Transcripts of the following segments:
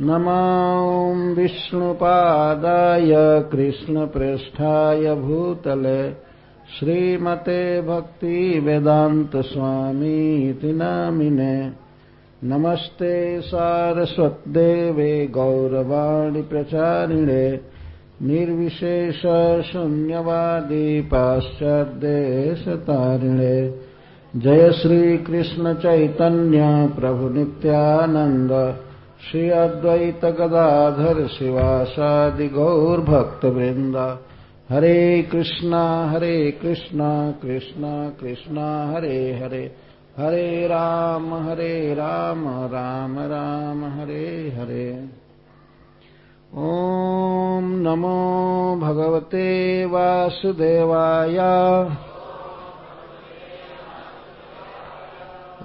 नमां विष्णुपादाय कृष्णप्रेष्ठाय भूतले श्रीमते भक्तिवेदान्तस्वामीति नामिने नमस्ते सारस्वत्देवे गौरवाणि प्रचारिणे। निर्विशेषशून्यवादी पाश्चाद्देशतारिणे जय श्रीकृष्णचैतन्य प्रभुनित्यानन्द श्री अद्वैत गदाधर शिवासादि गौरभक्तवृन्द हरे कृष्णा हरे कृष्णा कृष्णा कृष्णा, हरे हरे। हरे राम हरे राम राम राम, हरे हरे। ॐ नमो भगवते वासुदेवाय।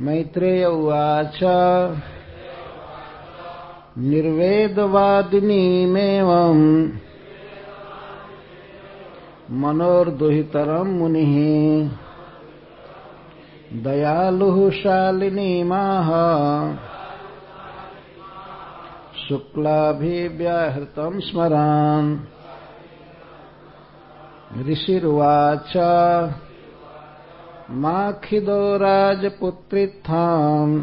मैत्रेय उवाच। निर्वेदवादिनीमेवम् मनोर्दुहितरम् मुनिः। दयालुः शालिनीमाह शुक्लाभिव्याहृतम् स्मरान्। ऋषिरुवाच। माखिदो राजपुत्रित्थाम्।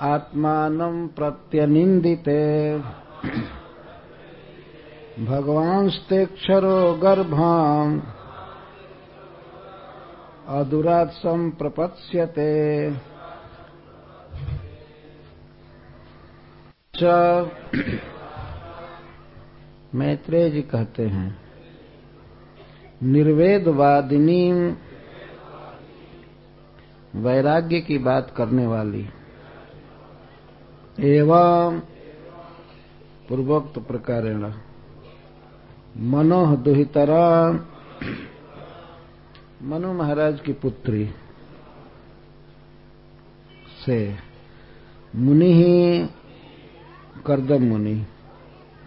आत्मानं प्रत्यनिन्दिते। भगवांस्तेक्षरो गर्भाम्। अदुरात् सम्प्रपत्स्यते मैत्रेय जी कहते हैं निर्वेदवादिनी वैराग्य की बात करने वाली। एवं पूर्वोक्त प्रकारेण मनोह दुहितरा मनु महाराज की पुत्री से मुनि ही करदम मुनि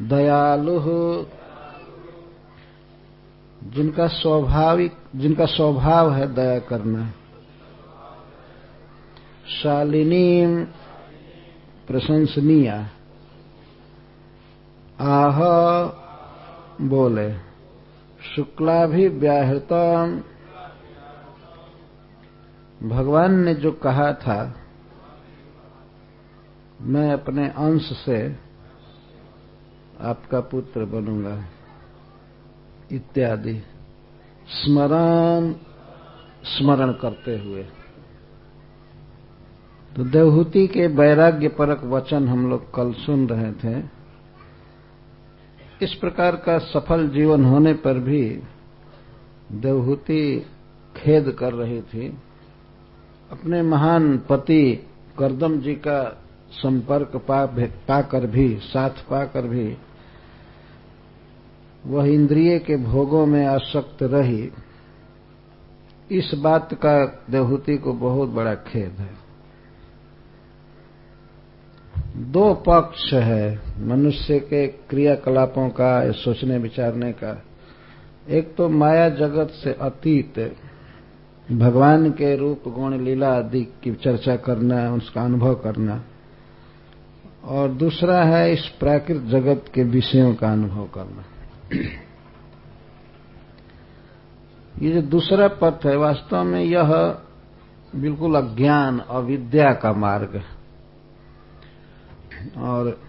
दयालु जिनका स्वाभाविक, जिनका स्वभाव है दया करना। शालिनी प्रशंसनीय। आह, बोले शुक्ला भी व्याहृता भगवान ने जो कहा था, मैं अपने अंश से आपका पुत्र बनूँगा। इत्यादि। स्मरण स्मरण करते हुए। तो देवहूति के वैराग्य परक वचन हम लोग कल सुन रहे थे। इस प्रकार का सफल जीवन होने पर भी देवहूति खेद कर रही थी। अपने महान पति करदम जी का संपर्क पा पाकर भी, साथ पाकर भी वह इंद्रिय के भोगों में आसक्त रही। इस बात का देहूति को बहुत बड़ा खेद है। दो पक्ष है मनुष्य के क्रियाकलापों का, सोचने विचारने का। एक तो माया जगत से अतीत, भगवान के रूप, गुण, लीला आदि की चर्चा करना, उसका अनुभव करना। और दूसरा है इस प्राकृत जगत के विषयों का अनुभव करना। ये जो दूसरा पथ है, वास्तव में यह बिल्कुल अज्ञान अविद्या का मार्ग है। और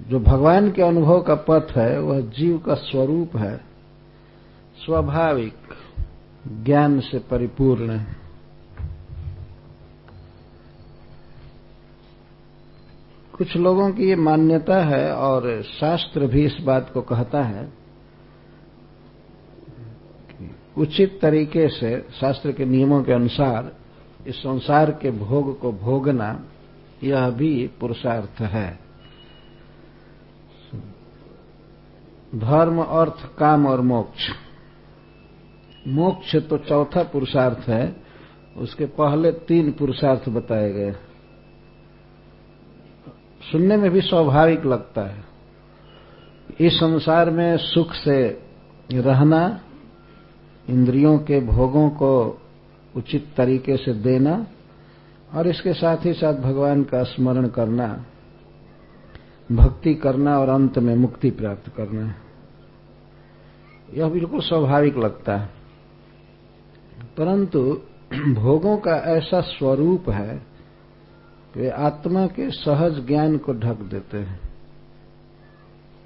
जो भगवान के अनुभव का पथ है, वह जीव का स्वरूप है, स्वाभाविक ज्ञान से परिपूर्ण है। कुछ लोगों की ये मान्यता है और शास्त्र भी इस बात को कहता है उचित तरीके से शास्त्र के नियमों के अनुसार इस संसार के भोग को भोगना, यह भी पुरुषार्थ है। धर्म, अर्थ, काम और मोक्ष। मोक्ष तो चौथा पुरुषार्थ है, उसके पहले तीन पुरुषार्थ बताए गए सुनने में भी स्वाभाविक लगता है। इस संसार में सुख से रहना, इंद्रियों के भोगों को उचित तरीके से देना और इसके साथ ही साथ भगवान का स्मरण करना, भक्ति करना और अंत में मुक्ति प्राप्त करना। यह बिल्कुल स्वाभाविक लगता है। परंतु भोगों का ऐसा स्वरूप है वे आत्मा के सहज ज्ञान को ढक देते हैं।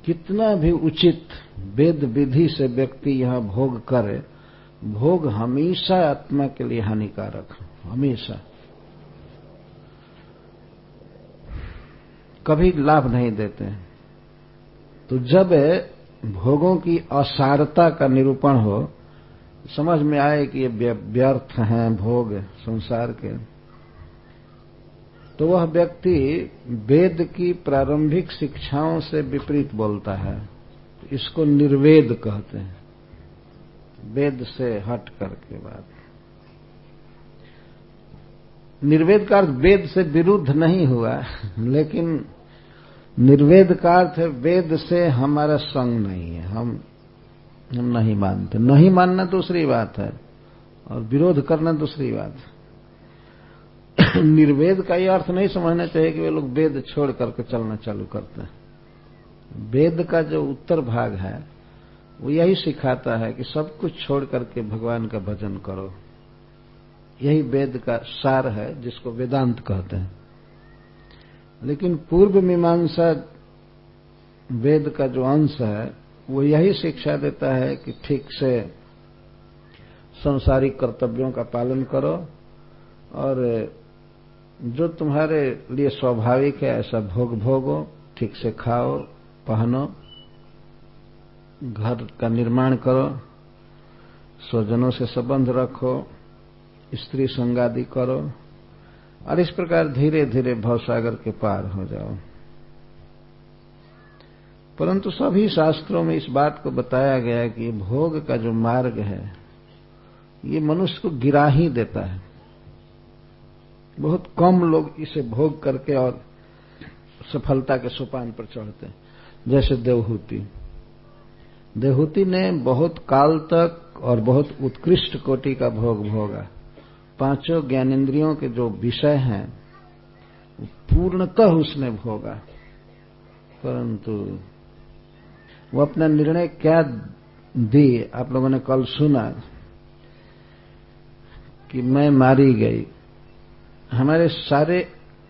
कितना भी उचित वेद विधि से व्यक्ति यहाँ भोग करे, भोग हमेशा आत्मा के लिए हानिकारक हमेशा। कभी लाभ नहीं देते। तो जब भोगों की असारता का निरूपण हो, समझ में आए कि ये व्यर्थ हैं भोग संसार के। तो वह व्यक्ति वेद की प्रारंभिक शिक्षाओं से विपरीत बोलता है। इसको निर्वेद कहते हैं। वेद से हट करके बात। निर्वेद का अर्थ वेद से विरुद्ध नहीं हुआ, लेकिन निर्वेद का अर्थ वेद से हमारा संग नहीं है। हम हम नहीं मानते। नहीं मानना दूसरी बात है और विरोध करना दूसरी बात है। निर्वेद का यह अर्थ नहीं समझना चाहिए कि वे लोग वेद छोड़ करके चलना चालू करते हैं। वेद का जो उत्तर भाग है, वो यही सिखाता है कि सब कुछ छोड़ करके भगवान का भजन करो। यही वेद का सार है, जिसको वेदांत कहते हैं। लेकिन पूर्व मीमांसा वेद का जो अंश है, वो यही शिक्षा देता है कि ठीक से संसारिक कर्तव्यों का पालन करो और जो तुम्हारे लिए स्वाभाविक है, ऐसा भोग भोगो, ठीक से खाओ, पहनो, घर का निर्माण करो, स्वजनों से संबंध रखो, स्त्री संगादि करो, और इस प्रकार धीरे धीरे भवसागर के पार हो जाओ। परंतु सभी शास्त्रों में इस बात को बताया गया कि भोग का जो मार्ग है, ये मनुष्य को गिरा ही देता है। बहुत कम लोग इसे भोग करके और सफलता के सोपान पर चढ़ते हैं। जैसे देवहूति। देवहूति ने बहुत काल तक और बहुत उत्कृष्ट कोटि का भोग भोगा। पाँचों ज्ञानेन्द्रियों के जो विषय हैं, पूर्णतः उसने भोगा। परंतु वो अपना निर्णय क्या दी? आप लोगों ने कल सुना कि मैं मारी गई। हमारे सारे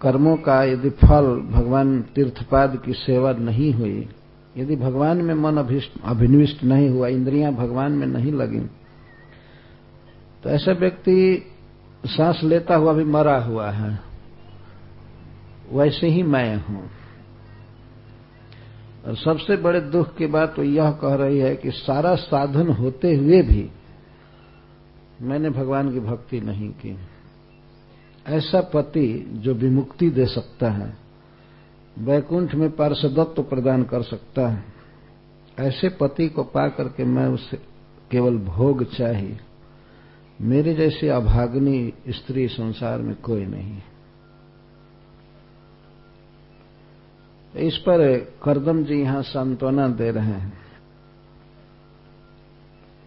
कर्मों का यदि फल भगवान तीर्थपाद की सेवा नहीं हुई, यदि भगवान में मन अभिनिविष्ट नहीं हुआ, इंद्रियाँ भगवान में नहीं लगी तो ऐसा व्यक्ति सांस लेता हुआ भी मरा हुआ है। वैसे ही मैं हूँ। और सबसे बड़े दुख की बात तो यह कह रही है कि सारा साधन होते हुए भी मैंने भगवान की भक्ति नहीं की। ऐसा पति जो विमुक्ति दे सकता है, वैकुंठ में पार्षदत्व प्रदान कर सकता है, ऐसे पति को पा करके मैं उसे केवल भोग चाहिए। मेरे जैसी अभाग्नि स्त्री संसार में कोई नहीं। इस पर करदम जी यहाँ सांत्वना दे रहे हैं।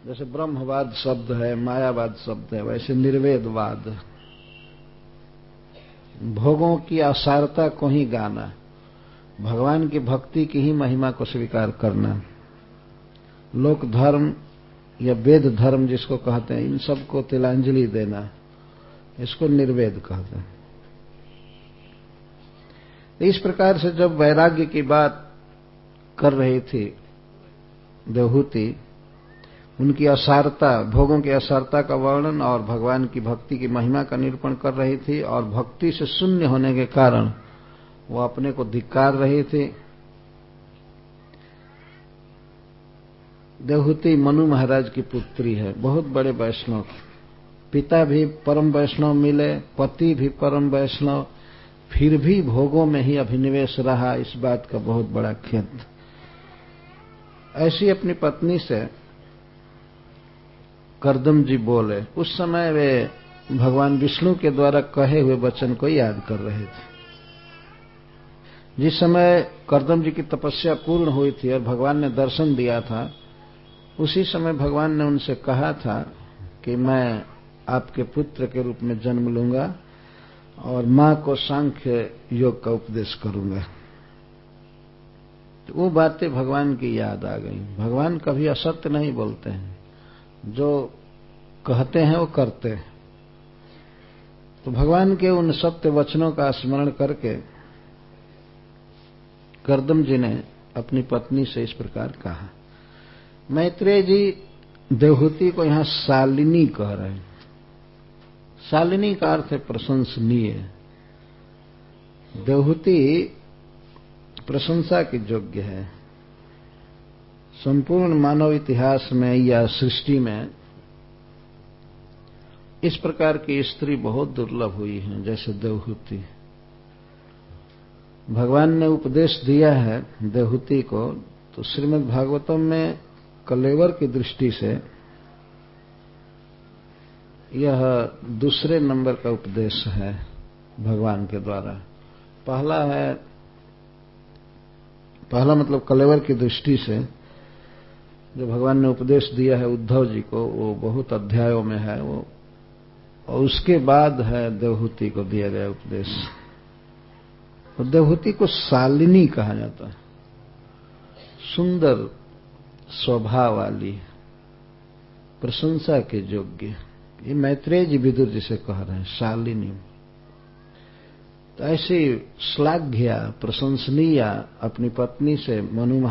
जैसे ब्रह्मवाद शब्द है, मायावाद शब्द है, वैसे निर्वेदवाद। भोगों की असारता को ही गाना, भगवान की भक्ति की ही महिमा को स्वीकार करना। लोक धर्म या वेद धर्म जिसको कहते हैं, इन सबको तिलांजलि देना, इसको निर्वेद कहते हैं। इस प्रकार से जब वैराग्य की बात कर रही थी, देवहूति उनकी असारता, भोगों की असारता का वर्णन और भगवान की भक्ति की महिमा का निरूपण कर रही थी और भक्ति से शून्य होने के कारण वो अपने को धिक्कार रहे थे। देवहूति मनु महाराज की पुत्री है, बहुत बड़े वैष्णव। पिता भी परम वैष्णव मिले, पति भी परम वैष्णव, फिर भी भोगों में ही अभिनिवेश रहा, इस बात का बहुत बड़ा खेद। ऐसी अपनी पत्नी से करदम जी बोले, उस समय वे भगवान विष्णु के द्वारा कहे हुए वचन को याद कर रहे थे। जिस समय करदम जी की तपस्या पूर्ण हुई थी और भगवान ने दर्शन दिया था, उसी समय भगवान ने उनसे कहा था कि मैं आपके पुत्र के रूप में जन्म लूँगा और माँ को सांख्य योग का उपदेश करूँगा। तो वो बातें भगवान की याद आ गई। भगवान कभी असत्य नहीं बोलते हैं। जो कहते हैं वो करते हैं। तो भगवान के उन सत्य वचनों का स्मरण करके करदम जी ने अपनी पत्नी से इस प्रकार कहा, मैत्रेय जी, देवहूति को यहाँ शालिनी कह रहे हैं। शालिनी का अर्थ है प्रशंसनीय। देवहूति प्रशंसा के योग्य है। संपूर्ण मानव इतिहास में या सृष्टि में इस प्रकार की स्त्री बहुत दुर्लभ हुई है, जैसे देवहूति। भगवान ने उपदेश दिया है देवहूति को तो श्रीमद् भागवतम में कलेवर की दृष्टि से यह दूसरे नंबर का उपदेश है भगवान के द्वारा। पहला है, पहला मतलब कलेवर की दृष्टि से जो भगवान ने उपदेश दिया है उद्धव जी को, वो बहुत अध्यायों में है, वो और उसके बाद है देवहूति को दिया गया उपदेश। तो देवहूति को शालिनी कहा जाता है। सुंदर स्वभाव वाली, प्रशंसा के योग्य। ये मैत्रेय जी विदुर जिसे कह रहे हैं, शालिनी। तो ऐसी श्लाघ्या, प्रशंसनीय अपनी पत्नी से मनु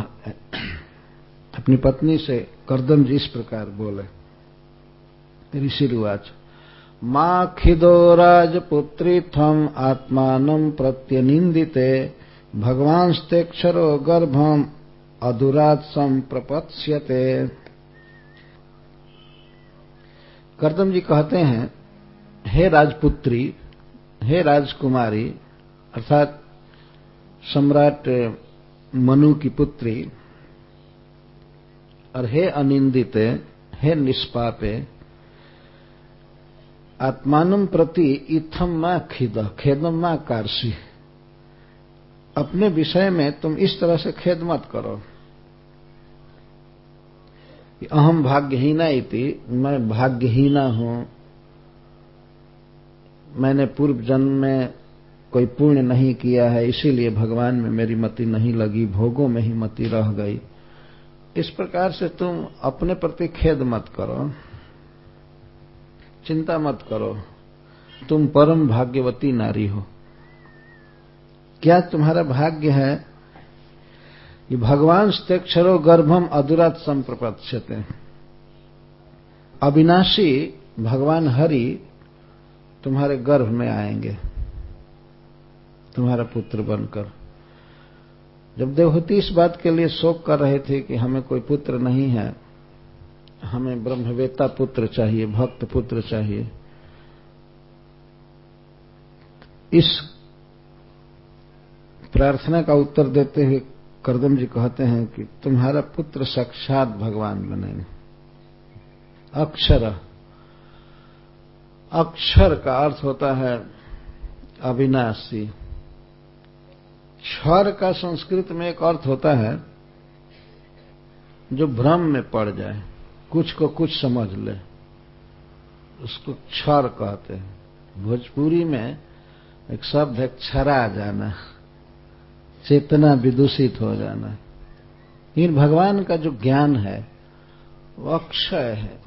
अपनी पत्नी से करदम जी इस प्रकार बोले ऋषि रुवाच माँ खिदो राजपुत्री थम आत्मान प्रत्यनिंदिते भगवांस्तेक्षरो गर्भम अधुरात संप्रपत्स्यते। करदम जी कहते हैं, हे राजपुत्री, हे राजकुमारी, अर्थात सम्राट मनु की पुत्री और हे अनिंदित, हे निष्पापे आत्मानम प्रति इथम मा खिद खेदम मा कार्सी अपने विषय में तुम इस तरह से खेद मत करो। अहम भाग्यहीना इति, मैं भाग्यहीना हूँ। मैंने पूर्व जन्म में कोई पुण्य नहीं किया है, इसीलिए भगवान में मेरी मति नहीं लगी, भोगों में ही मति रह गई। इस प्रकार से तुम अपने प्रति खेद मत करो, चिंता मत करो, तुम परम भाग्यवती नारी हो। क्या तुम्हारा भाग्य है? कि भगवान स्तेक्षरो गर्भम अधुरात संप्रपक्षते अविनाशी भगवान हरि तुम्हारे गर्भ में आएँगे, तुम्हारा पुत्र बनकर। जब देवहूति इस बात के लिए शोक कर रहे थे कि हमें कोई पुत्र नहीं है, हमें ब्रह्मवेता पुत्र चाहिए, भक्त पुत्र चाहिए, इस प्रार्थना का उत्तर देते हुए करदम जी कहते हैं कि तुम्हारा पुत्र साक्षात भगवान बनेंगे अक्षर अक्षर का अर्थ होता है अविनाशी। क्षर का संस्कृत में एक अर्थ होता है जो भ्रम में पड़ जाए, कुछ को कुछ समझ ले, उसको क्षर कहते हैं। भोजपुरी में एक शब्द है, क्षरा जाना, चेतना विदूषित हो जाना। लेकिन भगवान का जो ज्ञान है, वो अक्षय है,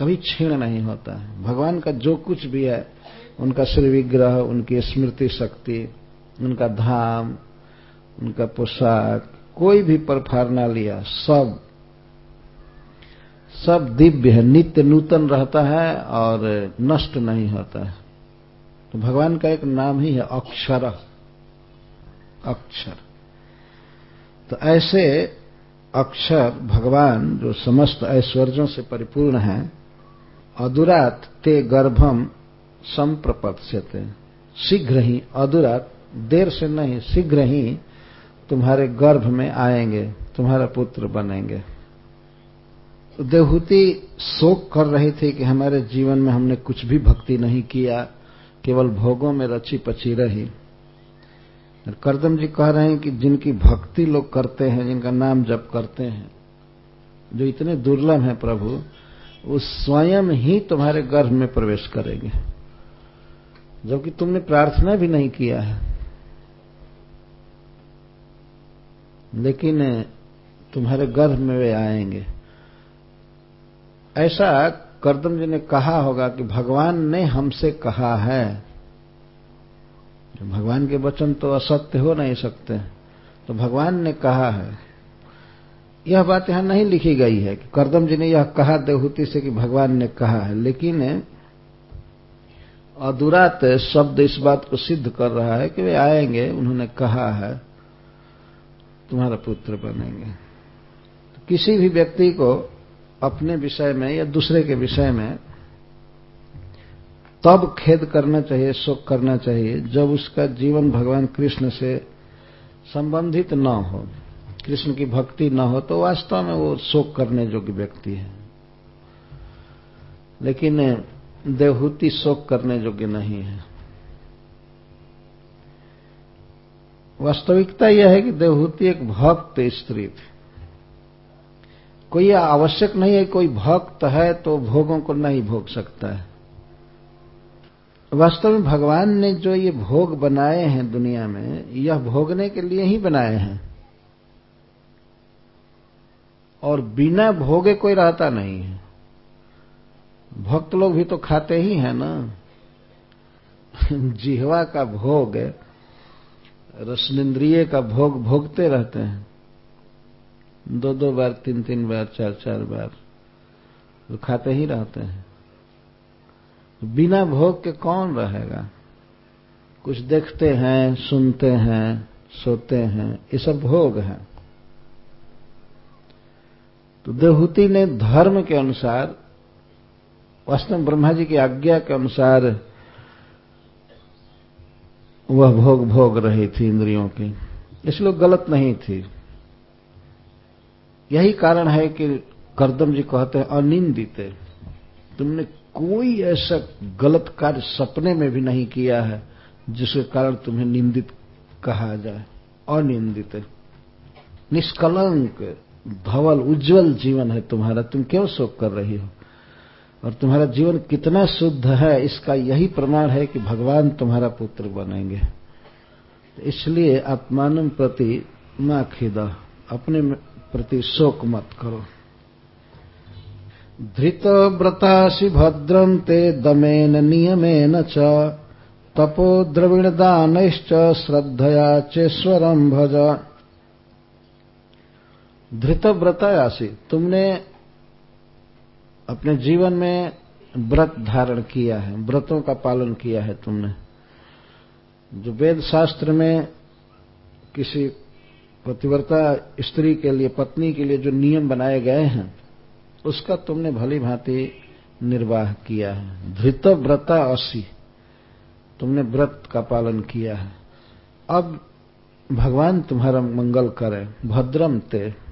कभी क्षीण नहीं होता है। भगवान का जो कुछ भी है, उनका श्री विग्रह, उनकी स्मृति शक्ति, उनका धाम उनका पोशाक, कोई भी परफारना लिया, सब। सब दिव्य है, नित्य नूतन रहता है और नष्ट नहीं होता है। तो भगवान का एक नाम ही है अक्षर। अक्षर। तो ऐसे अक्षर भगवान, जो समस्त ऐश्वर्यों से परिपूर्ण है अदुरात ते गर्भम संप्रपत्स्यते शीघ्र ही अदुरात देर से नहीं, शीघ्र ही तुम्हारे गर्भ में आएँगे, तुम्हारा पुत्र बनेंगे। तो शोक कर रही थी कि हमारे जीवन में हमने कुछ भी भक्ति नहीं किया, केवल भोगों में रची पची रही। करदम जी कह रहे हैं कि जिनकी भक्ति लोग करते हैं, जिनका नाम जप करते हैं, जो इतने दुर्लभ हैं प्रभु, वो स्वयं ही तुम्हारे गर्भ में प्रवेश करेंगे। जबकि तुमने प्रार्थना भी नहीं किया है। लेकिन तुम्हारे गर्भ में वे आएँगे। ऐसा करदम जी ने कहा होगा कि भगवान ने हमसे कहा है। भगवान के वचन तो असत्य हो नहीं सकते। तो भगवान ने कहा है। यह बात यहाँ नहीं लिखी गई है कि करदम जी ने यह कहा देवहूति से कि भगवान ने कहा है, लेकिन अधूरात शब्द इस बात को सिद्ध कर रहा है कि वे आएँगे, उन्होंने कहा है। तुम्हारा पुत्र बनेंगे। तो किसी भी व्यक्ति को अपने विषय में या दूसरे के विषय में तब खेद करना चाहिए, शोक करना चाहिए, जब उसका जीवन भगवान कृष्ण से संबंधित न हो। कृष्ण की भक्ति न हो तो वास्तव में वो शोक करने योग्य व्यक्ति है। लेकिन देवहूति शोक करने योग्य नहीं है। वास्तविकता यह है कि देवहूति एक भक्त स्त्री थी। कोई आवश्यक नहीं है, कोई भक्त है तो भोगों को नहीं भोग सकता है। वास्तव में भगवान ने जो ये भोग बनाए हैं दुनिया में, यह भोगने के लिए ही बनाए हैं। और बिना भोगे कोई रहता नहीं है। भक्त लोग भी तो खाते ही हैं ना। जिहवा का भोग रसनिंद्रिय का भोग भोगते रहते हैं। दो दो बार, तीन तीन बार, चार चार बार तो खाते ही रहते हैं। बिना भोग के कौन रहेगा? कुछ देखते हैं, सुनते हैं, सोते हैं, ये सब भोग है। तो देवहूति ने धर्म के अनुसार, वास्तव ब्रह्मा जी की आज्ञा के अनुसार वह भोग भोग रही थी इंद्रियों की। इसलिए गलत नहीं थी। यही कारण है कि करदम जी कहते हैं, अनिंदित तुमने कोई ऐसा गलत कार्य सपने में भी नहीं किया है, जिसके कारण तुम्हें निंदित कहा जाए। अनिंदित निष्कलंक, धवल, उज्जवल जीवन है तुम्हारा। तुम क्यों शोक कर रही हो? और तुम्हारा जीवन कितना शुद्ध है, इसका यही प्रमाण है कि भगवान तुम्हारा पुत्र बनेंगे। तो इसलिए आत्मान प्रति माँ खिदा, अपने प्रति शोक मत करो। धृत व्रतासि भद्रं ते दमेन नियमेन च, तपो द्रविणदानैश्च श्रद्धया चेश्वरम भज। धृत व्रतायासी तुमने अपने जीवन में व्रत धारण किया है, व्रतों का पालन किया है तुमने। जो वेद शास्त्र में किसी पतिव्रता स्त्री के लिए, पत्नी के लिए जो नियम बनाए गए हैं, उसका तुमने भली भांति निर्वाह किया है। धृत व्रता असी, तुमने व्रत का पालन किया है। अब भगवान तुम्हारा मंगल करे भद्रम ते।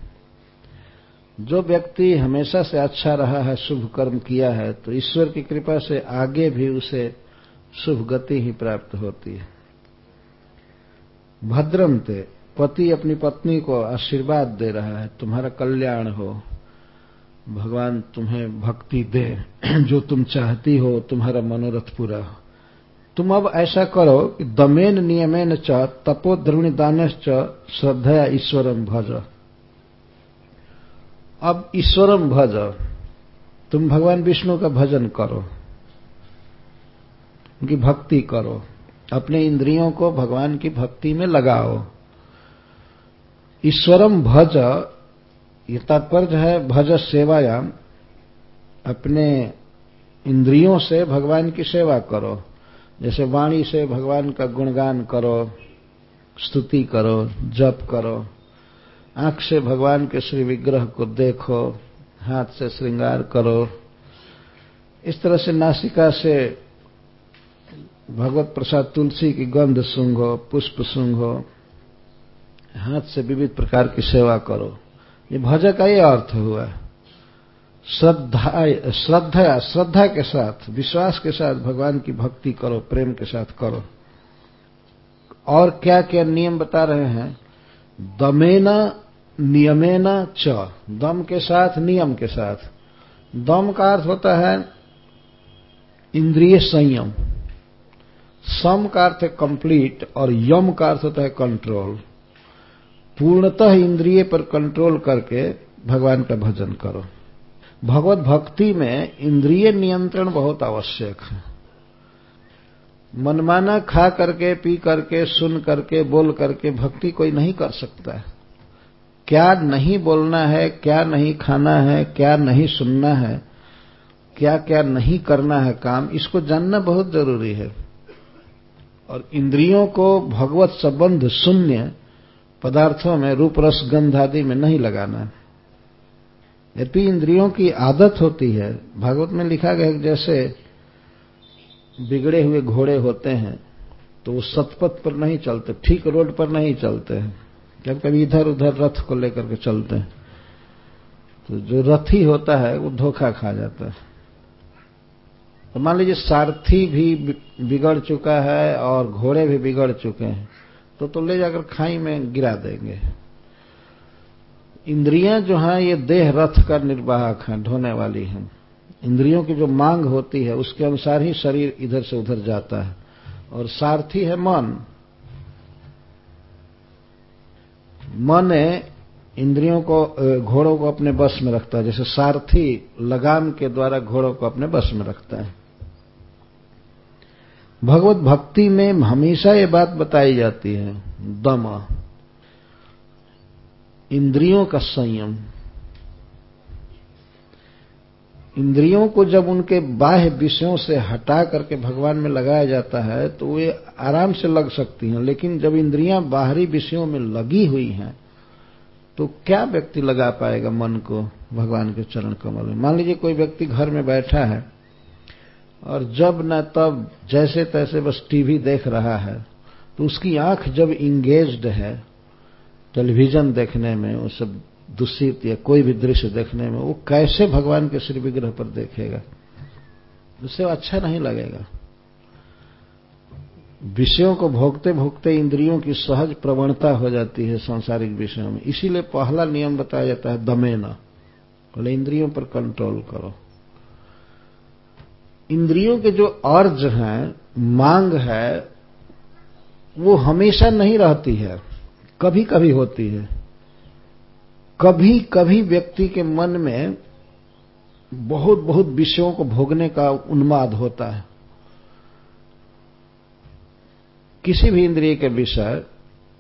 जो व्यक्ति हमेशा से अच्छा रहा है, शुभ कर्म किया है तो ईश्वर की कृपा से आगे भी उसे शुभ गति ही प्राप्त होती है। भद्रम ते पति अपनी पत्नी को आशीर्वाद दे रहा है, तुम्हारा कल्याण हो। भगवान तुम्हें भक्ति दे, जो तुम चाहती हो, तुम्हारा मनोरथ पूरा हो। तुम अब ऐसा करो कि दमेन नियमेन च तपो द्रविणदान श्रद्धया ईश्वरम भज। अब ईश्वरम भज। तुम भगवान विष्णु का भजन करो। उनकी भक्ति करो। अपने इंद्रियों को भगवान की भक्ति में लगाओ। ईश्वरम भज। ये तात्पर्य है भज सेवायाम अपने इंद्रियों से भगवान की सेवा करो। जैसे वाणी से भगवान का गुणगान करो, स्तुति करो, जप करो। आँख से भगवान के श्री विग्रह को देखो, हाथ से श्रृंगार करो। इस तरह से नासिका से भगवत प्रसाद तुलसी की गंध सूंघो, पुष्प सूंघो, हाथ से विविध प्रकार की सेवा करो। ये भजन का ये अर्थ हुआ। श्रद्धा श्रद्धा श्रद्धा के साथ, विश्वास के साथ भगवान की भक्ति करो, प्रेम के साथ करो। और क्या क्या नियम बता रहे हैं? दमेना नियमेना च। दम के साथ, नियम के साथ। दम का अर्थ होता है इंद्रिय संयम। सम का अर्थ है कंप्लीट और यम का अर्थ होता है कंट्रोल पूर्णतः इंद्रिय पर कंट्रोल करके भगवान का भजन करो। भगवत भक्ति में इंद्रिय नियंत्रण बहुत आवश्यक है। मनमाना खा करके, पी करके, सुन करके, बोल करके भक्ति कोई नहीं कर सकता है। क्या नहीं बोलना है, क्या नहीं खाना है, क्या नहीं सुनना है, क्या क्या नहीं करना है काम, इसको जानना बहुत ज़रूरी है। और इंद्रियों को भगवत संबंध शून्य पदार्थों में, रूप रस, गंध आदि में नहीं लगाना है। यदि इंद्रियों की आदत होती है, भागवत में लिखा गया है जैसे बिगड़े हुए घोड़े होते हैं तो वो सतपथ पर नहीं चलते, ठीक रोड पर नहीं चलते हैं। कभी कभी इधर उधर रथ को लेकर के चलते हैं तो जो रथी होता है, वो धोखा खा जाता है। तो मान लीजिए सारथी भी बिगड़ चुका है और घोड़े भी बिगड़ चुके हैं तो तो ले जाकर खाई में गिरा देंगे। इंद्रियाँ जो हैं, ये देह रथ का निर्वाहक हैं, ढोने वाली हैं। इंद्रियों की जो मांग होती है, उसके अनुसार ही शरीर इधर से उधर जाता है। और सारथी है मन मन इंद्रियों को घोड़ों को अपने बस में रखता है, जैसे सारथी लगाम के द्वारा घोड़ों को अपने बस में रखता है। भगवत भक्ति में हमेशा ये बात बताई जाती है, दम, इंद्रियों का संयम। इंद्रियों को जब उनके बाह्य विषयों से हटा करके भगवान में लगाया जाता है तो वे आराम से लग सकती हैं। लेकिन जब इंद्रियाँ बाहरी विषयों में लगी हुई हैं तो क्या व्यक्ति लगा पाएगा मन को भगवान के चरण कमल में? मान लीजिए कोई व्यक्ति घर में बैठा है, और जब न तब जैसे तैसे बस टीवी देख रहा है तो उसकी आँख जब इंगेज्ड है, टेलीविज़न देखने में वो सब दूषित या कोई भी दृश्य देखने में, वो कैसे भगवान के श्री विग्रह पर देखेगा? उसे अच्छा नहीं लगेगा। विषयों को भोगते भोगते इंद्रियों की सहज प्रवणता हो जाती है सांसारिक विषयों में। इसीलिए पहला नियम बताया जाता है दमे न बोले, इंद्रियों पर कंट्रोल करो। इंद्रियों के जो अर्ज़ हैं, मांग है, वो हमेशा नहीं रहती है। कभी कभी होती है। कभी कभी व्यक्ति के मन में बहुत बहुत विषयों को भोगने का उन्माद होता है। किसी भी इंद्रिय के विषय,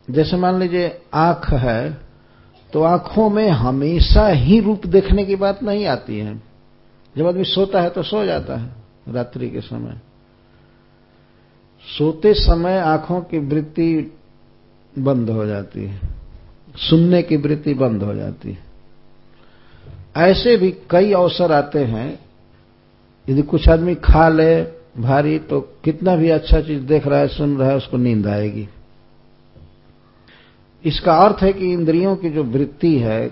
जैसे मान लीजिए आँख है तो आँखों में हमेशा ही रूप देखने की बात नहीं आती है। जब आदमी सोता है तो सो जाता है रात्रि के समय। सोते समय आँखों की वृत्ति बंद हो जाती है। सुनने की वृत्ति बंद हो जाती है। ऐसे भी कई अवसर आते हैं, यदि कुछ आदमी खा ले भारी तो कितना भी अच्छा चीज़ देख रहा है, सुन रहा है, उसको नींद आएगी। इसका अर्थ है कि इंद्रियों की जो वृत्ति है,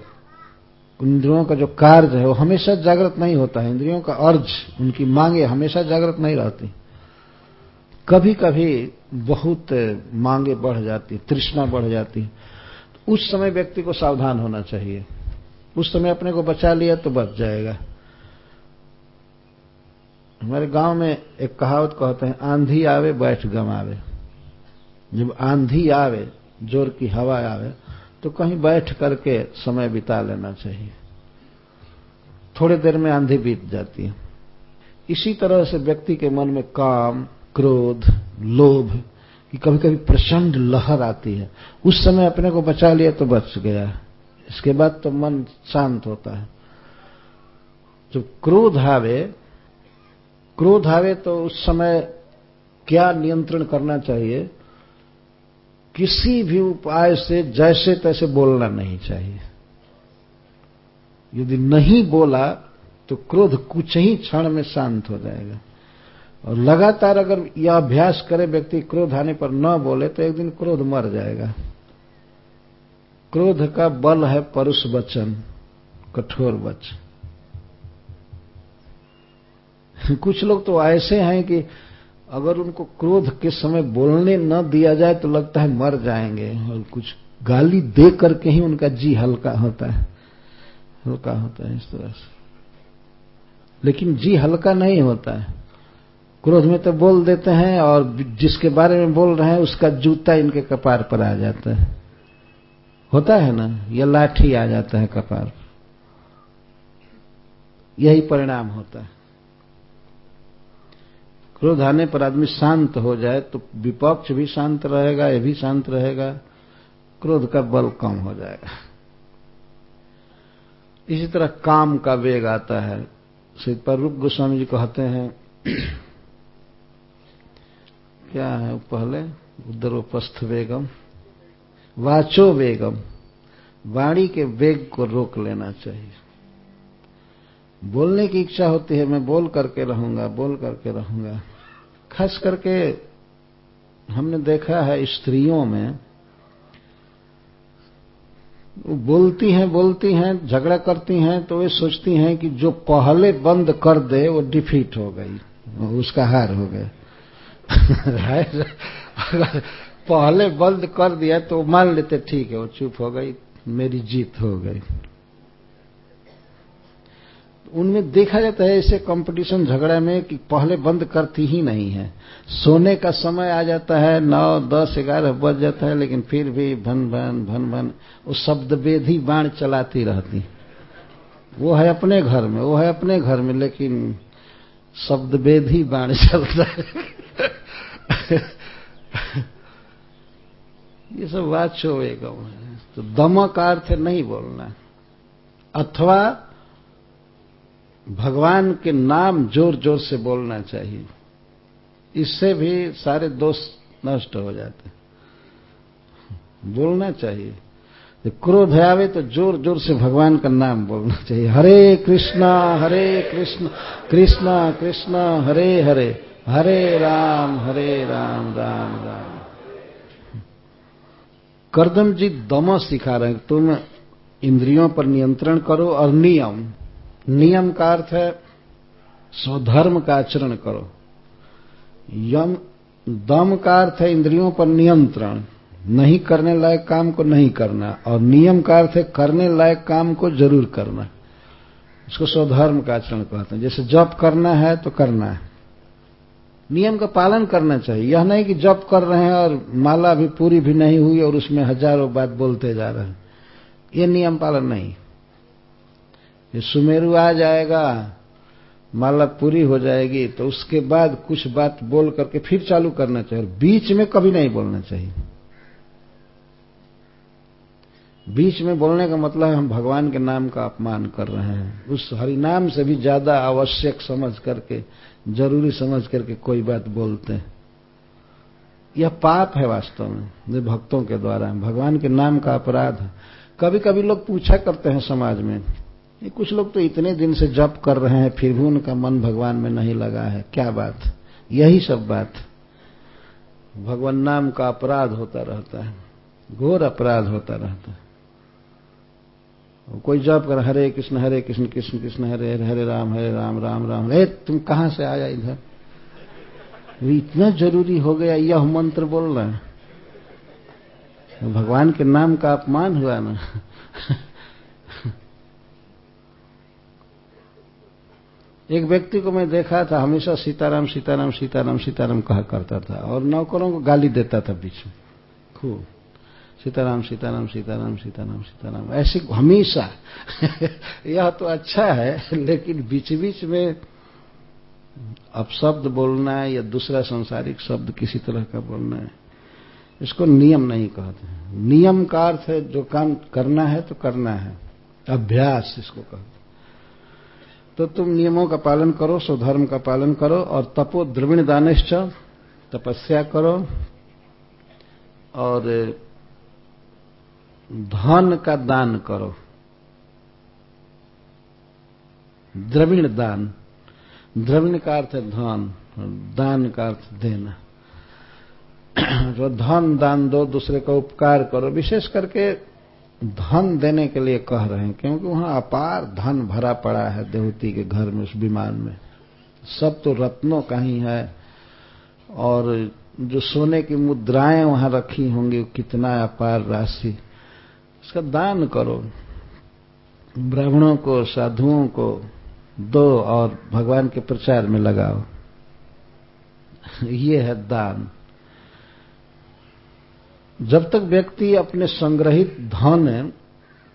इंद्रियों का जो कार्य है, वो हमेशा जागृत नहीं होता है। इंद्रियों का अर्ज़, उनकी मांगे हमेशा जागृत नहीं रहती। कभी कभी बहुत मांगे बढ़ जाती, तृष्णा बढ़ जाती। उस समय व्यक्ति को सावधान होना चाहिए। उस समय अपने को बचा लिया तो बच जाएगा। हमारे गाँव में एक कहावत कहते हैं, आंधी आवे, बैठ गमावे जब आंधी आवे, ज़ोर की हवा आवे तो कहीं बैठ करके समय बिता लेना चाहिए। थोड़ी देर में आंधी बीत जाती है। इसी तरह से व्यक्ति के मन में काम, क्रोध, लोभ कि कभी कभी प्रचंड लहर आती है। उस समय अपने को बचा लिया तो बच गया। इसके बाद तो मन शांत होता है। जब क्रोध आवे क्रोध आवे तो उस समय क्या नियंत्रण करना चाहिए? किसी भी उपाय से जैसे तैसे बोलना नहीं चाहिए। यदि नहीं बोला तो क्रोध कुछ ही क्षण में शांत हो जाएगा। और लगातार अगर यह अभ्यास करे व्यक्ति क्रोध आने पर न बोले तो एक दिन क्रोध मर जाएगा। क्रोध का बल है परुष वचन, कठोर वचन। कुछ लोग तो ऐसे हैं कि अगर उनको क्रोध के समय बोलने न दिया जाए तो लगता है मर जाएँगे। और कुछ गाली दे करके ही उनका जी हल्का होता है। हल्का होता है इस तरह से। लेकिन जी हल्का नहीं होता है। क्रोध में तो बोल देते हैं और जिसके बारे में बोल रहे हैं, उसका जूता इनके कपार पर आ जाता है। होता है ना? या लाठी आ जाता है कपार यही परिणाम होता है। क्रोध आने पर आदमी शांत हो जाए तो विपक्ष भी शांत रहेगा, ये भी शांत रहेगा। क्रोध का बल कम हो जाएगा। इसी तरह काम का वेग आता है। श्री रूप गोस्वामी जी कहते हैं क्या है पहले? उदरोपस्थ वेगम। वाचो वेगम। वाणी के वेग को रोक लेना चाहिए। बोलने की इच्छा होती है, मैं बोल करके रहूँगा, बोल करके रहूँगा। खास करके हमने देखा है स्त्रियों में, वो बोलती हैं बोलती हैं, झगड़ा करती हैं तो वे सोचती हैं कि जो पहले बंद कर दे, वो डिफीट हो गई, उसका हार हो गया। पहले बंद कर दिया तो मान लेते, ठीक है, वो चुप हो गई, मेरी जीत हो गई। उनमें देखा जाता है ऐसे कंपटीशन झगड़ा में कि पहले बंद करती ही नहीं है। सोने का समय आ जाता है, नौ, दस, ग्यारह बज जाता है, लेकिन फिर भी भन भन भन भन, वो शब्द बेधी बाण चलाती रहती। वो है अपने घर में, वो है अपने घर में, लेकिन शब्द बेधी बाण चलता है। ये सब बात छो है तो दम का अर्थ नहीं बोलना। अथवा भगवान के नाम ज़ोर ज़ोर से बोलना चाहिए। इससे भी सारे दोष नष्ट हो जाते। बोलना चाहिए। तो क्रोध आवे तो ज़ोर ज़ोर से भगवान का नाम बोलना चाहिए। हरे कृष्णा, हरे कृष्ण, कृष्णा कृष्णा, हरे हरे। हरे राम हरे राम राम राम। करदम जी दम सिखा रहे हैं, तुम इंद्रियों पर नियंत्रण करो और नियम। नियम का अर्थ है, स्वधर्म का आचरण करो। यम, दम का अर्थ है इंद्रियों पर नियंत्रण, नहीं करने लायक काम को नहीं करना, और नियम का अर्थ है करने लायक काम को ज़रूर करना। इसको स्वधर्म का आचरण कहते हैं। जैसे जप करना है तो करना है। नियम का पालन करना चाहिए। यह नहीं कि जप कर रहे हैं और माला भी पूरी भी नहीं हुई और उसमें हज़ारों बात बोलते जा रहे हैं। ये नियम पालन नहीं। ये सुमेरु आ जाएगा, माला पूरी हो जाएगी तो उसके बाद कुछ बात बोल करके फिर चालू करना चाहिए। बीच में कभी नहीं बोलना चाहिए। बीच में बोलने का मतलब है हम भगवान के नाम का अपमान कर रहे हैं। उस हरिनाम से भी ज़्यादा आवश्यक समझ करके, ज़रूरी समझ करके कोई बात बोलते हैं। यह पाप है वास्तव में जो भक्तों के द्वारा। भगवान के नाम का अपराध है। कभी कभी लोग पूछा करते हैं समाज में, ये कुछ लोग तो इतने दिन से जप कर रहे हैं, फिर भी उनका मन भगवान में नहीं लगा है। क्या बात यही सब बात भगवान नाम का अपराध होता रहता है, घोर अपराध होता रहता है। कोई जप कर, हरे कृष्ण हरे कृष्ण कृष्ण कृष्ण, हरे हरे हरे राम हरे राम राम राम। अरे तुम कहाँ से आया इधर? इतना ज़रूरी हो गया, यह मंत्र बोल रहे हैं। भगवान के नाम का अपमान हुआ ना। एक व्यक्ति को मैं देखा था, हमेशा सीताराम सीताराम सीताराम सीताराम कहा करता था और नौकरों को गाली देता था बीच में। खूब। सीताराम सीताराम सीताराम सीताराम सीताराम। ऐसे हमेशा। यह तो अच्छा है, लेकिन बीच बीच में अब शब्द बोलना है या दूसरा संसारिक शब्द किसी तरह का बोलना है, इसको नियम नहीं कहते नियम का अर्थ है, जो काम करना है तो करना है। अभ्यास इसको कहते तो तुम नियमों का पालन करो, स्वधर्म का पालन करो और तपो द्रविण दानिश्च तपस्या करो और धन का दान करो। द्रविण दान। द्रविण का अर्थ है धन, दान का अर्थ देना। जो धन दान दो दूसरे का उपकार करो, विशेष करके धन देने के लिए कह रहे हैं, क्योंकि वहाँ अपार धन भरा पड़ा है देवती के घर में, उस विमान में। सब तो रत्नों का ही है, और जो सोने की मुद्राएँ वहाँ रखी होंगी कितना अपार राशि। उसका दान करो। ब्राह्मणों को, साधुओं को दो और भगवान के प्रचार में लगाओ। ये है दान। जब तक व्यक्ति अपने संग्रहित धन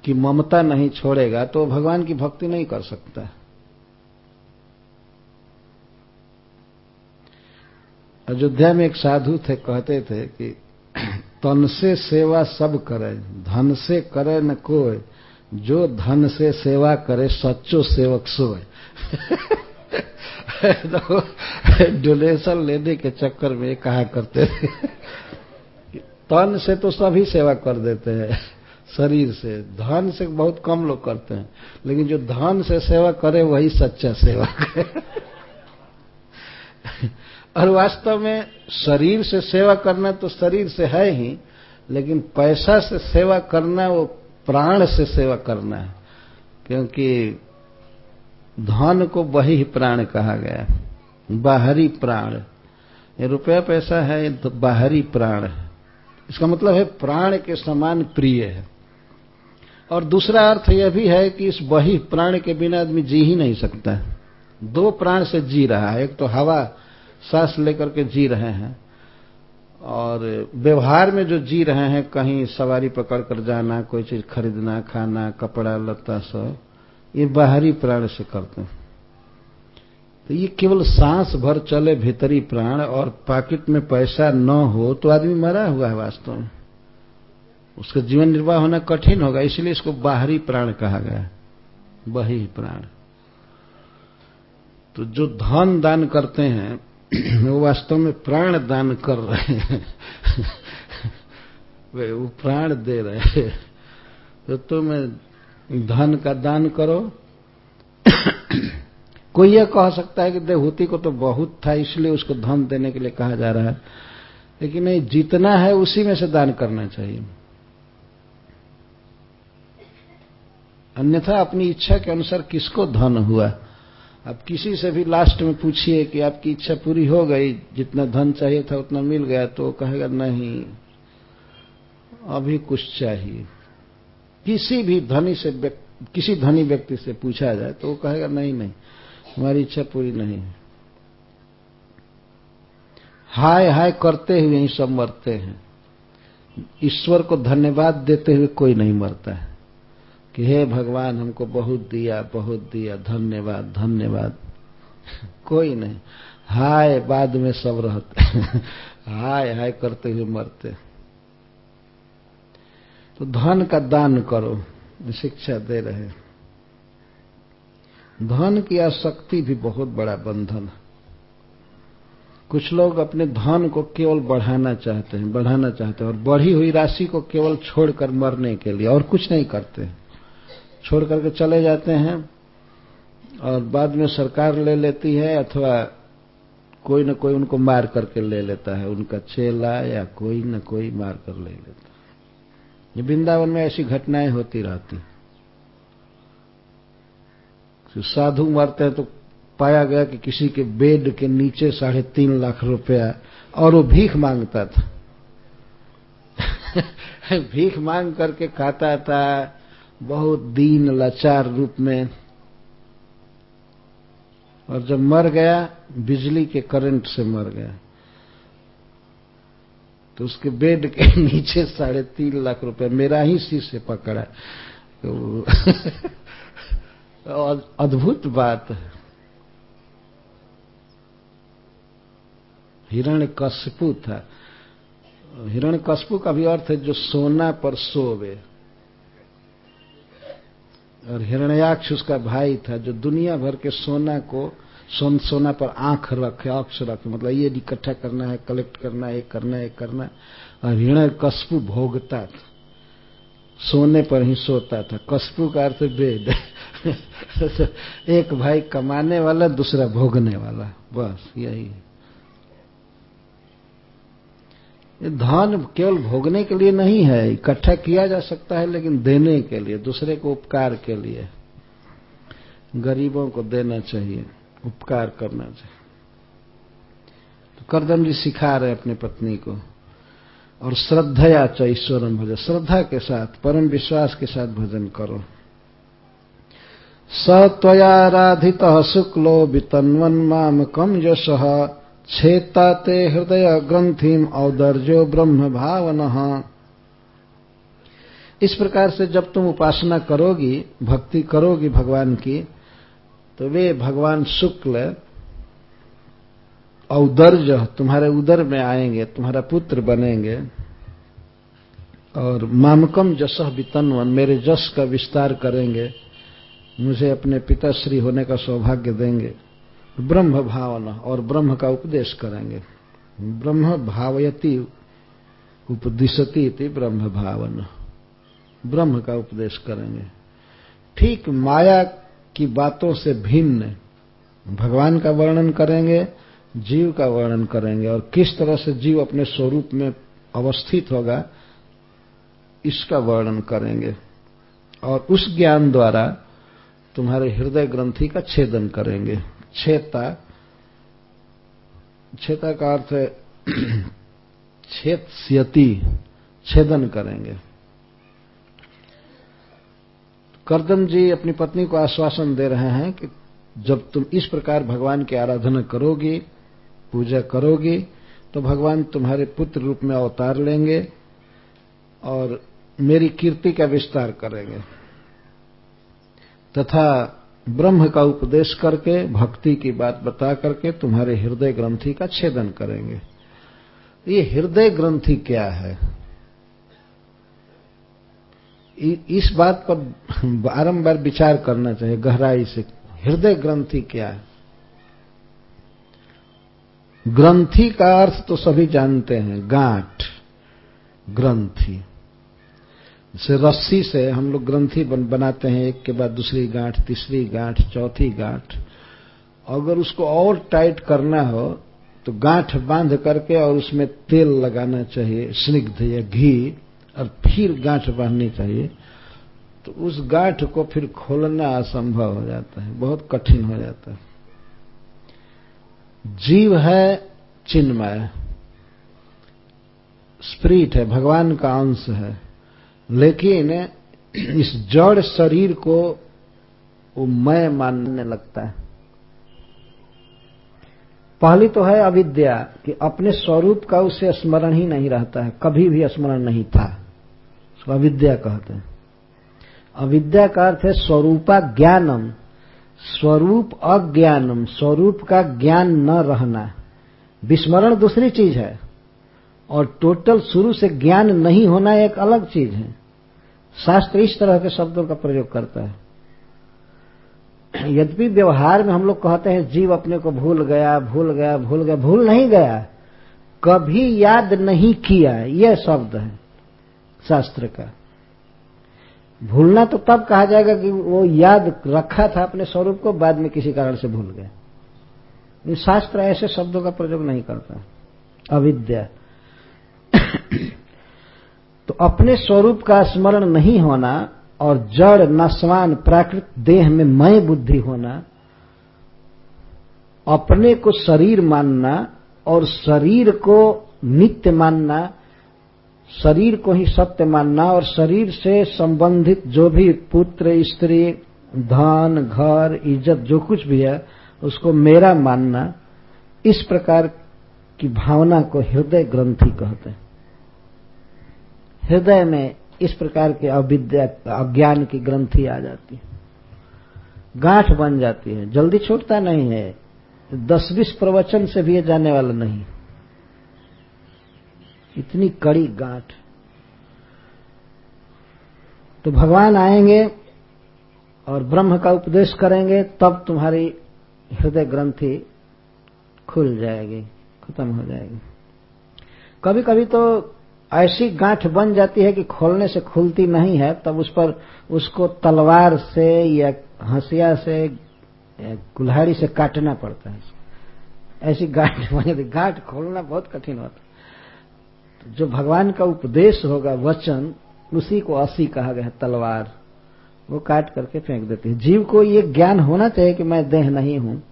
की ममता नहीं छोड़ेगा तो भगवान की भक्ति नहीं कर सकता। अयोध्या में एक साधु थे, कहते थे कि तन से सेवा सब करे, धन से करे न कोई जो धन से सेवा करे, सच्चो सेवक सोए। डोनेशन लेने के चक्कर में कहा करते थे। तन से तो सभी सेवा कर देते हैं, शरीर से। धन से बहुत कम लोग करते हैं, लेकिन जो धन से सेवा करे, वही सच्चा सेवक है। और वास्तव में शरीर से सेवा करना तो शरीर से है ही, लेकिन पैसा से सेवा करना, वो प्राण से सेवा करना है, क्योंकि धन को वही प्राण कहा गया बाहरी प्राण। ये रुपया पैसा है, ये तो बाहरी प्राण है। इसका मतलब है प्राण के समान प्रिय है। और दूसरा अर्थ यह भी है कि इस वही प्राण के बिना आदमी जी ही नहीं सकता। दो प्राण से जी रहा है, एक तो हवा सांस लेकर के जी रहे हैं। और व्यवहार में जो जी रहे हैं, कहीं सवारी पकड़ कर जाना, कोई चीज़ खरीदना, खाना, कपड़ा, लत्ता, सब, ये बाहरी प्राण से करते हैं। तो ये केवल सांस भर चले भीतरी प्राण और पॉकेट में पैसा न हो तो आदमी मरा हुआ है वास्तव में। उसका जीवन निर्वाह होना कठिन होगा, इसलिए इसको बाहरी प्राण कहा गया वही प्राण। तो जो धन दान करते हैं वो वास्तव में प्राण दान कर रहे हैं। वे वो प्राण दे रहे हैं। तो तुम धन का दान करो। कोई यह कह सकता है कि देवहूति को तो बहुत था, इसलिए उसको धन देने के लिए कहा जा रहा है। लेकिन नहीं जितना है, उसी में से दान करना चाहिए। अन्यथा अपनी इच्छा के अनुसार किसको धन हुआ? अब किसी से भी लास्ट में पूछिए कि आपकी इच्छा पूरी हो गई, जितना धन चाहिए था उतना मिल गया तो कहेगा, नहीं, अभी कुछ चाहिए। किसी भी धनी से किसी धनी व्यक्ति से पूछा जाए तो वो कहेगा, नहीं नहीं, हमारी इच्छा पूरी नहीं है। हाय हाय करते हुए ही सब मरते हैं। ईश्वर को धन्यवाद देते हुए कोई नहीं मरता है। कि हे भगवान, हमको बहुत दिया बहुत दिया, धन्यवाद धन्यवाद। कोई नहीं। हाय, बाद में सब रहते। हाय हाय करते हुए मरते। तो धन का दान करो, शिक्षा दे रहे। धन की आसक्ति भी बहुत बड़ा बंधन है। कुछ लोग अपने धन को केवल बढ़ाना चाहते हैं, बढ़ाना चाहते हैं और बढ़ी हुई राशि को केवल छोड़कर मरने के लिए और कुछ नहीं करते। छोड़ करके चले जाते हैं और बाद में सरकार ले लेती है अथवा कोई न कोई उनको मार करके ले लेता है, उनका चेला या कोई न कोई मार कर ले लेता है। ये वृंदावन में ऐसी घटनाएँ होती रहती साधु मरते हैं तो पाया गया कि किसी के बेड के नीचे साढ़े तीन लाख रुपया और वो भीख माँगता था। भीख मांग करके खाता था बहुत दीन लाचार रूप में। और जब मर गया, बिजली के करंट से मर गया। तो उसके बेड के नीचे साढ़े तीन लाख रुपए मेरा ही सी से पकड़ा। तो अद्भुत बात है। हिरण कशपु था। हिरण कशपु का भी अर्थ है जो सोना पर सोवे। और हिरण्याक्ष उसका भाई था जो दुनिया भर के सोना को, सोन सोना पर आँख रखे, अक्ष रखे मतलब ये इकट्ठा करना है कलेक्ट करना है, ये करना है करना और हिरण कशपु भोगता था। सोने पर ही सोता था। कशपु का अर्थ वेद एक भाई कमाने वाला, दूसरा भोगने वाला। बस यही है। धन केवल भोगने के लिए नहीं है, इकट्ठा किया जा सकता है, लेकिन देने के लिए, दूसरे को उपकार के लिए। गरीबों को देना चाहिए, उपकार करना चाहिए। तो करदम जी सिखा रहे अपनी पत्नी को, और श्रद्धया च ईश्वरम भजन, श्रद्धा के साथ, परम विश्वास के साथ भजन करो। स त्वयाराधित शुक्लो वितन्वन माम कम यश। छेता ते हृदय ग्रंथिम औदर्जो ब्रह्म भावन इस प्रकार से जब तुम उपासना करोगी, भक्ति करोगी भगवान की तो वे भगवान शुक्ल औदर्ज तुम्हारे उदर में आएँगे, तुम्हारा पुत्र बनेंगे। और मामकम जस वितनवन मेरे जस का विस्तार करेंगे। मुझे अपने पिताश्री होने का सौभाग्य देंगे। ब्रह्म भावना और ब्रह्म का उपदेश करेंगे। ब्रह्म भावयति उपदिशती थी ब्रह्म भावना। ब्रह्म का उपदेश करेंगे। ठीक माया की बातों से भिन्न भगवान का वर्णन करेंगे, जीव का वर्णन करेंगे और किस तरह से जीव अपने स्वरूप में अवस्थित होगा, इसका वर्णन करेंगे। और उस ज्ञान द्वारा तुम्हारे हृदय ग्रंथि का छेदन करेंगे। छेता छेता का अर्थ है छेदस्यति छेदन करेंगे। करदम जी अपनी पत्नी को आश्वासन दे रहे हैं कि जब तुम इस प्रकार भगवान की आराधना करोगी, पूजा करोगी तो भगवान तुम्हारे पुत्र रूप में अवतार लेंगे और मेरी कीर्ति का विस्तार करेंगे। तथा ब्रह्म का उपदेश करके, भक्ति की बात बता करके तुम्हारे हृदय ग्रंथि का छेदन करेंगे। ये हृदय ग्रंथि क्या है? इस बात पर बारंबार विचार करना चाहिए, गहराई से। हृदय ग्रंथि क्या है? ग्रंथि का अर्थ तो सभी जानते हैं, गांठ, ग्रंथि। जैसे रस्सी से हम लोग ग्रंथि बन, बनाते हैं एक के बाद दूसरी गांठ तीसरी गांठ चौथी गांठ। अगर उसको और टाइट करना हो तो गांठ बाँध करके और उसमें तेल लगाना चाहिए स्निग्ध या घी और फिर गांठ बांधनी चाहिए। तो उस गांठ को फिर खोलना असंभव हो जाता है बहुत कठिन हो जाता है। जीव है चिन्मय स्प्रीट है भगवान का अंश है। लेकिन इस जड़ शरीर को वो मैं मानने लगता है। पहली तो है अविद्या कि अपने स्वरूप का उसे स्मरण ही नहीं रहता है, कभी भी स्मरण नहीं था। उसको अविद्या कहते हैं। अविद्या का अर्थ है स्वरूपा ज्ञानम, स्वरूप अज्ञानम, स्वरूप का ज्ञान न रहना। विस्मरण दूसरी चीज़ है, और टोटल शुरू से ज्ञान नहीं होना एक अलग चीज़ है। शास्त्र इस तरह के शब्दों का प्रयोग करता है। यद्यपि व्यवहार में हम लोग कहते हैं, जीव अपने को भूल गया भूल गया भूल गया, भूल नहीं गया। कभी याद नहीं किया, यह शब्द है शास्त्र का। भूलना तो तब कहा जाएगा कि वो याद रखा था अपने स्वरूप को, बाद में किसी कारण से भूल गया। शास्त्र ऐसे शब्दों का प्रयोग नहीं करता। अविद्या। तो अपने स्वरूप का स्मरण नहीं होना और जड़, नस्वान, प्राकृत देह में मय बुद्धि होना, अपने को शरीर मानना और शरीर को नित्य मानना, शरीर को ही सत्य मानना और शरीर से संबंधित जो भी पुत्र, स्त्री, धन, घर, इज़्ज़त, जो कुछ भी है, उसको मेरा मानना, इस प्रकार की भावना को हृदय ग्रंथि कहते हैं। हृदय में इस प्रकार के अविद्या, अज्ञान की ग्रंथि आ जाती है। गांठ बन जाती है। जल्दी छूटता नहीं है। दस बीस प्रवचन से भी जाने वाला नहीं। इतनी कड़ी गांठ। तो भगवान आएँगे और ब्रह्म का उपदेश करेंगे, तब तुम्हारी हृदय ग्रंथि खुल जाएगी, खत्म हो जाएगी। कभी कभी तो ऐसी गांठ बन जाती है कि खोलने से खुलती नहीं है, तब उस पर उसको तलवार से या हंसिया से कुल्हाड़ी से काटना पड़ता है। ऐसी गांठ बन जाती गांठ खोलना बहुत कठिन होता तो जो भगवान का उपदेश होगा, वचन, उसी को असी कहा गया है, तलवार। वो काट करके फेंक देती है। जीव को ये ज्ञान होना चाहिए कि मैं देह नहीं हूँ।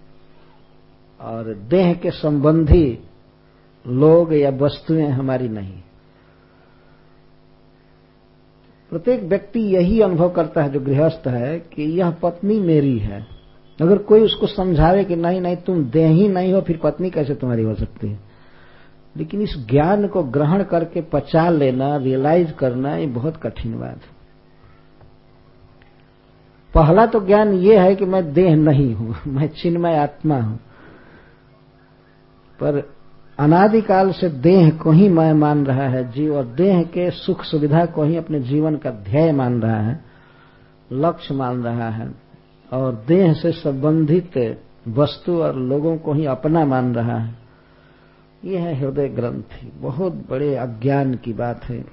और देह के संबंधी लोग या वस्तुएँ हमारी नहीं। प्रत्येक व्यक्ति यही अनुभव करता है जो गृहस्थ है कि यह पत्नी मेरी है। अगर कोई उसको समझावे कि नहीं नहीं, तुम देह ही नहीं हो, फिर पत्नी कैसे तुम्हारी हो सकती है? लेकिन इस ज्ञान को ग्रहण करके पचा लेना रियलाइज़ करना, ये बहुत कठिन बात है। पहला तो ज्ञान ये है कि मैं देह नहीं हूँ, मैं चिन्मय आत्मा हूँ। पर अनादिकाल से देह को ही मैं मान रहा है, जीव और देह के सुख सुविधा को ही अपने जीवन का ध्येय मान रहा है, लक्ष्य मान रहा है, और देह से संबंधित वस्तु और लोगों को ही अपना मान रहा है। यह है हृदय ग्रंथि बहुत बड़े अज्ञान की बात है।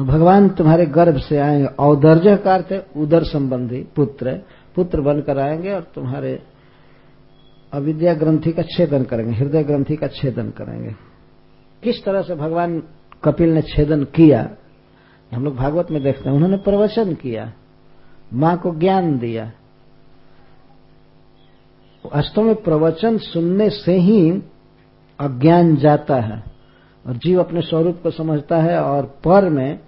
भगवान तुम्हारे गर्भ से आएँगे औदर्ज का अर्थ है उदर संबंधी पुत्र पुत्र बनकर आएँगे और तुम्हारे अविद्या ग्रंथि का छेदन करेंगे, हृदय ग्रंथि का छेदन करेंगे। किस तरह से भगवान कपिल ने छेदन किया? हम लोग भागवत में देखते हैं, उन्होंने प्रवचन किया, माँ को ज्ञान दिया। वास्तव में प्रवचन सुनने से ही अज्ञान जाता है और जीव अपने स्वरूप को समझता है और पर में,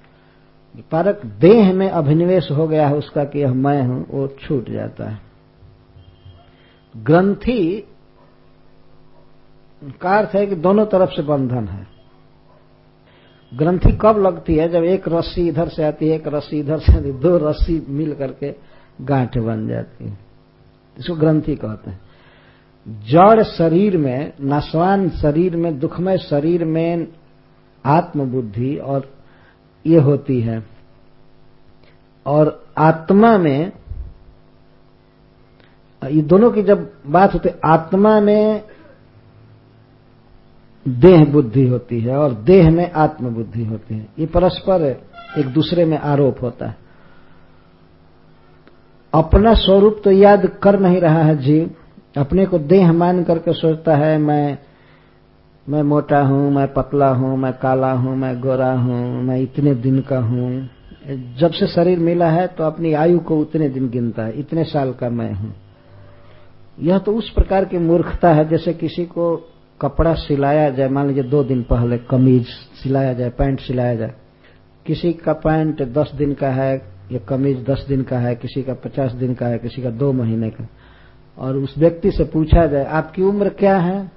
पारक देह में अभिनिवेश हो गया है उसका कि यह मैं हूँ, वो छूट जाता है। ग्रंथि, का अर्थ है कि दोनों तरफ़ से बंधन है। ग्रंथि कब लगती है? जब एक रस्सी इधर से आती है, एक रस्सी इधर से आती दो रस्सी मिल करके गांठ बन जाती है। इसको ग्रंथि कहते हैं। जड़ शरीर में नासवान शरीर में, दुखमय शरीर में आत्मबुद्धि और ये होती है। और आत्मा में ये दोनों की जब बात होती है, आत्मा में देह बुद्धि होती है और देह में आत्म बुद्धि होती है। ये परस्पर एक दूसरे में आरोप होता है। अपना स्वरूप तो याद कर नहीं रहा है जीव। अपने को देह मान करके सोचता है, मैं मैं मोटा हूँ, मैं पतला हूँ, मैं काला हूँ, मैं गोरा हूँ, मैं इतने दिन का हूँ। जब से शरीर मिला है तो अपनी आयु को उतने दिन गिनता है, इतने साल का मैं हूँ। यह तो उस प्रकार की मूर्खता है जैसे किसी को कपड़ा सिलाया जाए, मान लीजिए दो दिन पहले कमीज सिलाया जाए, पैंट सिलाया जाए। किसी का पैंट दस दिन का है, या कमीज दस दिन का है, किसी का पचास दिन का है, किसी का दो महीने का। और उस व्यक्ति से पूछा जाए, आपकी उम्र क्या है?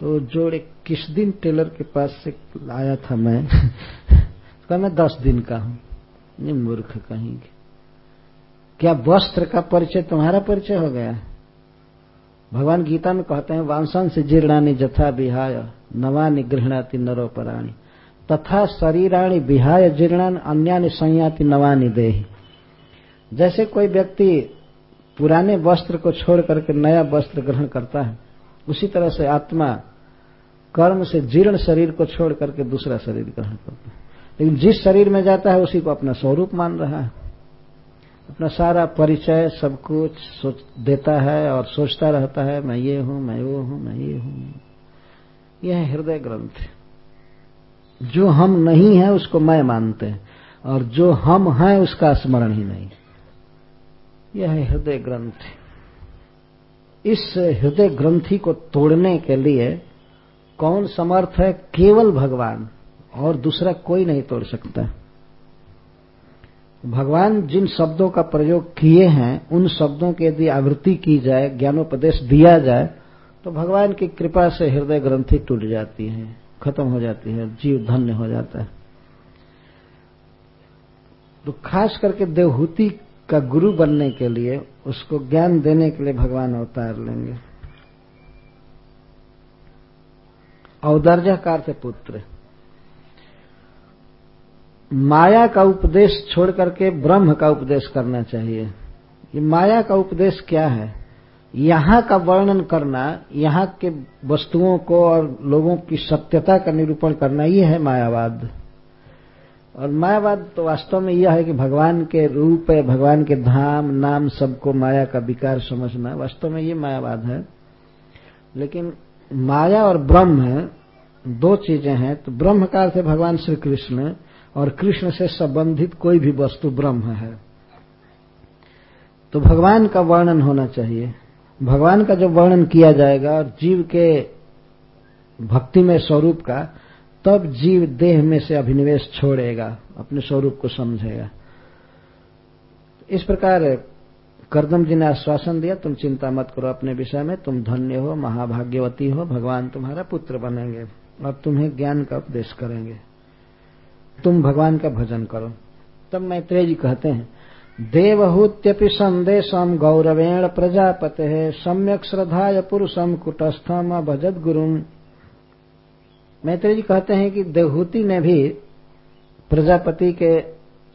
तो जोड़े, किस दिन टेलर के पास से आया था मैं? कहा मैं दस दिन का हूँ। नहीं, मूर्ख कहेंगे। क्या वस्त्र का परिचय तुम्हारा परिचय हो गया? भगवान गीता में कहते हैं, वांसन से जीर्णानी जथा विहाय, नवानि गृहणाति नरो पराणी तथा शरीराणी विहाय जीर्णान, अन्यानि संयाति नवानि देही। जैसे कोई व्यक्ति पुराने वस्त्र को छोड़ करके नया वस्त्र ग्रहण करता है, उसी तरह से आत्मा कर्म से जीर्ण शरीर को छोड़ करके दूसरा शरीर ग्रहण करता है। लेकिन जिस शरीर में जाता है, उसी को अपना स्वरूप मान रहा है। अपना सारा परिचय सब कुछ देता है और सोचता रहता है, मैं ये हूँ, मैं वो हूँ, मैं ये हूँ। यह हृदय ग्रंथ जो हम नहीं है, उसको मैं मानते हैं। और जो हम हैं, उसका स्मरण ही नहीं। यह है हृदय ग्रंथ इस हृदय ग्रंथि को तोड़ने के लिए कौन समर्थ है? केवल भगवान। और दूसरा कोई नहीं तोड़ सकता। भगवान जिन शब्दों का प्रयोग किए हैं, उन शब्दों की यदि आवृत्ति की जाए, ज्ञानोपदेश दिया जाए तो भगवान की कृपा से हृदय ग्रंथि टूट जाती है, खत्म हो जाती है, जीव धन्य हो जाता है। तो खास करके देवहूति का गुरु बनने के लिए, उसको ज्ञान देने के लिए भगवान अवतार लेंगे। औदर्जा का अर्थ पुत्र। माया का उपदेश छोड़ करके ब्रह्म का उपदेश करना चाहिए। ये माया का उपदेश क्या है? यहाँ का वर्णन करना, यहाँ के वस्तुओं को और लोगों की सत्यता का निरूपण करना, ये है मायावाद। और मायावाद तो वास्तव में यह है कि भगवान के रूप है, भगवान के धाम, नाम सबको माया का विकार समझना, वास्तव में ये मायावाद है। लेकिन माया और ब्रह्म, दो चीज़ें हैं तो ब्रह्म का अर्थ है भगवान श्री कृष्ण और कृष्ण से संबंधित कोई भी वस्तु ब्रह्म है। तो भगवान का वर्णन होना चाहिए। भगवान का जब वर्णन किया जाएगा और जीव के भक्ति में स्वरूप का, तब जीव देह में से अभिनिवेश छोड़ेगा, अपने स्वरूप को समझेगा। इस प्रकार करदम जी ने आश्वासन दिया, तुम चिंता मत करो, अपने विषय में तुम धन्य हो, महाभाग्यवती हो, भगवान तुम्हारा पुत्र बनेंगे और तुम्हें ज्ञान का उपदेश करेंगे। तुम भगवान का भजन करो। तब मैत्रेय जी कहते हैं, देवहूत्यपि संदेशम गौरवेण प्रजापते है सम्यक श्रद्धा पुरुषम कुटस्थम भजत गुरुम। मैत्रेय जी कहते हैं कि देवहूति ने भी प्रजापति के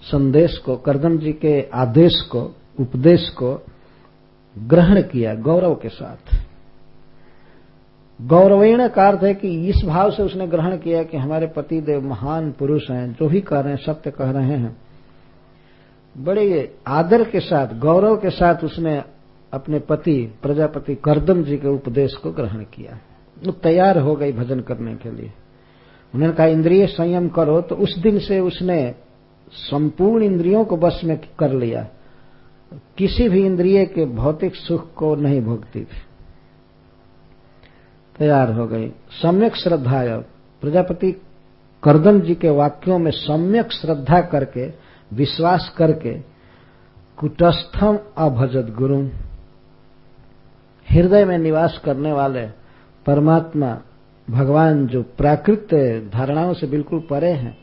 संदेश को, करदम जी के आदेश को, उपदेश को ग्रहण किया गौरव के साथ। गौरवीण का अर्थ है कि इस भाव से उसने ग्रहण किया कि हमारे पति देव महान पुरुष हैं, जो भी कह रहे हैं, सत्य कह रहे हैं। बड़े आदर के साथ, गौरव के साथ उसने अपने पति, प्रजापति करदम जी के उपदेश को ग्रहण किया। वो तैयार हो गई भजन करने के लिए। उन्होंने कहा, इंद्रिय संयम करो। तो उस दिन से उसने संपूर्ण इंद्रियों को बस में कर लिया। किसी भी इंद्रिय के भौतिक सुख को नहीं भोगती थी। तैयार हो गई। सम्यक श्रद्धा प्रजापति करदम जी के वाक्यों में सम्यक श्रद्धा करके, विश्वास करके, कुटस्थम अभजत गुरु हृदय में निवास करने वाले परमात्मा भगवान जो प्राकृत धारणाओं से बिल्कुल परे हैं,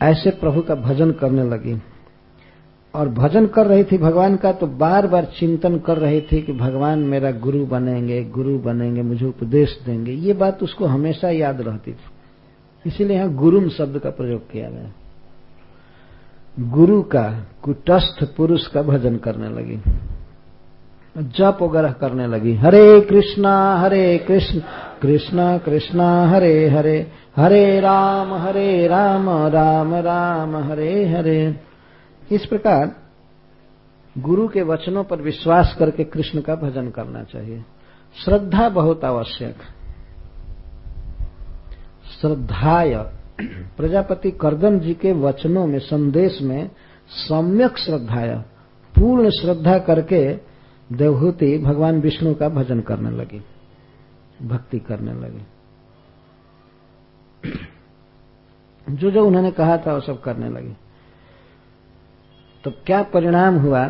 ऐसे प्रभु का भजन करने लगी। और भजन कर रही थी भगवान का तो बार बार चिंतन कर रही थी कि भगवान मेरा गुरु बनेंगे गुरु बनेंगे, मुझे उपदेश देंगे। ये बात उसको हमेशा याद रहती थी। इसीलिए यहाँ गुरुम शब्द का प्रयोग किया गया। गुरु का कुटस्थ पुरुष का भजन करने लगी। जप वगैरह करने लगी। हरे कृष्णा, हरे कृष्ण, कृष्णा कृष्णा, हरे हरे हरे राम हरे राम राम राम, हरे हरे। इस प्रकार गुरु के वचनों पर विश्वास करके कृष्ण का भजन करना चाहिए। श्रद्धा बहुत आवश्यक। श्रद्धाय। प्रजापति करदम जी के वचनों में, संदेश में सम्यक श्रद्धाय, पूर्ण श्रद्धा करके देवहूति भगवान विष्णु का भजन करने लगी, भक्ति करने लगी। जो जो उन्होंने कहा था वो सब करने लगी। तो क्या परिणाम हुआ?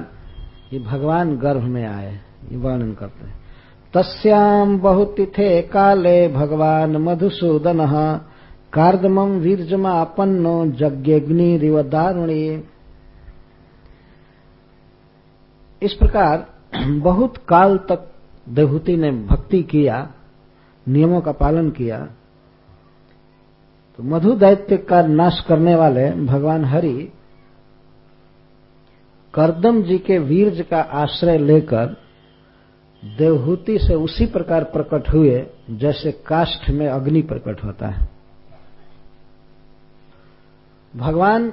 ये भगवान गर्भ में आए, ये वर्णन करते हैं। तस्याम बहुतिथे काले भगवान मधुसूदन कार्दमम वीरजमापन्नो यज्ञग्नि रिवदारुणी इस प्रकार बहुत काल तक देवहूति ने भक्ति किया, नियमों का पालन किया। तो मधु दैत्य का नाश करने वाले भगवान हरि करदम जी के वीरज का आश्रय लेकर देवहूति से उसी प्रकार प्रकट हुए, जैसे काष्ठ में अग्नि प्रकट होता है। भगवान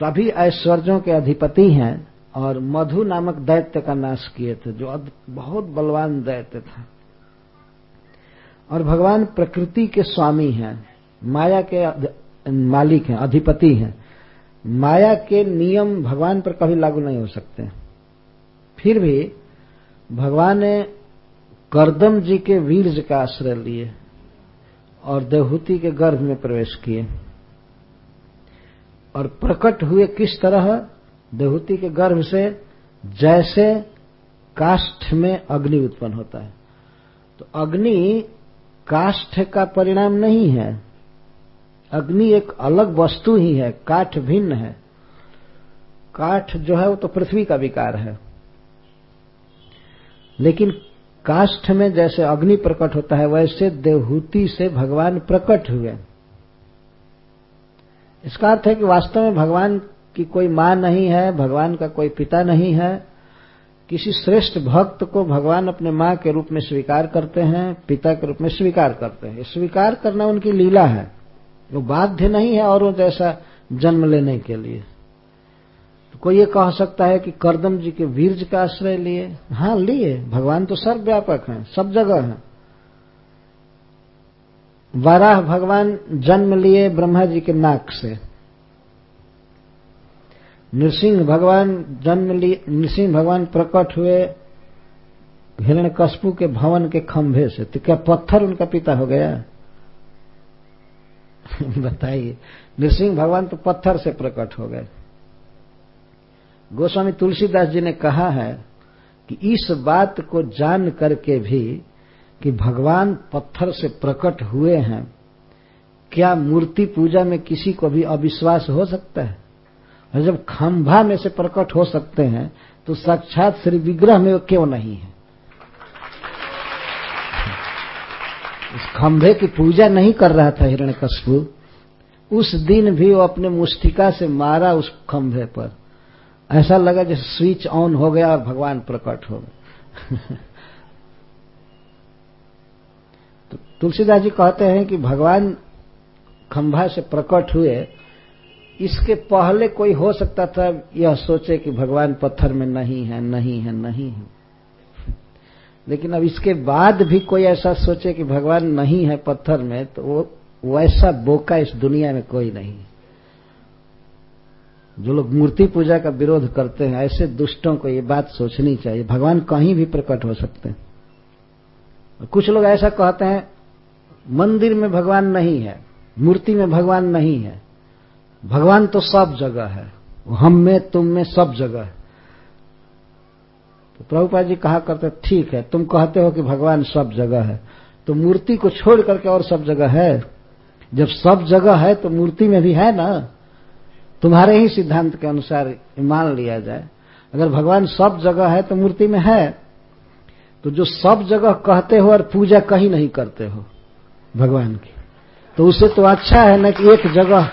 सभी ऐश्वर्यों के अधिपति हैं और मधु नामक दैत्य का नाश किए थे, जो बहुत बलवान दैत्य था। और भगवान प्रकृति के स्वामी हैं, माया के मालिक हैं, अधिपति हैं। माया के नियम भगवान पर कभी लागू नहीं हो सकते। फिर भी भगवान ने करदम जी के वीरज का आश्रय लिए और देवहूति के गर्भ में प्रवेश किए। और प्रकट हुए किस तरह? देवहूति के गर्भ से जैसे काष्ठ में अग्नि उत्पन्न होता है। तो अग्नि काष्ठ का परिणाम नहीं है। अग्नि एक अलग वस्तु ही है, काठ भिन्न है। काठ जो है वो तो पृथ्वी का विकार है। लेकिन काष्ठ में जैसे अग्नि प्रकट होता है, वैसे देवहूति से भगवान प्रकट हुए। इसका अर्थ है कि वास्तव में भगवान की कोई माँ नहीं है, भगवान का कोई पिता नहीं है। किसी श्रेष्ठ भक्त को भगवान अपने माँ के रूप में स्वीकार करते हैं, पिता के रूप में स्वीकार करते हैं। स्वीकार करना उनकी लीला है। वो बाध्य नहीं है और जैसा जन्म लेने के लिए। तो कोई ये कह सकता है कि करदम जी के वीरज का आश्रय लिए। हाँ लिए। भगवान तो सर्वव्यापक हैं, सब जगह हैं। वाराह भगवान जन्म लिए ब्रह्मा जी के नाक से। नृसिंह भगवान जन्म लिए, नृसिंह भगवान प्रकट हुए हिरण्यकशपु के भवन के खंभे से। तो क्या पत्थर उनका पिता हो गया? बताइए। नृसिंह भगवान तो पत्थर से प्रकट हो गए। गोस्वामी तुलसीदास जी ने कहा है कि इस बात को जान करके भी कि भगवान पत्थर से प्रकट हुए हैं, क्या मूर्ति पूजा में किसी को भी अविश्वास हो सकता है? और जब खंभा में से प्रकट हो सकते हैं तो साक्षात श्री विग्रह में क्यों नहीं है? उस खंभे की पूजा नहीं कर रहा था हिरण्यकशपु उस दिन भी वो अपने मुस्टिका से मारा उस खंभे पर। ऐसा लगा जैसे स्विच ऑन हो गया और भगवान प्रकट हो गए। तो तुलसीदास जी कहते हैं कि भगवान खंभा से प्रकट हुए। इसके पहले कोई हो सकता था, यह सोचे कि भगवान पत्थर में नहीं है नहीं है नहीं है। लेकिन अब इसके बाद भी कोई ऐसा सोचे कि भगवान नहीं है पत्थर में तो वो वैसा बोका इस दुनिया में कोई नहीं। जो लोग मूर्ति पूजा का विरोध करते हैं, ऐसे दुष्टों को ये बात सोचनी चाहिए। भगवान कहीं भी प्रकट हो सकते हैं। कुछ लोग ऐसा कहते हैं, मंदिर में भगवान नहीं है, मूर्ति में भगवान नहीं है। भगवान तो सब जगह है, हम में, तुम में सब जगह है। तो प्रभुपा जी कहा करते, ठीक है, तुम कहते हो कि भगवान सब जगह है तो मूर्ति को छोड़ करके और सब जगह है? जब सब जगह है तो मूर्ति में भी है ना? तुम्हारे ही सिद्धांत के अनुसार मान लिया जाए। अगर भगवान सब जगह है तो मूर्ति में है। तो जो सब जगह कहते हो और पूजा कहीं नहीं करते हो, भगवान की। तो उसे तो अच्छा है ना कि एक जगह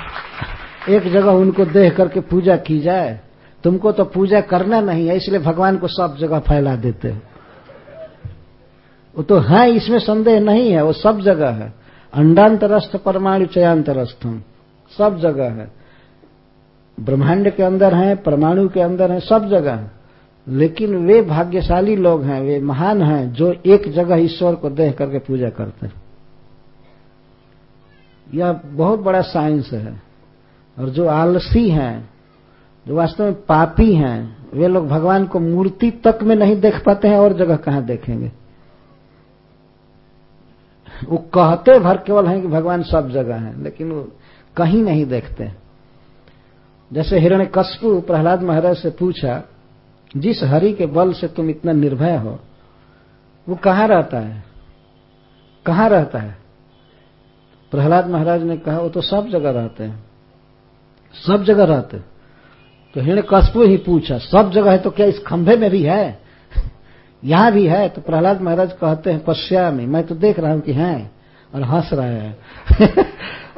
एक जगह उनको देख करके पूजा की जाए। तुमको तो पूजा करना नहीं है, इसलिए भगवान को सब जगह फैला देते हो। वो तो है, इसमें संदेह नहीं है, वो सब जगह है। अंडांतरस्थ परमाणु चयांतरस्थम सब जगह है। ब्रह्मांड के अंदर है, परमाणु के अंदर है, सब जगह है। लेकिन वे भाग्यशाली लोग हैं, वे महान हैं, जो एक जगह ईश्वर को देख करके पूजा करते हैं। यह बहुत बड़ा साइंस है। और जो आलसी हैं जो वास्तव में पापी हैं, वे लोग भगवान को मूर्ति तक में नहीं देख पाते हैं, और जगह कहाँ देखेंगे? वो कहते भर केवल हैं कि भगवान सब जगह है, लेकिन वो कहीं नहीं देखते। जैसे हिरण्य कशपु प्रहलाद महाराज से पूछा, जिस हरि के बल से तुम इतना निर्भय हो, वो कहाँ रहता है? कहाँ रहता है? प्रहलाद महाराज ने कहा, वो तो सब जगह रहते हैं। सब जगह रहते तो हिरण्य कशपु ही पूछा, सब जगह है तो क्या इस खंभे में भी है? यहाँ भी है? तो प्रहलाद महाराज कहते हैं पश्या में मैं तो देख रहा हूँ कि हैं, और हंस रहे हैं।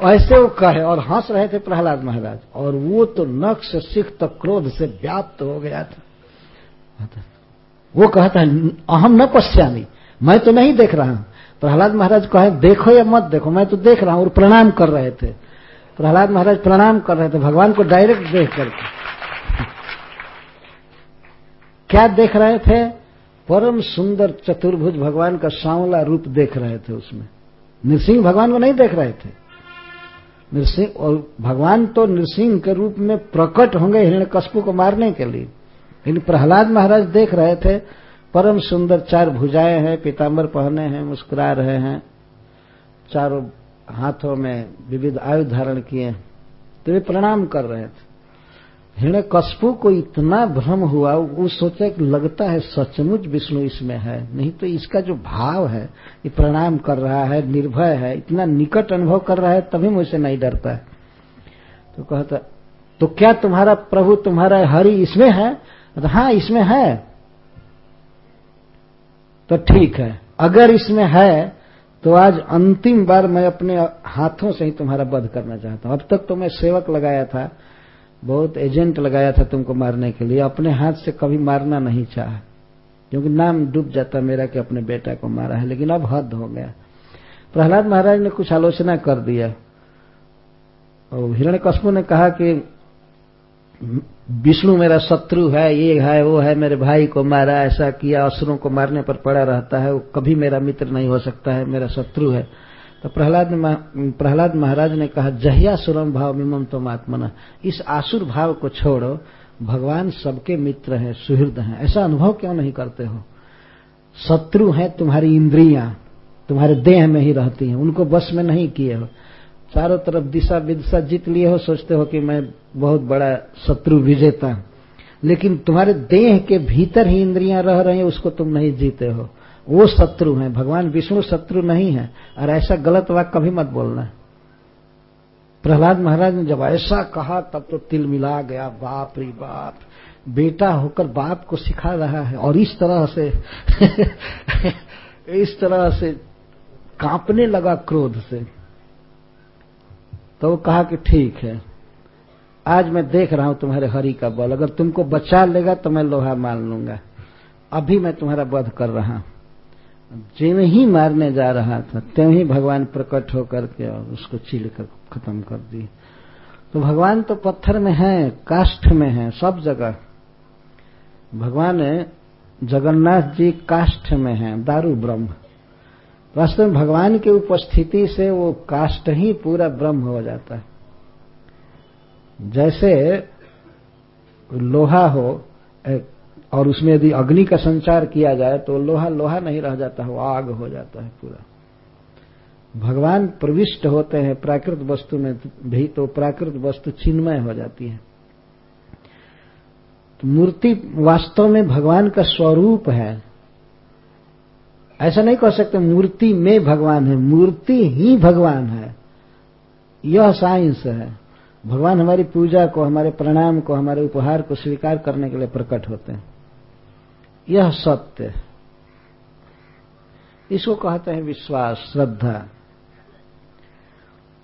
ऐसे वो कहे, और हंस रहे थे प्रहलाद महाराज, और वो तो से सिख तक क्रोध से व्याप्त हो गया था। वो कहता है, अहम न पश्यामी, मैं तो नहीं देख रहा हूँ। प्रहलाद महाराज कहे, देखो या मत देखो, मैं तो देख रहा हूँ, और प्रणाम कर रहे थे। प्रहलाद महाराज प्रणाम कर रहे थे, भगवान को डायरेक्ट देख करके। क्या देख रहे थे? परम सुंदर चतुर्भुज भगवान का सांवला रूप देख रहे थे उसमें। नृसिंह भगवान को नहीं देख रहे थे। नृसिंह और भगवान तो नृसिंह के रूप में प्रकट होंगे हिरण्यकशपु को मारने के लिए। लेकिन प्रहलाद महाराज देख रहे थे, परम सुंदर चार भुजाएँ हैं पीताम्बर पहने हैं, मुस्कुरा रहे हैं, चारों हाथों में विविध आयु धारण किए तो वे प्रणाम कर रहे थे। हिरण्य कशपु को इतना भ्रम हुआ, वो सोचा कि लगता है सचमुच विष्णु इसमें है। नहीं तो इसका जो भाव है, ये प्रणाम कर रहा है, निर्भय है, इतना निकट अनुभव कर रहा है, तभी मुझसे नहीं डरता है। तो कहता तो क्या तुम्हारा प्रभु तुम्हारा हरि इसमें है? तो हाँ इसमें है। तो ठीक है, अगर इसमें है तो आज अंतिम बार मैं अपने हाथों से ही तुम्हारा वध करना चाहता हूँ। अब तक तो मैं सेवक लगाया था बहुत एजेंट लगाया था तुमको मारने के लिए, अपने हाथ से कभी मारना नहीं चाहा। क्योंकि नाम डूब जाता मेरा कि अपने बेटा को मारा है, लेकिन अब हद हो गया। प्रहलाद महाराज ने कुछ आलोचना कर दिया। और हिरण्य कशपू ने कहा कि, विष्णु मेरा शत्रु है, ये है, वो है, मेरे भाई को मारा, ऐसा किया असुरों को मारने पर पड़ा रहता है, वो कभी मेरा मित्र नहीं हो सकता है, मेरा शत्रु है। तो प्रहलाद प्रहलाद महाराज ने कहा, जहिया सुरम भाव मिमम तो आत्मना। इस आसुर भाव को छोड़ो, भगवान सबके मित्र हैं, सुहृद हैं। ऐसा अनुभव क्यों नहीं करते हो? शत्रु हैं तुम्हारी इंद्रियाँ, तुम्हारे देह में ही रहती हैं, उनको बस में नहीं किए हो। चारों तरफ़ दिशा विदिशा जीत लिए हो, सोचते हो कि मैं बहुत बड़ा शत्रु विजेता। लेकिन तुम्हारे देह के भीतर ही इंद्रियाँ रह रही हैं, उसको तुम नहीं जीते हो। वो शत्रु हैं। भगवान विष्णु शत्रु नहीं है। और ऐसा गलत वाक्य कभी मत बोलना। प्रहलाद महाराज ने जब ऐसा कहा, तब तो तिल मिला गया, बाप रे बाप। बेटा होकर बाप को सिखा रहा है। और इस तरह से इस तरह से कांपने लगा क्रोध से। तो वो कहा कि ठीक है। आज मैं देख रहा हूँ तुम्हारे हरि का बल। अगर तुमको बचा लेगा तो मैं लोहा मान लूँगा। अभी मैं तुम्हारा वध कर रहा हूँ। जिन ही मारने जा रहा था, त्यों ही भगवान प्रकट होकर के और उसको चील कर खत्म कर दी तो भगवान तो पत्थर में है, काष्ठ में है, सब जगह। भगवान जगन्नाथ जी काष्ठ में है, दारू ब्रह्म। वास्तव में भगवान की उपस्थिति से वो काष्ठ ही पूरा ब्रह्म हो जाता है। जैसे लोहा हो और उसमें यदि अग्नि का संचार किया जाए तो लोहा लोहा नहीं रह जाता है आग हो जाता है पूरा। भगवान प्रविष्ट होते हैं प्राकृत वस्तु में भी तो प्राकृत वस्तु चिन्मय हो जाती है। तो मूर्ति वास्तव में भगवान का स्वरूप है। ऐसा नहीं कह सकते मूर्ति में भगवान है, मूर्ति ही भगवान है। यह साइंस है। भगवान हमारी पूजा को, हमारे प्रणाम को, हमारे उपहार को स्वीकार करने के लिए प्रकट होते हैं। यह सत्य। इसको कहते हैं विश्वास, श्रद्धा।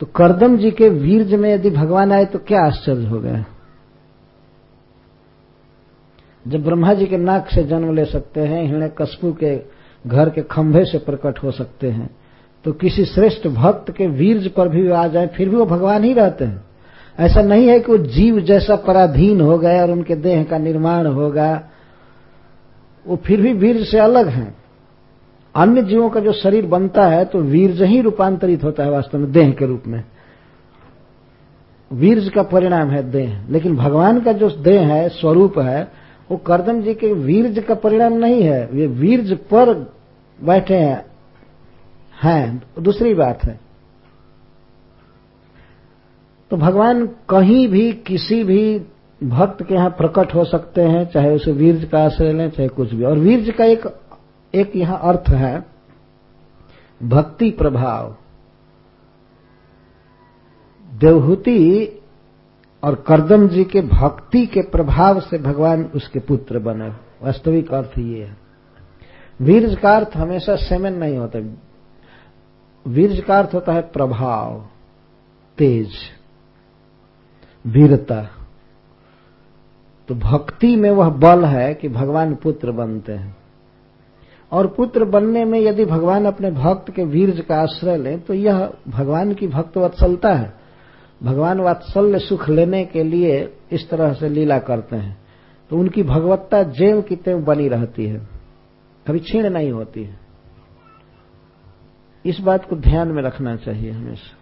तो करदम जी के वीरज में यदि भगवान आए तो क्या आश्चर्य हो गया? जब ब्रह्मा जी के नाक से जन्म ले सकते हैं, हिरण्य कस्पू के घर के खंभे से प्रकट हो सकते हैं तो किसी श्रेष्ठ भक्त के वीरज पर भी आ जाए, फिर भी वो भगवान ही रहते हैं। ऐसा नहीं है कि वो जीव जैसा पराधीन हो गए और उनके देह का निर्माण होगा। वो फिर भी वीर से अलग हैं। अन्य जीवों का जो शरीर बनता है तो वीरज ही रूपांतरित होता है वास्तव में देह के रूप में। वीरज का परिणाम है देह। लेकिन भगवान का जो देह है, स्वरूप है, वो करदम जी के वीरज का परिणाम नहीं है। ये वीरज पर बैठे हैं। हैं दूसरी बात है। तो भगवान कहीं भी, किसी भी भक्त के यहाँ प्रकट हो सकते हैं, चाहे उसे वीरज का आश्रय लें, चाहे कुछ भी। और वीरज का एक एक यहाँ अर्थ है, भक्ति प्रभाव। देवहूति और करदम जी के भक्ति के प्रभाव से भगवान उसके पुत्र बने। वास्तविक अर्थ ये है। वीरज का अर्थ हमेशा सेमन नहीं होता। वीरज का अर्थ होता है प्रभाव, तेज, वीरता। तो भक्ति में वह बल है कि भगवान पुत्र बनते हैं। और पुत्र बनने में यदि भगवान अपने भक्त के वीरज का आश्रय लें तो यह भगवान की भक्त वत्सलता है। भगवान वात्सल्य सुख लेने के लिए इस तरह से लीला करते हैं। तो उनकी भगवत्ता जेव की तेव बनी रहती है। कभी छीण नहीं होती है। इस बात को ध्यान में रखना चाहिए हमेशा।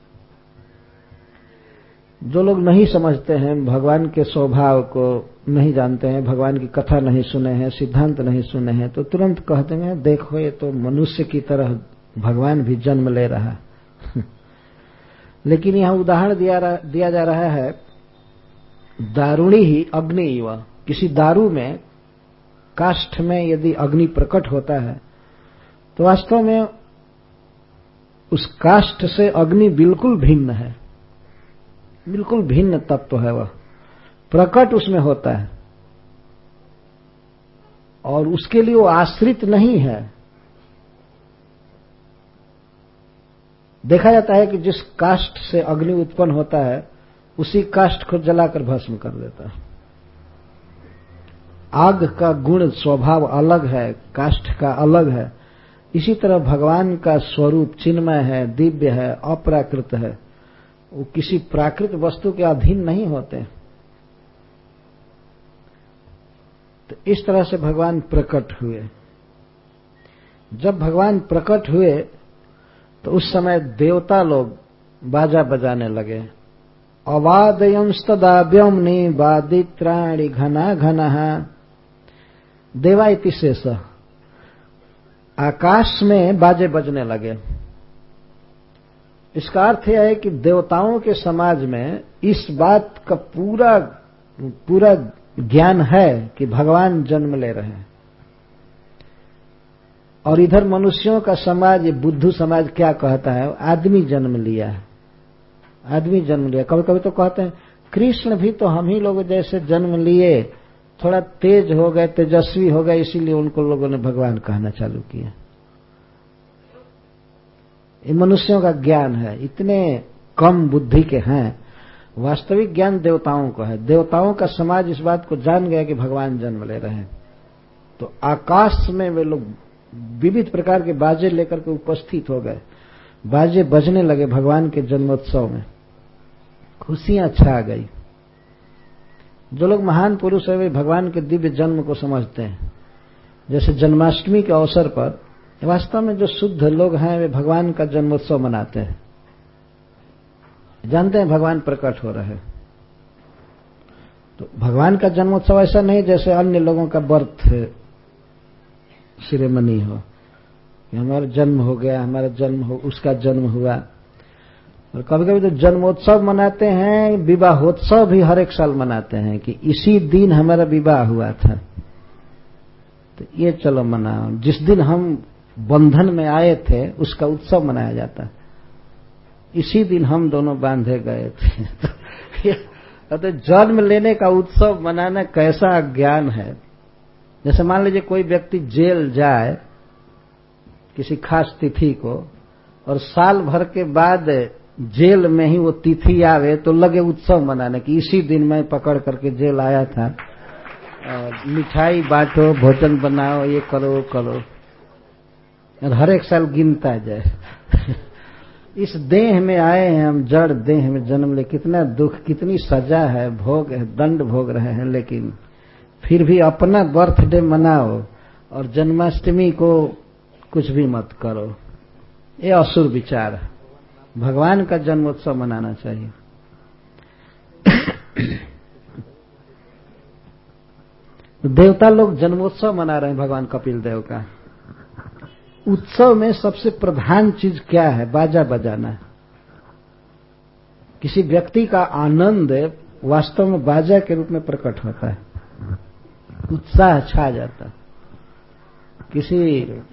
जो लोग नहीं समझते हैं भगवान के स्वभाव को नहीं जानते हैं भगवान की कथा नहीं सुने हैं सिद्धांत नहीं सुने हैं तो तुरंत कहते हैं देखो ये तो मनुष्य की तरह भगवान भी जन्म ले रहा लेकिन यहाँ उदाहरण दिया, दिया जा रहा है दारुणी ही अग्नि युवा। किसी दारू में काष्ठ में यदि अग्नि प्रकट होता है तो वास्तव में उस काष्ठ से अग्नि बिल्कुल भिन्न है। बिल्कुल भिन्न तत्व है वह। प्रकट उसमें होता है। और उसके लिए वो आश्रित नहीं है। देखा जाता है कि जिस काष्ठ से अग्नि उत्पन्न होता है, उसी काष्ठ को जलाकर भस्म कर देता है। आग का गुण, स्वभाव अलग है, काष्ठ का अलग है। इसी तरह भगवान का स्वरूप चिन्मय है, दिव्य है, अप्राकृत है। वो किसी प्राकृत वस्तु के अधीन नहीं होते। तो इस तरह से भगवान प्रकट हुए। जब भगवान प्रकट हुए तो उस समय देवता लोग बाजा बजाने लगे। अवादयंस्तदाव्यमनि वादित्राणि घना घना। देवा शेष। आकाश में बाजे बजने लगे। इसका अर्थ यह है कि देवताओं के समाज में इस बात का पूरा पूरा ज्ञान है कि भगवान जन्म ले रहे हैं। और इधर मनुष्यों का समाज, ये बुद्धू समाज क्या कहता है? आदमी जन्म लिया है। आदमी जन्म लिया। कभी कभी तो कहते हैं, कृष्ण भी तो हम ही लोग जैसे जन्म लिए, थोड़ा तेज हो गए, तेजस्वी हो गए, इसीलिए उनको लोगों ने भगवान कहना चालू किया। ये मनुष्यों का ज्ञान है। इतने कम बुद्धि के हैं वास्तविक ज्ञान देवताओं को है। देवताओं का समाज इस बात को जान गया कि भगवान जन्म ले रहे हैं। तो आकाश में वे लोग विविध प्रकार के बाजे लेकर के उपस्थित हो गए। बाजे बजने लगे भगवान के जन्मोत्सव में। खुशियाँ छा गई। जो लोग महान पुरुष है, वे भगवान के दिव्य जन्म को समझते हैं। जैसे जन्माष्टमी के अवसर पर, वास्तव में जो शुद्ध लोग हैं, वे भगवान का जन्मोत्सव मनाते हैं। जानते हैं भगवान प्रकट हो रहे तो भगवान का जन्मोत्सव ऐसा नहीं जैसे अन्य लोगों का बर्थ सिरेमनी हो। कि हमारा जन्म हो गया, हमारा जन्म हो, उसका जन्म हुआ। और कभी कभी तो जन्मोत्सव मनाते हैं, विवाहोत्सव भी हर एक साल मनाते हैं कि इसी दिन हमारा विवाह हुआ था। तो ये चलो मनाओ। जिस दिन हम बंधन में आए थे, उसका उत्सव मनाया जाता। है इसी दिन हम दोनों बांधे गए थे। तो जन्म लेने का उत्सव मनाना कैसा ज्ञान है? जैसे मान लीजिए कोई व्यक्ति जेल जाए किसी खास तिथि को और साल भर के बाद जेल में ही वो तिथि आवे तो लगे उत्सव मनाने की। इसी दिन मैं पकड़ करके जेल आया था। मिठाई बांटो, भोजन बनाओ, ये करो करो। और हर एक साल गिनता जाए। इस देह में आए हैं हम, जड़ देह में जन्म ले। कितना दुख, कितनी सजा है, भोग है दंड भोग रहे हैं, लेकिन फिर भी अपना बर्थडे मनाओ और जन्माष्टमी को कुछ भी मत करो। ये असुर विचार है। भगवान का जन्मोत्सव मनाना चाहिए। देवता लोग जन्मोत्सव मना रहे हैं, भगवान कपिल देव का। उत्सव में सबसे प्रधान चीज़ क्या है? बाजा बजाना किसी व्यक्ति का आनंद वास्तव में बाजा के रूप में प्रकट होता है। उत्साह छा जाता है। किसी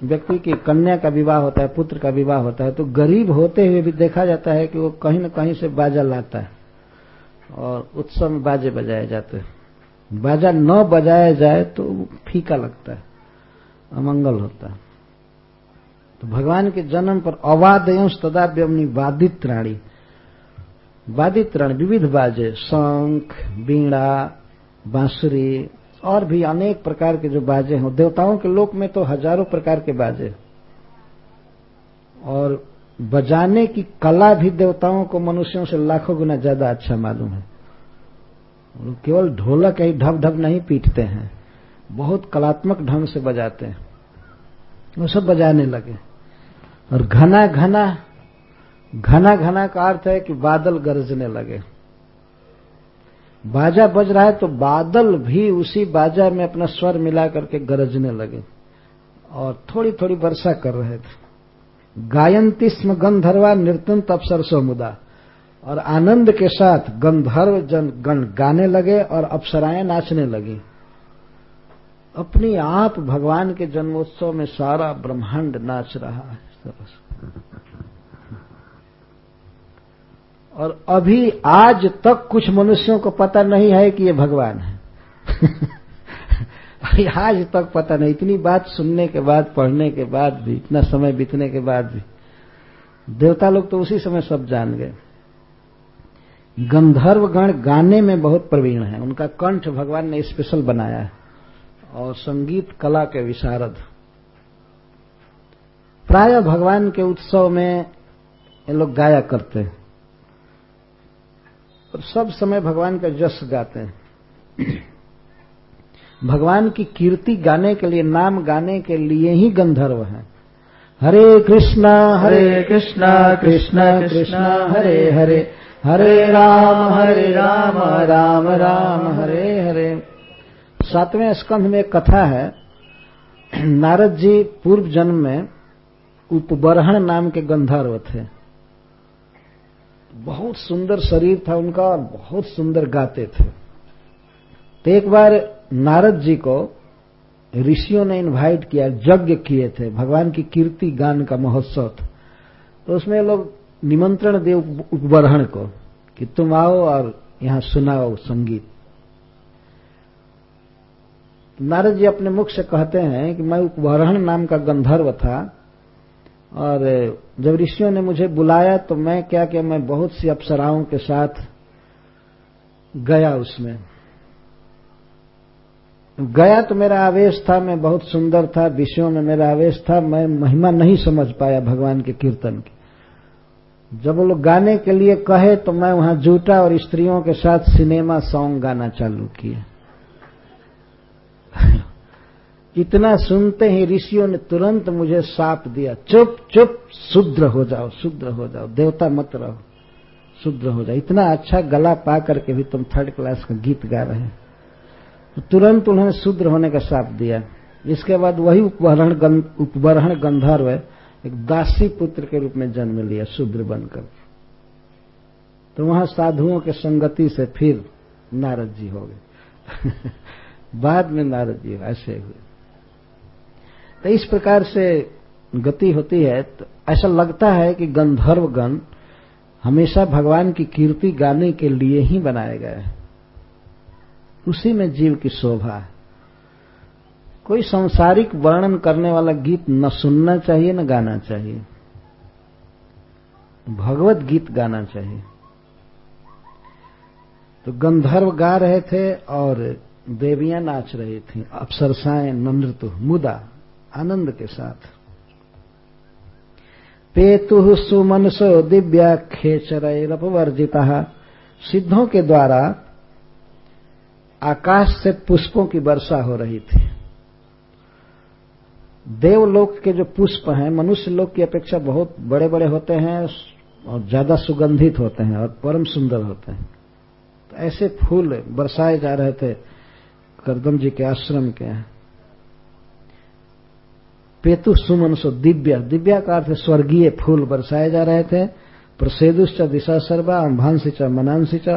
व्यक्ति की कन्या का विवाह होता है, पुत्र का विवाह होता है तो गरीब होते हुए भी देखा जाता है कि वो कहीं न कहीं से बाजा लाता है और उत्सव में बाजे बजाए जाते हैं। बाजा न बजाया जाए तो फीका लगता है, अमंगल होता है। तो भगवान के जन्म पर अवादयंश तदाव्यमनी वादित राणी। वादित राणी, विविध बाजे, शंख बीणा बांसुरी, और भी अनेक प्रकार के जो बाजे हैं देवताओं के लोक में तो हज़ारों प्रकार के बाजे और बजाने की कला भी देवताओं को, मनुष्यों से लाखों गुना ज़्यादा अच्छा मालूम है। केवल ढोलक ही ढब ढब नहीं पीटते हैं, बहुत कलात्मक ढंग से बजाते हैं। वो सब बजाने लगे। और घना घना घना घना का अर्थ है कि बादल गरजने लगे। बाजा बज रहा है तो बादल भी उसी बाजा में अपना स्वर मिला करके गरजने लगे। और थोड़ी थोड़ी वर्षा कर रहे थे। गायंती स्म गंधर्वा नृत्यन तपसर सोमुदा। और आनंद के साथ गंधर्व जन गण गाने लगे और अप्सराएँ नाचने लगी। अपनी आप भगवान के जन्मोत्सव में सारा ब्रह्मांड नाच रहा है। और अभी आज तक कुछ मनुष्यों को पता नहीं है कि ये भगवान है। आज तक पता नहीं, इतनी बात सुनने के बाद, पढ़ने के बाद भी, इतना समय बीतने के बाद भी। देवता लोग तो उसी समय सब जान गए। गंधर्व गण गाने में बहुत प्रवीण है। उनका कंठ भगवान ने स्पेशल बनाया है। और संगीत कला के विशारद। प्राय भगवान के उत्सव में ये लोग गाया करते हैं। और सब समय भगवान का जस गाते हैं। भगवान की कीर्ति गाने के लिए नाम गाने के लिए ही गंधर्व हैं। हरे कृष्णा हरे कृष्णा कृष्णा कृष्णा हरे हरे हरे राम हरे राम राम राम हरे हरे। सातवें स्कंध में कथा है। नारद जी पूर्व जन्म में उपबरहण नाम के गंधर्व थे। बहुत सुंदर शरीर था उनका और बहुत सुंदर गाते थे। तो एक बार नारद जी को ऋषियों ने इनवाइट किया, यज्ञ किए थे, भगवान की कीर्ति गान का महोत्सव था। तो उसमें लोग निमंत्रण दे उपबरहण को कि तुम आओ और यहाँ सुनाओ संगीत। नारद जी अपने मुख से कहते हैं कि मैं उपबरहण नाम का गंधर्व था और जब ऋषियों ने मुझे बुलाया तो मैं क्या किया, मैं बहुत सी अप्सराओं के साथ गया उसमें। गया तो मेरा आवेश था, मैं बहुत सुंदर था, विषयों में मेरा आवेश था, मैं महिमा नहीं समझ पाया भगवान के कीर्तन की। जब वो लोग गाने के लिए कहे तो मैं वहाँ जूटा और स्त्रियों के साथ सिनेमा सॉन्ग गाना चालू किया। इतना सुनते ही ऋषियों ने, तुरंत मुझे साप दिया। चुप चुप, शुद्र हो जाओ, शुद्र हो जाओ, देवता मत रहो, शुद्र हो जाओ। इतना अच्छा गला पा करके भी तुम थर्ड क्लास का गीत गा रहे तो तुरंत उन्होंने शुद्र होने का साप दिया। इसके बाद वही उपवरण उपवरण गंधर्व एक दासी पुत्र के रूप में जन्म लिया, शूद्र बनकर। तो वहाँ साधुओं के संगति से फिर नारद जी हो गए। बाद में नारद जी ऐसे हुए। तो इस प्रकार से गति होती है तो ऐसा लगता है कि गंधर्व गण हमेशा भगवान की कीर्ति गाने के लिए ही बनाए गए उसी में जीव की शोभा है। कोई संसारिक वर्णन करने वाला गीत न सुनना चाहिए, न गाना चाहिए। भगवत गीत गाना चाहिए। तो गंधर्व गा रहे थे और देवियाँ नाच रही थी। अप्सरसाएँ नृत्य मुदा आनंद के साथ। पेतु सुमनसो दिव्या खेचरपवर्जिता सिद्धों के द्वारा आकाश से पुष्पों की वर्षा हो रही थी। देवलोक के जो पुष्प हैं, मनुष्य लोक की अपेक्षा बहुत बड़े बड़े होते हैं और ज़्यादा सुगंधित होते हैं और परम सुंदर होते हैं। तो ऐसे फूल बरसाए जा रहे थे करदम जी के आश्रम के। पेतु सुमन सो दिव्य। दिव्या का अर्थ स्वर्गीय फूल बरसाए जा रहे थे। प्रसेदुश्च दिशा सर्वा अम्भांसी च मनांसी च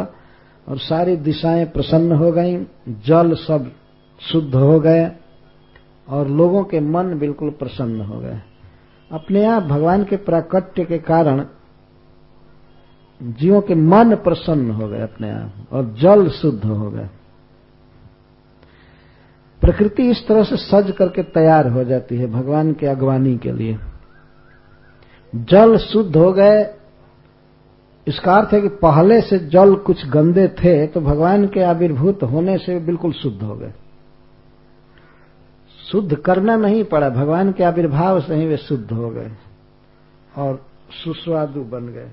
और सारी दिशाएँ प्रसन्न हो गईं। जल सब शुद्ध हो गए और लोगों के मन बिल्कुल प्रसन्न हो गए। अपने आप भगवान के प्राकट्य के कारण जीवों के मन प्रसन्न हो गए अपने आप और जल शुद्ध हो गए। प्रकृति इस तरह से सज करके तैयार हो जाती है भगवान के अगवानी के लिए। जल शुद्ध हो गए, इसका अर्थ है कि पहले से जल कुछ गंदे थे तो भगवान के आविर्भूत होने से बिल्कुल शुद्ध हो गए। शुद्ध करना नहीं पड़ा, भगवान के आविर्भाव से ही वे शुद्ध हो गए और सुस्वादु बन गए।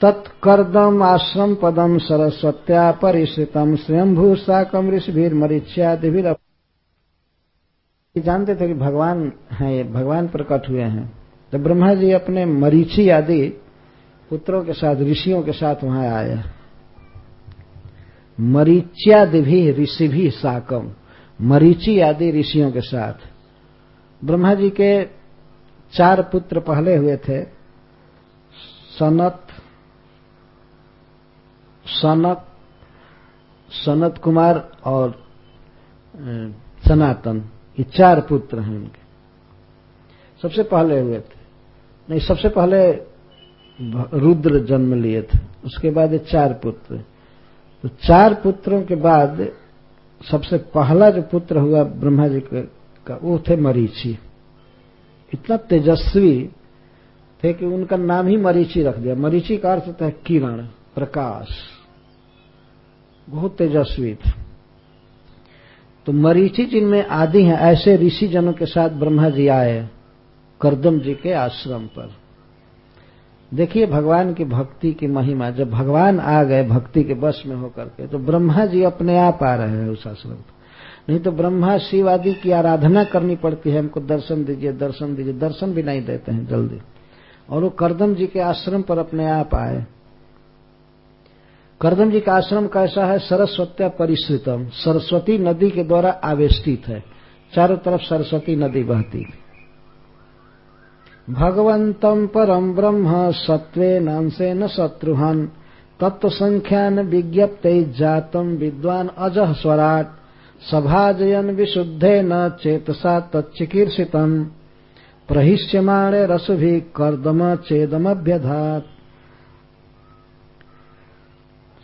तत्कर्दम आश्रम पदम सरस्वत्या परिश्रितम स्वयंभू साकम ऋषिभीर मरीच्यादि जानते थे कि भगवान हैं भगवान प्रकट हुए हैं। तो ब्रह्मा जी अपने मरीची आदि पुत्रों के साथ, ऋषियों के साथ वहाँ आए मरीच्यादि भी ऋषि भी साकम, मरीची आदि ऋषियों के साथ। ब्रह्मा जी के चार पुत्र पहले हुए थे, सनत सनक सनत कुमार और सनातन, ये चार पुत्र हैं उनके सबसे पहले हुए थे। नहीं, सबसे पहले रुद्र जन्म लिए थे। उसके बाद ये चार पुत्र। तो चार पुत्रों के बाद सबसे पहला जो पुत्र हुआ ब्रह्मा जी का, वो थे मरीची। इतना तेजस्वी थे कि उनका नाम ही मरीची रख दिया। मरीची का अर्थ होता है किरण, प्रकाश। बहुत तेजस्वी थे। तो मरीची जिनमें आदि हैं, ऐसे ऋषि जनों के साथ ब्रह्मा जी आए करदम जी के आश्रम पर। देखिए भगवान की भक्ति की महिमा, जब भगवान आ गए भक्ति के बस में होकर के तो ब्रह्मा जी अपने आप आ रहे हैं उस आश्रम पर। नहीं तो ब्रह्मा शिव आदि की आराधना करनी पड़ती है, हमको दर्शन दीजिए दर्शन दीजिए, दर्शन भी नहीं देते हैं जल्दी। और वो करदम जी के आश्रम पर अपने आप आए। करदम जी का आश्रम कैसा है? सरस्वत्या परिश्रितम। सरस्वती नदी के द्वारा आवेष्टित है। चारों तरफ़ सरस्वती नदी बहती। भगवंतम परम ब्रह्म सत्वे न शत्रुहन। तत्व संख्यान विज्ञप्त जातम विद्वान अजह स्वराट। सभाजयन विशुद्धे न चेतसा तच्चिकीर्षितम। प्रहिष्यमाणे रसभि कर्दम चेदमभ्यधात।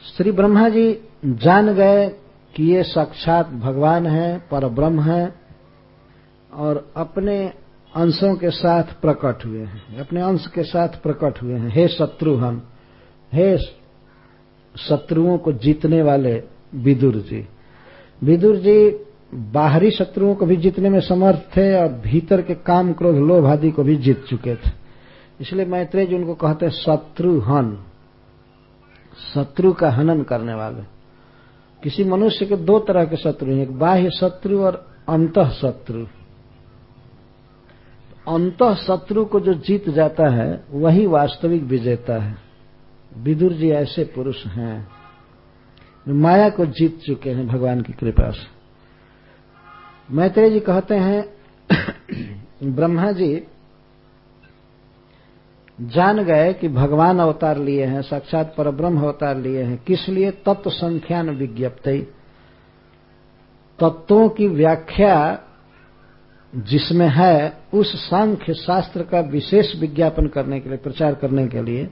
श्री ब्रह्मा जी जान गए कि ये साक्षात भगवान है पर ब्रह्म है, और अपने अंशों के साथ प्रकट हुए हैं। अपने अंश के साथ प्रकट हुए हैं। हे शत्रुहन हे शत्रुओं को जीतने वाले विदुर जी। विदुर जी बाहरी शत्रुओं को भी जीतने में समर्थ थे और भीतर के काम क्रोध लोभ आदि को भी जीत चुके थे। इसलिए मैत्रेय जी उनको कहते हैं शत्रुहन शत्रु का हनन करने वाले। किसी मनुष्य के दो तरह के शत्रु हैं, एक बाह्य शत्रु और अंत शत्रु अंत शत्रु को जो जीत जाता है, वही वास्तविक विजेता है। विदुर जी ऐसे पुरुष हैं, जो माया को जीत चुके हैं भगवान की कृपा से। मैत्रेय जी कहते हैं, ब्रह्मा जी जान गए कि भगवान अवतार लिए हैं, साक्षात पर ब्रह्म अवतार लिए हैं। किस लिए? तत्व संख्यान विज्ञप्त तत्वों की व्याख्या जिसमें है, उस सांख्य शास्त्र का विशेष विज्ञापन करने के लिए, प्रचार करने के लिए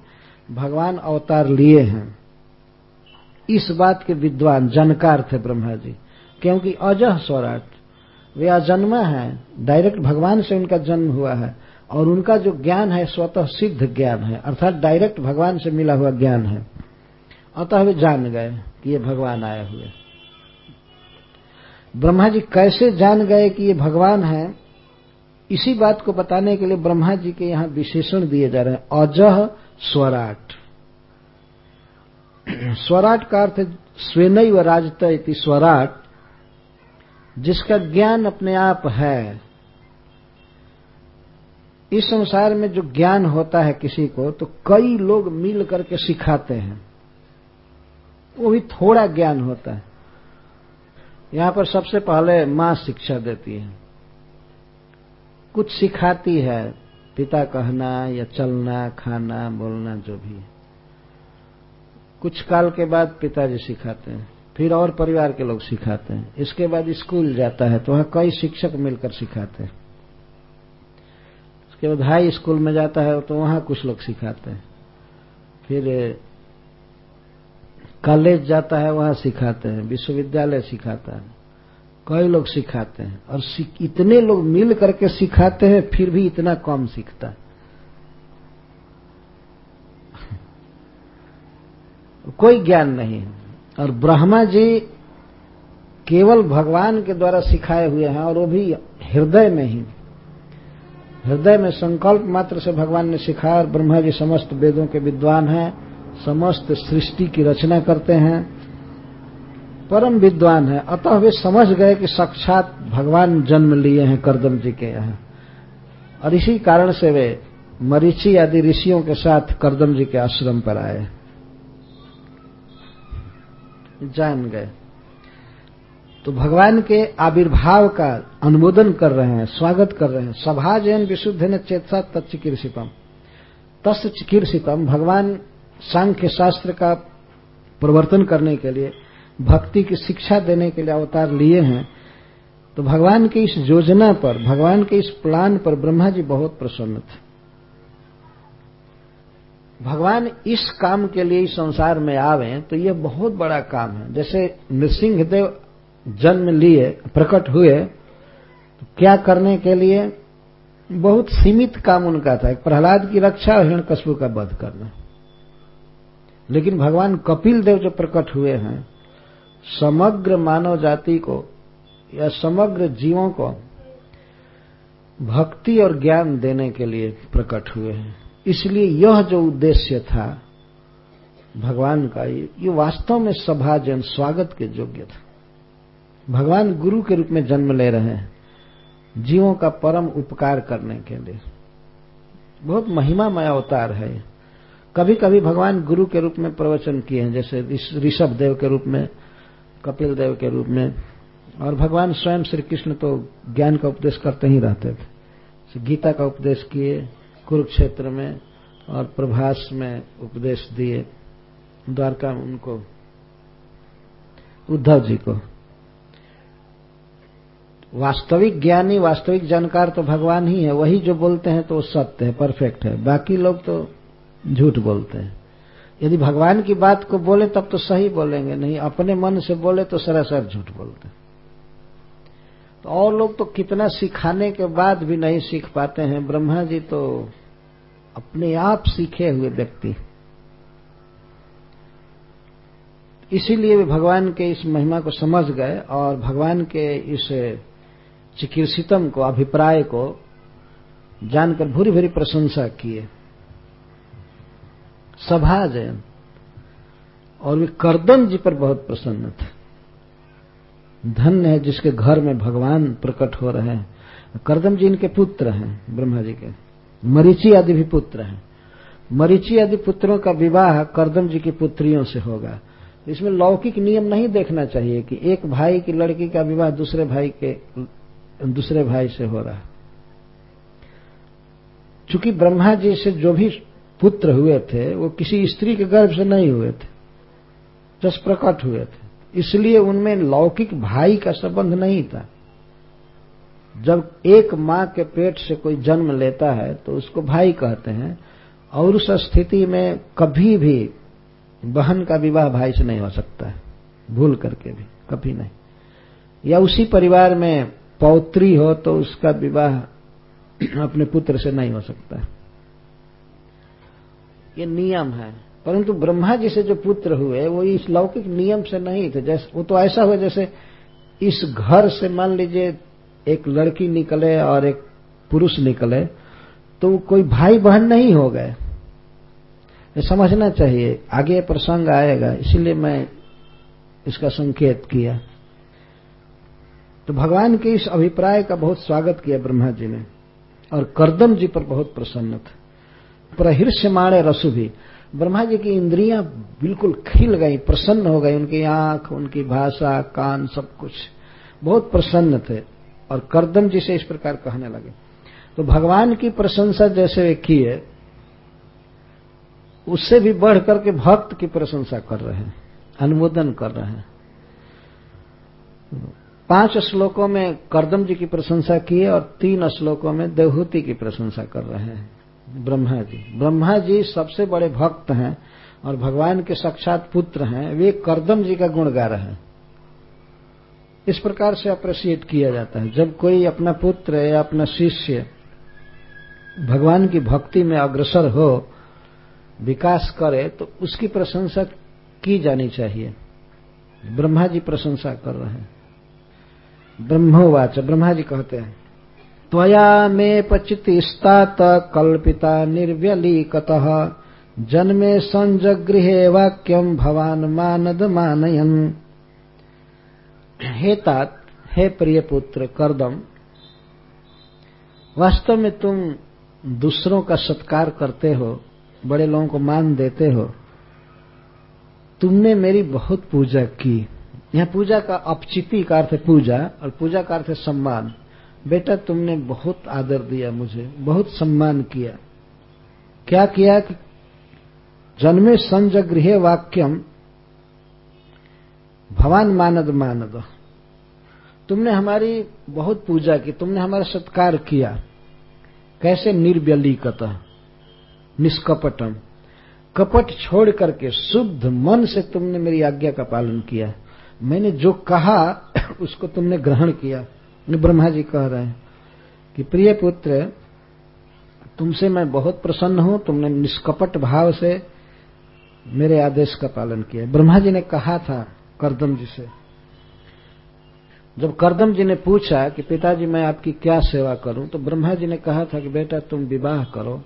भगवान अवतार लिए हैं। इस बात के विद्वान जानकार थे ब्रह्मा जी, क्योंकि अजह स्वराट वे अजन्मा है। डायरेक्ट भगवान से उनका जन्म हुआ है। और उनका जो ज्ञान है स्वतः सिद्ध ज्ञान है, अर्थात डायरेक्ट भगवान से मिला हुआ ज्ञान है। अतः वे जान गए कि ये भगवान आए हुए। ब्रह्मा जी कैसे जान गए कि ये भगवान है? इसी बात को बताने के लिए ब्रह्मा जी के यहाँ विशेषण दिए जा रहे हैं। अजह स्वराट। स्वराट का अर्थ स्वेनई व राजत स्वराट, जिसका ज्ञान अपने आप है। इस संसार में जो ज्ञान होता है किसी को तो कई लोग मिल करके सिखाते हैं। वो भी थोड़ा ज्ञान होता है। यहाँ पर सबसे पहले माँ शिक्षा देती है। कुछ सिखाती है, पिता कहना या चलना, खाना, बोलना, जो भी। कुछ काल के बाद पिताजी सिखाते हैं, फिर और परिवार के लोग सिखाते हैं। इसके बाद स्कूल जाता है तो वहाँ कई शिक्षक मिलकर सिखाते हैं। बाद हाई स्कूल में जाता है तो वहाँ कुछ लोग सिखाते हैं। फिर कॉलेज जाता है, वहाँ सिखाते हैं, विश्वविद्यालय सिखाता है। कई लोग सिखाते हैं और इतने लोग मिल करके सिखाते हैं, फिर भी इतना कम सीखता है। कोई ज्ञान नहीं है। और ब्रह्मा जी केवल भगवान के द्वारा सिखाए हुए हैं और वो भी हृदय में ही। हृदय में संकल्प मात्र से भगवान ने सिखाया और ब्रह्मा जी समस्त वेदों के विद्वान हैं, समस्त सृष्टि की रचना करते हैं, परम विद्वान है। अतः वे समझ गए कि साक्षात भगवान जन्म लिए हैं, करदम जी के यहाँ। और इसी कारण से वे मरीची आदि ऋषियों के साथ करदम जी के आश्रम पर आए। जान गए। तो भगवान के आविर्भाव का अनुमोदन कर रहे हैं, स्वागत कर रहे हैं। सभा जैन विशुद्ध ने चेतसा तत्चिकीर्षितम तस् चिकीर्षितम भगवान सांख्य शास्त्र का प्रवर्तन करने के लिए, भक्ति की शिक्षा देने के लिए अवतार लिए हैं। तो भगवान की इस योजना पर, भगवान के इस प्लान पर ब्रह्मा जी बहुत प्रसन्न थे। भगवान इस काम के लिए संसार में आवे तो यह बहुत बड़ा काम है। जैसे नृसिंह देव जन्म लिए, प्रकट हुए तो क्या करने के लिए? बहुत सीमित काम उनका था। प्रहलाद की रक्षा और हिरण्यकश्यप का वध करना। लेकिन भगवान कपिल देव जो प्रकट हुए हैं, समग्र मानव जाति को या समग्र जीवों को भक्ति और ज्ञान देने के लिए प्रकट हुए हैं। इसलिए यह जो उद्देश्य था, भगवान का, ये वास्तव में सभाजन, स्वागत के योग्य था। भगवान गुरु के रूप में जन्म ले रहे हैं। जीवों का परम उपकार करने के लिए। बहुत महिमामय अवतार है। कभी कभी भगवान गुरु के रूप में प्रवचन किए हैं, जैसे ऋषभ देव के रूप में, कपिल देव के रूप में, और भगवान स्वयं श्री कृष्ण तो ज्ञान का उपदेश करते ही रहते थे। गीता का उपदेश किए, कुरुक्षेत्र में, और प्रभास में उपदेश दिए, द्वारका उनको, उद्धव जी को। वास्तविक ज्ञानी, वास्तविक जानकार तो भगवान ही है, वही जो बोलते हैं तो वो सत्य है परफेक्ट है। बाकी लोग तो झूठ बोलते हैं। यदि भगवान की बात को बोले तब तो सही बोलेंगे, नहीं, अपने मन से बोले तो सरासर झूठ बोलते हैं। तो और लोग तो कितना सिखाने के बाद भी नहीं सीख पाते हैं। ब्रह्मा जी तो अपने आप सीखे हुए व्यक्ति इसीलिए भगवान के इस महिमा को समझ गए और भगवान के इस चिकित्सितम को, अभिप्राय को जानकर भूरी भूरी प्रशंसा किए। सभा जयन और वे करदम जी पर बहुत प्रसन्न थे। धन्य है जिसके घर में भगवान प्रकट हो रहे हैं। करदम जी इनके पुत्र हैं, ब्रह्मा जी के। मरीची आदि भी पुत्र हैं। मरीची आदि पुत्रों का विवाह करदम जी की पुत्रियों से होगा। इसमें लौकिक नियम नहीं देखना चाहिए कि एक भाई की लड़की का विवाह दूसरे भाई के दूसरे भाई से हो रहा है। चूँकि ब्रह्मा जी से जो भी पुत्र हुए थे, वो किसी स्त्री के गर्भ से नहीं हुए थे, जस प्रकट हुए थे। इसलिए उनमें लौकिक भाई का संबंध नहीं था। जब एक माँ के पेट से कोई जन्म लेता है तो उसको भाई कहते हैं, और उस स्थिति में कभी भी बहन का विवाह भाई से नहीं हो सकता है। भूल करके भी, कभी नहीं। या उसी परिवार में पौत्री हो तो उसका विवाह अपने पुत्र से नहीं हो सकता। ये नियम है। परंतु ब्रह्मा जी से जो पुत्र हुए, वो इस लौकिक नियम से नहीं थे। जैसे, वो तो ऐसा हुआ जैसे इस घर से मान लीजिए एक लड़की निकले और एक पुरुष निकले तो कोई भाई बहन नहीं हो गए। समझना चाहिए। आगे प्रसंग आएगा, इसीलिए मैं इसका संकेत किया। तो भगवान के इस अभिप्राय का बहुत स्वागत किया ब्रह्मा जी ने। और करदम जी पर बहुत प्रसन्न थे। प्रहृष्यमाणे रसु भी। ब्रह्मा जी की इंद्रियाँ बिल्कुल खिल गई, प्रसन्न हो गई। उनकी आँख, उनकी भाषा, कान, सब कुछ बहुत प्रसन्न थे। और करदम जी से इस प्रकार कहने लगे। तो भगवान की प्रशंसा जैसे वे किए, उससे भी बढ़ करके भक्त की प्रशंसा कर रहे हैं, अनुमोदन कर रहे हैं। पाँच श्लोकों में करदम जी की प्रशंसा की है और तीन श्लोकों में देवहूति की प्रशंसा कर रहे हैं। ब्रह्मा जी। ब्रह्मा जी सबसे बड़े भक्त हैं और भगवान के साक्षात पुत्र हैं। वे करदम जी का गुण गा रहे हैं। इस प्रकार से अप्रिशिएट किया जाता है। जब कोई अपना पुत्र या अपना शिष्य भगवान की भक्ति में अग्रसर हो, विकास करे तो उसकी प्रशंसा की जानी चाहिए। ब्रह्मा जी प्रशंसा कर रहे हैं। ब्रह्मोवाच ब्रह्मा जी कहते हैं, त्वया मे पचितिस्तात कल्पिता निर्व्यलीकतः, जन्मे संजगृहे वाक्यम भवान मानद मानयन। हे तात हे प्रिय पुत्र करदम, वास्तव में तुम दूसरों का सत्कार करते हो, बड़े लोगों को मान देते हो, तुमने मेरी बहुत पूजा की। यह पूजा का अपचिति का अर्थ है पूजा और पूजा का अर्थ है सम्मान। बेटा, तुमने बहुत आदर दिया मुझे, बहुत सम्मान किया। क्या किया कि जन्मे संज गृह वाक्यम, भवान मानद मानद। तुमने हमारी बहुत पूजा की, तुमने हमारा सत्कार किया। कैसे निर्व्यलीकत, निष्कपटम। कपट छोड़ करके, शुद्ध मन से तुमने मेरी आज्ञा का पालन किया। मैंने जो कहा, उसको तुमने ग्रहण किया। ब्रह्मा जी कह रहे हैं कि, प्रिय पुत्र, तुमसे मैं बहुत प्रसन्न हूँ। तुमने निष्कपट भाव से मेरे आदेश का पालन किया ब्रह्मा जी ने कहा था करदम जी से। जब करदम जी ने पूछा कि, पिताजी, मैं आपकी क्या सेवा करूँ? तो ब्रह्मा जी ने कहा था कि, बेटा, तुम विवाह करो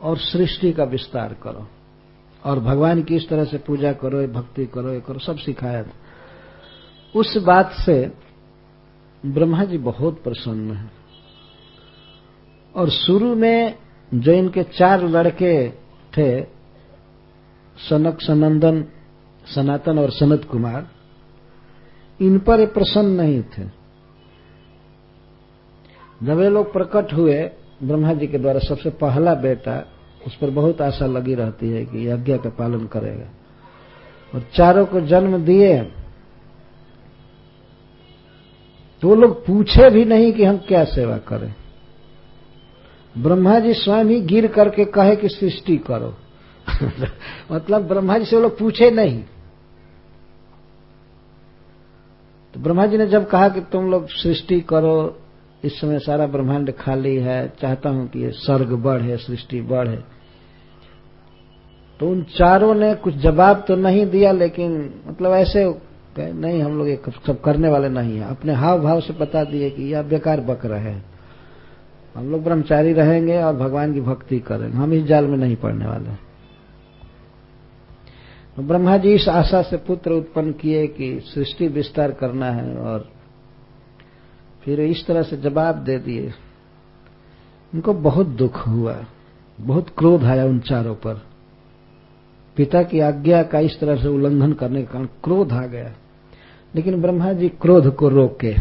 और सृष्टि का विस्तार करो और भगवान की इस तरह से पूजा करो, भक्ति करो, ये करो। सब सिखाया था। उस बात से ब्रह्मा जी बहुत प्रसन्न हैं। और शुरू में जो इनके चार लड़के थे, सनक सनंदन, सनातन और सनत कुमार, इन पर प्रसन्न नहीं थे। जब ये लोग प्रकट हुए, ब्रह्मा जी के द्वारा सबसे पहला बेटा, उस पर बहुत आशा लगी रहती है कि यज्ञ का पालन करेगा। और चारों को जन्म दिए तो लोग पूछे भी नहीं कि हम क्या सेवा करें। ब्रह्मा जी स्वयं ही गिर करके कहे कि सृष्टि करो। मतलब ब्रह्मा जी से वो लोग पूछे नहीं। तो ब्रह्मा जी ने जब कहा कि तुम लोग सृष्टि करो, इस समय सारा ब्रह्मांड खाली है, चाहता हूँ कि ये स्वर्ग बढ़े, सृष्टि बढ़े। तो उन चारों ने कुछ जवाब तो नहीं दिया, लेकिन मतलब ऐसे नहीं, हम लोग ये सब करने वाले नहीं है। अपने हाव भाव से बता दिए कि यह बेकार बक रहे हैं। हम लोग ब्रह्मचारी रहेंगे और भगवान की भक्ति करेंगे। हम इस जाल में नहीं पड़ने वाले तो ब्रह्मा जी इस आशा से पुत्र उत्पन्न किए कि सृष्टि विस्तार करना है और फिर इस तरह से जवाब दे दिए। उनको बहुत दुख हुआ। बहुत क्रोध आया उन चारों पर। पिता की आज्ञा का इस तरह से उल्लंघन करने के कारण क्रोध आ गया। लेकिन ब्रह्मा जी क्रोध को रोके।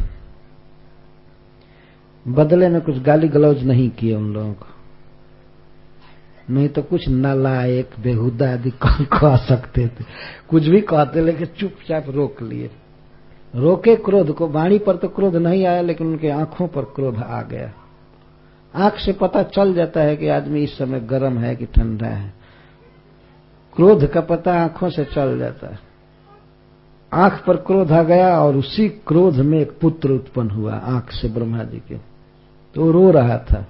बदले में कुछ गाली गलौज नहीं किए उन लोगों को। नहीं तो कुछ नालायक, बेहुदा आदि कह सकते थे? कुछ भी कहते, लेकिन चुपचाप रोक लिए। रोके क्रोध को। वाणी पर तो क्रोध नहीं आया, लेकिन उनके आँखों पर क्रोध आ गया। आँख से पता चल जाता है कि आदमी इस समय गर्म है कि ठंडा है। क्रोध का पता आँखों से चल जाता है। आँख पर क्रोध आ गया और उसी क्रोध में एक पुत्र उत्पन्न हुआ, आँख से ब्रह्मा जी के। तो रो रहा था।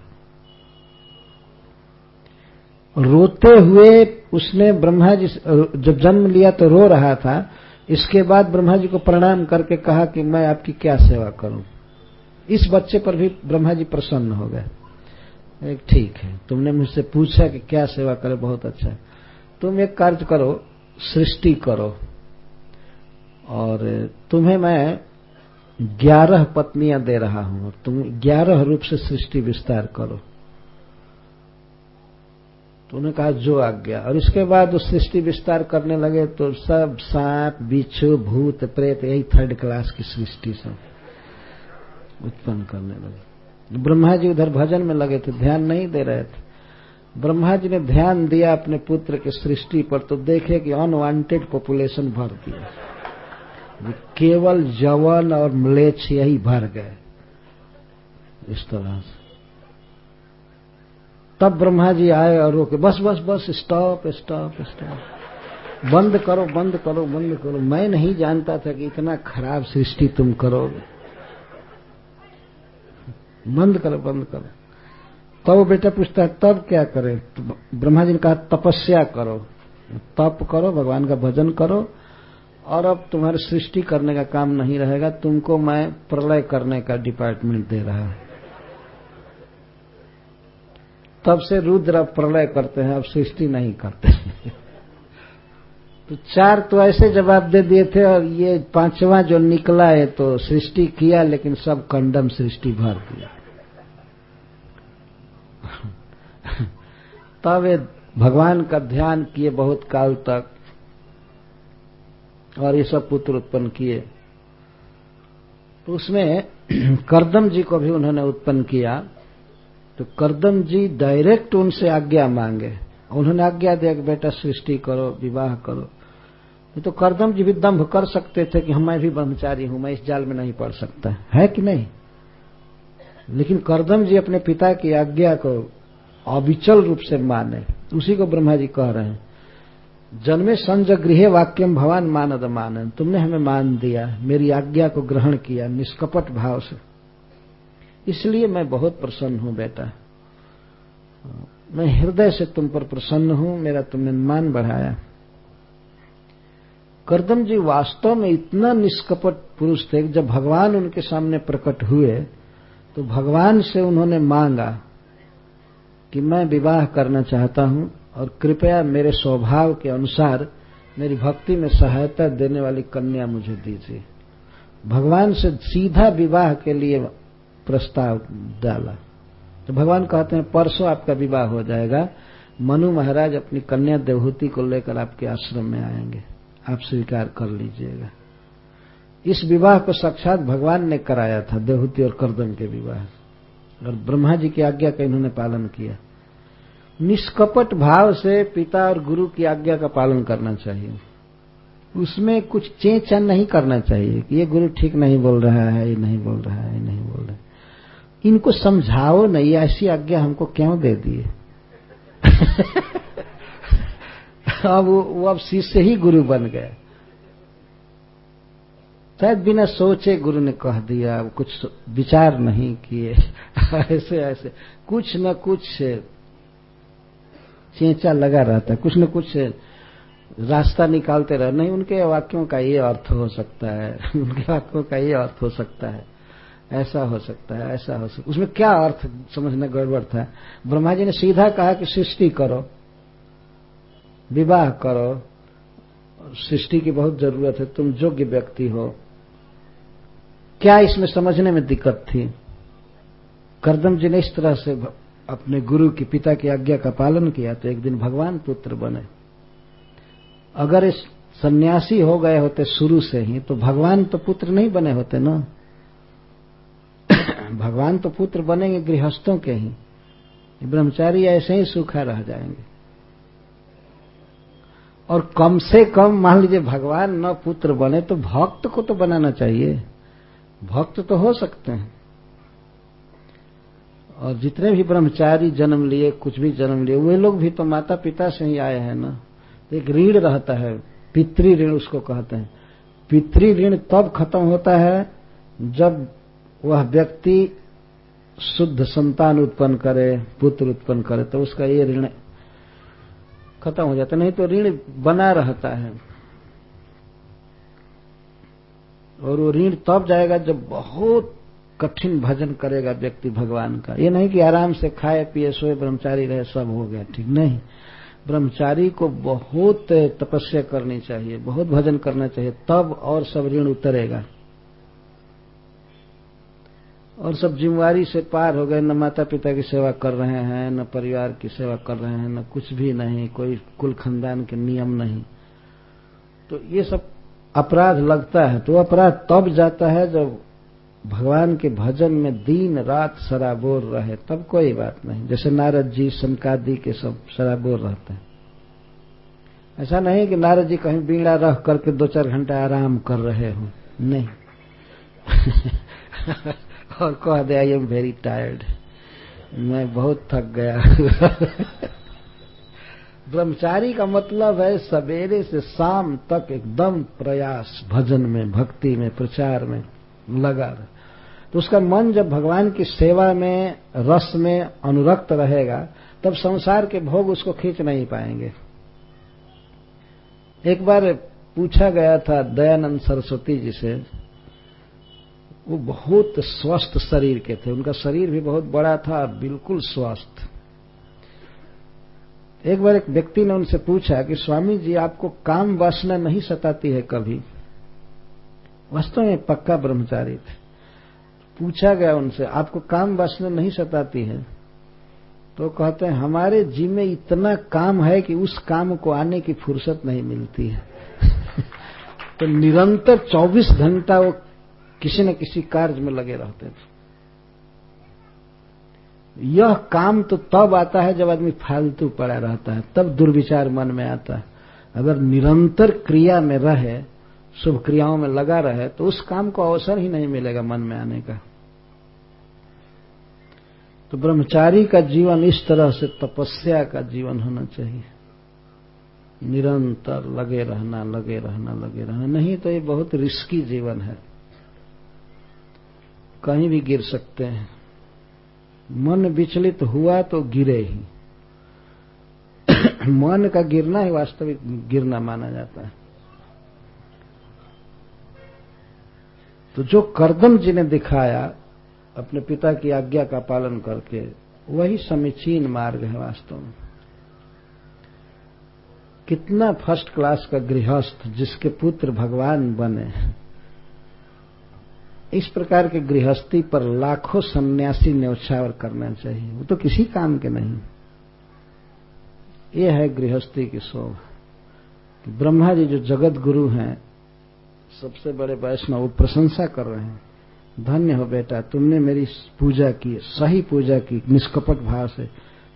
रोते हुए उसने ब्रह्मा जी जब जन्म लिया तो रो रहा था। इसके बाद ब्रह्मा जी को प्रणाम करके कहा कि मैं आपकी क्या सेवा करूँ। इस बच्चे पर भी ब्रह्मा जी प्रसन्न हो गए। ठीक है, तुमने मुझसे पूछा कि क्या सेवा करे, बहुत अच्छा। तुम एक कार्य करो, सृष्टि करो। और तुम्हें मैं ग्यारह पत्नियाँ दे रहा हूँ और तुम ग्यारह रूप से सृष्टि विस्तार करो। तो उन्होंने कहा, जो आज्ञा। और इसके बाद वो सृष्टि विस्तार करने लगे तो सब सांप, बिच्छू, भूत, प्रेत, यही थर्ड क्लास की सृष्टि सब उत्पन्न करने लगे। ब्रह्मा जी उधर भजन में लगे थे, ध्यान नहीं दे रहे थे। ब्रह्मा जी ने ध्यान दिया अपने पुत्र के सृष्टि पर तो देखे कि अनवांटेड पॉपुलेशन भर दिया। केवल जवन और म्लेच्छ यही भर गए। इस तरह से। तब ब्रह्मा जी आए और रोके, बस बस बस स्टॉप स्टॉप स्टॉप बंद करो बंद करो बंद करो। मैं नहीं जानता था कि इतना खराब सृष्टि तुम करोगे। बंद करो बंद करो। तब तो बेटा पूछता है, तब क्या करें? तो ब्रह्मा जी ने कहा, तपस्या करो। तप करो, भगवान का भजन करो और अब तुम्हारे सृष्टि करने का काम नहीं रहेगा, तुमको मैं प्रलय करने का डिपार्टमेंट दे रहा हूँ। तब से रुद्र अब प्रलय करते हैं, अब सृष्टि नहीं करते तो चार तो ऐसे जवाब दे दिए थे और ये पांचवा जो निकला है तो सृष्टि किया, लेकिन सब कंडम सृष्टि भर दिया। तब ये भगवान का ध्यान किए बहुत काल तक। और ये सब पुत्र उत्पन्न किए। तो उसमें करदम जी को भी उन्होंने उत्पन्न किया। तो करदम जी डायरेक्ट उनसे आज्ञा मांगे। उन्होंने आज्ञा दिया कि बेटा सृष्टि करो, विवाह करो। तो करदम जी भी दम्भ कर सकते थे कि हम मैं भी ब्रह्मचारी हूँ, मैं इस जाल में नहीं पड़ सकता। है कि नहीं? लेकिन करदम जी अपने पिता की आज्ञा को अविचल रूप से माने। उसी को ब्रह्मा जी कह रहे हैं। जन्मे संज गृह वाक्यम भवान मानद मानन। तुमने हमें मान दिया, मेरी आज्ञा को ग्रहण किया, निष्कपट भाव से। इसलिए मैं बहुत प्रसन्न हूँ बेटा। मैं हृदय से तुम पर प्रसन्न हूँ, मेरा तुमने मान बढ़ाया। करदम जी, वास्तव में इतना निष्कपट पुरुष थे, जब भगवान उनके सामने प्रकट हुए तो भगवान से उन्होंने मांगा कि मैं विवाह करना चाहता हूँ और कृपया मेरे स्वभाव के अनुसार मेरी भक्ति में सहायता देने वाली कन्या मुझे दीजिए। भगवान से सीधा विवाह के लिए प्रस्ताव डाला। तो भगवान कहते हैं, परसों आपका विवाह हो जाएगा। मनु महाराज अपनी कन्या देवहूति को लेकर आपके आश्रम में आएँगे। आप स्वीकार कर लीजिएगा। इस विवाह को साक्षात भगवान ने कराया था, देवहूति और करदम के विवाह। और ब्रह्मा जी की आज्ञा का इन्होंने पालन किया। निष्कपट भाव से पिता और गुरु की आज्ञा का पालन करना चाहिए। उसमें कुछ चेचा नहीं करना चाहिए कि ये गुरु ठीक नहीं बोल रहा है, ये नहीं बोल रहा है, ये नहीं बोल रहा है। इनको समझाओ नहीं, ऐसी आज्ञा हमको क्यों दे दिए? अब वो अब शिष्य ही गुरु बन गए। शायद बिना सोचे गुरु ने कह दिया कुछ विचार नहीं किए। ऐसे ऐसे, कुछ न कुछ चेचा लगा रहता है। कुछ न कुछ रास्ता निकालते रहे। नहीं, उनके वाक्यों का ये अर्थ हो सकता है। उनके वाक्यों का ये अर्थ हो सकता है। ऐसा हो सकता है, ऐसा हो सकता उसमें क्या अर्थ समझना गड़बड़ था? ब्रह्मा जी ने सीधा कहा कि सृष्टि करो, विवाह करो। सृष्टि की बहुत ज़रूरत है, तुम योग्य व्यक्ति हो। क्या इसमें समझने में दिक्कत थी? करदम जी ने इस तरह से अपने गुरु की पिता की आज्ञा का पालन किया तो एक दिन भगवान पुत्र बने। अगर इस सन्यासी हो गए होते शुरू से ही तो भगवान तो पुत्र नहीं बने होते ना। भगवान तो पुत्र बनेंगे गृहस्थों के ही। ब्रह्मचारी ऐसे ही सूखा रह जाएँगे। और कम से कम मान लीजिए भगवान न पुत्र बने तो भक्त को तो बनाना चाहिए। भक्त तो हो सकते हैं। और जितने भी ब्रह्मचारी जन्म लिए, कुछ भी जन्म लिए, वे लोग भी तो माता पिता से ही आए हैं ना। एक ऋण रहता है, पितृ ऋण उसको कहते हैं। पितृ ऋण तब खत्म होता है जब वह व्यक्ति शुद्ध संतान उत्पन्न करे, पुत्र उत्पन्न करे तो उसका ये ऋण खत्म हो जाता नहीं तो ऋण बना रहता है। और वो ऋण तब जाएगा जब बहुत कठिन भजन करेगा व्यक्ति भगवान का। ये नहीं कि आराम से खाए, पिए, सोए, ब्रह्मचारी रहे, सब हो गया। ठीक नहीं। ब्रह्मचारी को बहुत तपस्या करनी चाहिए, बहुत भजन करना चाहिए, तब और सब ऋण उतरेगा। और सब जिम्मेवारी से पार हो गए, न माता पिता की सेवा कर रहे हैं, न परिवार की सेवा कर रहे हैं, न कुछ भी नहीं, कोई कुल खानदान के नियम नहीं। तो ये सब अपराध लगता है। तो अपराध तब जाता है जब भगवान के भजन में दिन रात शराबोर रहे, तब कोई बात नहीं। जैसे नारद जी संकादी के सब शराबोर रहते हैं। ऐसा नहीं कि नारद जी कहीं बीड़ा रख करके दो चार घंटा आराम कर रहे हो। नहीं। और कह दे, आई एम वेरी टायर्ड। मैं बहुत थक गया ब्रह्मचारी का मतलब है, सवेरे से शाम तक एकदम प्रयास, भजन में, भक्ति में, प्रचार में लगा रहे तो उसका मन जब भगवान की सेवा में, रस में अनुरक्त रहेगा, तब संसार के भोग उसको खींच नहीं पाएँगे। एक बार पूछा गया था दयानंद सरस्वती जी से, वो बहुत स्वस्थ शरीर के थे, उनका शरीर भी बहुत बड़ा था, बिल्कुल स्वस्थ। एक बार एक व्यक्ति ने उनसे पूछा कि, स्वामी जी, आपको काम वासना नहीं सताती है कभी? वास्तव में पक्का ब्रह्मचारी थे। पूछा गया उनसे, आपको काम वासना नहीं सताती है? तो कहते हैं, हमारे जी में इतना काम है कि उस काम को आने की फुर्सत नहीं मिलती है। तो निरंतर 24 घंटा वो किसी न किसी कार्य में लगे रहते थे। यह काम तो तब आता है जब आदमी फालतू पड़ा रहता है, तब दुर्विचार मन में आता है। अगर निरंतर क्रिया में रहे शुभ क्रियाओं में लगा रहे तो उस काम को अवसर ही नहीं मिलेगा मन में आने का। तो ब्रह्मचारी का जीवन इस तरह से तपस्या का जीवन होना चाहिए। निरंतर लगे रहना लगे रहना लगे रहना। नहीं तो ये बहुत रिस्की जीवन है। कहीं भी गिर सकते हैं। मन विचलित हुआ तो गिरे ही। मन का गिरना ही वास्तविक गिरना माना जाता है। तो जो करदम जी ने दिखाया, अपने पिता की आज्ञा का पालन करके, वही समीचीन मार्ग है वास्तव में। कितना फ़र्स्ट क्लास का गृहस्थ जिसके पुत्र भगवान बने, इस प्रकार के गृहस्थी पर लाखों सन्यासी न्यौछावर करना चाहिए। वो तो किसी काम के नहीं। ये है गृहस्थी की शोभ। ब्रह्मा जी जो जगत गुरु हैं सबसे बड़े वैष्णव प्रशंसा कर रहे हैं। धन्य हो बेटा, तुमने मेरी पूजा की, सही पूजा की, निष्कपट भाव से,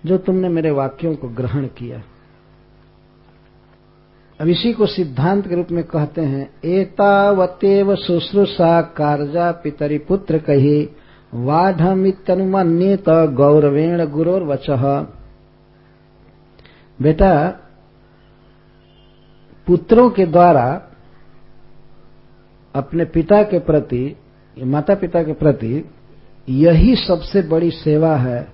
जो तुमने मेरे वाक्यों को ग्रहण किया। अब इसी को सिद्धांत के रूप में कहते हैं, एतावतेव शुश्रूषा कार्जा पितरी पुत्र कही वाढ़मितनुमान्यत गौरवेण गुरोर वच बेटा, पुत्रों के द्वारा अपने पिता के प्रति माता पिता के प्रति यही सबसे बड़ी सेवा है।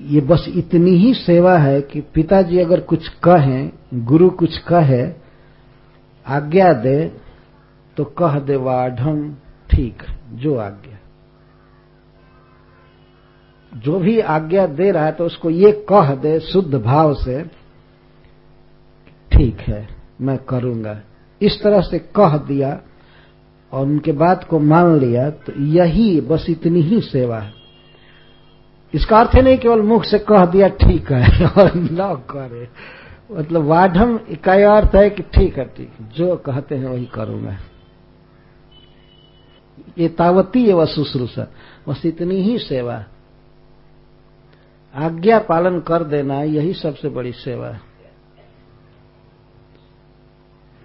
ये बस इतनी ही सेवा है कि पिताजी अगर कुछ कहें, गुरु कुछ कहे, आज्ञा दे तो कह दे वाढ़ ठीक, जो आज्ञा। जो भी आज्ञा दे रहा है तो उसको ये कह दे शुद्ध भाव से, ठीक है, मैं करूँगा। इस तरह से कह दिया और उनके बात को मान लिया तो यही बस इतनी ही सेवा है। इसका अर्थ नहीं केवल मुख से कह दिया, ठीक है, और न करे। मतलब वाढ़म का अर्थ है कि ठीक है, ठीक जो कहते हैं, वही करूँगा ये तावती है, वह शुश्रूषा। बस इतनी ही सेवा। आज्ञा पालन कर देना, यही सबसे बड़ी सेवा है।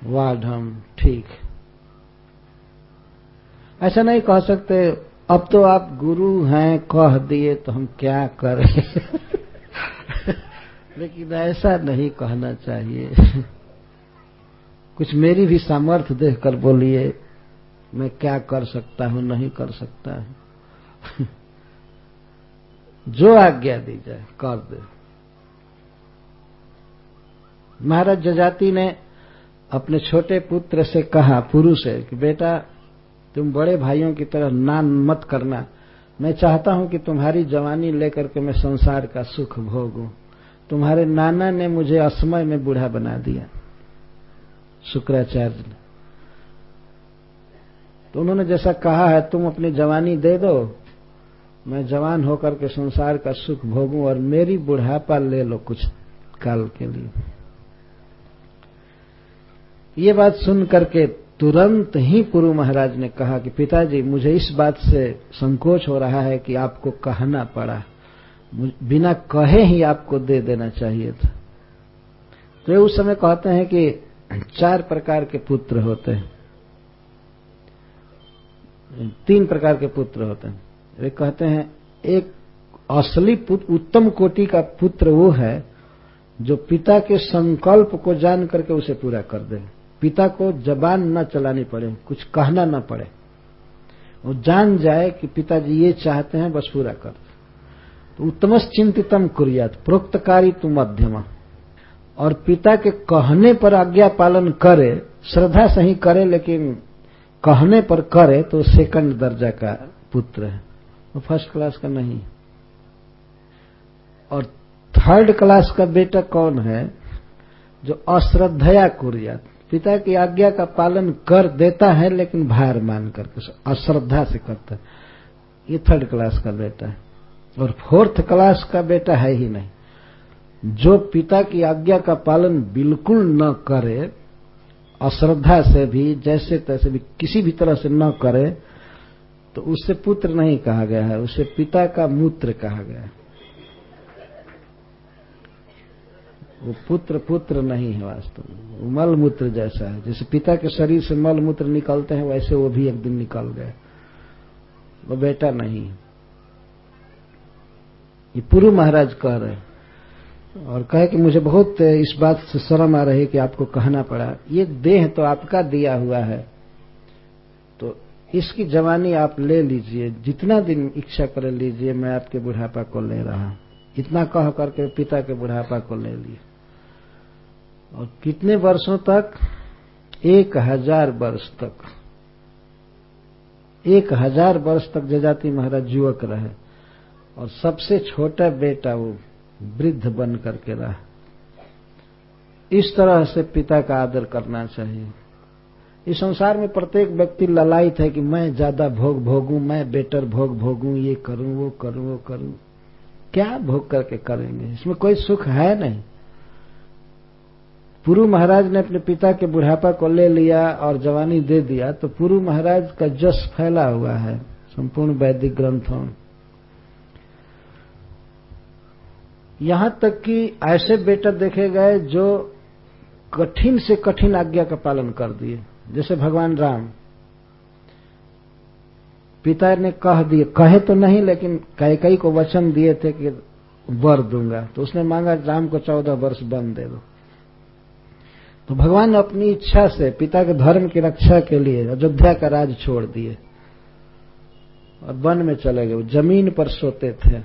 वाढ़म, ठीक। ऐसा नहीं कह सकते, अब तो आप गुरु हैं, कह दिए तो हम क्या करें? लेकिन ऐसा नहीं कहना चाहिए। कुछ मेरी भी सामर्थ्य देखकर बोलिए, मैं क्या कर सकता हूँ, नहीं कर सकता हूँ? जो आज्ञा दी जाए, कर दे। महाराज जजाति ने अपने छोटे पुत्र से कहा, पुरुष है कि बेटा तुम बड़े भाइयों की तरह नान मत करना। मैं चाहता हूँ कि तुम्हारी जवानी लेकर के मैं संसार का सुख भोगूं। तुम्हारे नाना ने मुझे असमय में बूढ़ा बना दिया। शुक्राचार्य ने। तो उन्होंने जैसा कहा है, तुम अपनी जवानी दे दो। मैं जवान होकर के संसार का सुख भोगूं और मेरी बुढ़ापा ले लो कुछ काल के लिए। ये बात सुन करके तुरंत ही पुरु महाराज ने कहा कि पिताजी, मुझे इस बात से संकोच हो रहा है कि आपको कहना पड़ा। बिना कहे ही आपको दे देना चाहिए था। तो उस समय कहते हैं कि चार प्रकार के पुत्र होते हैं। तीन प्रकार के पुत्र होते हैं। वे कहते हैं, एक असली पुत्र उत्तम कोटि का पुत्र वो है जो पिता के संकल्प को जान करके उसे पूरा कर दे। पिता को जबान न चलानी पड़े, कुछ कहना न पड़े। वो जान जाए कि पिताजी ये चाहते हैं, बस पूरा कर तो उत्तम चिंतितम कुरियात, प्रोक्तकारी तु मध्यम। और पिता के कहने पर आज्ञा पालन करे, श्रद्धा से ही करे, लेकिन कहने पर करे तो सेकंड दर्जा का पुत्र है। वो फ़र्स्ट क्लास का नहीं और थर्ड क्लास का बेटा कौन है? जो अश्रद्धया कुरियात। पिता की आज्ञा का पालन कर देता है, लेकिन भार मान करके अश्रद्धा से करता है। ये थर्ड क्लास का बेटा है। और फोर्थ क्लास का बेटा है ही नहीं। जो पिता की आज्ञा का पालन बिल्कुल न करे, अश्रद्धा से भी, जैसे तैसे भी किसी भी तरह से न करे तो उससे पुत्र नहीं कहा गया है, उसे पिता का मूत्र कहा गया है। वो पुत्र पुत्र नहीं है वास्तव में। मल मूत्र जैसा है। जैसे पिता के शरीर से मल मूत्र निकलते हैं, वैसे वो भी एक दिन निकल गए। वो बेटा नहीं ये पुरु महाराज कह रहे और कहे कि मुझे बहुत इस बात से शर्म आ रही है कि आपको कहना पड़ा। ये देह तो आपका दिया हुआ है। तो इसकी जवानी आप ले लीजिए। जितना दिन इच्छा कर लीजिए, मैं आपके बुढ़ापा को ले रहा इतना कह करके पिता के बुढ़ापा को ले लिए। और कितने वर्षों तक? एक हज़ार वर्ष तक। एक हज़ार वर्ष तक जजाति महाराज युवक रहे और सबसे छोटा बेटा वो वृद्ध बन करके रहा। इस तरह से पिता का आदर करना चाहिए। इस संसार में प्रत्येक व्यक्ति ललायत है कि मैं ज़्यादा भोग भोगूं, मैं बेटर भोग भोगूं, ये करूँ, वो करूँ वो करूँ। क्या भोग करके करेंगे? इसमें कोई सुख है नहीं। पुरु महाराज ने अपने पिता के बुढ़ापा को ले लिया और जवानी दे दिया तो पुरु महाराज का जस फैला हुआ है, संपूर्ण वैदिक ग्रंथों में। यहाँ तक कि ऐसे बेटा देखे गए जो कठिन से कठिन आज्ञा का पालन कर दिए, जैसे भगवान राम। पिता ने कह दिए, कहे तो नहीं, लेकिन कई को वचन दिए थे कि वर दूँगा। तो उसने मांगा, राम को चौदह वर्ष बंद दे दो। तो भगवान अपनी इच्छा से पिता के धर्म की रक्षा के लिए अयोध्या का राज छोड़ दिए। और वन में चले गए। ज़मीन पर सोते थे।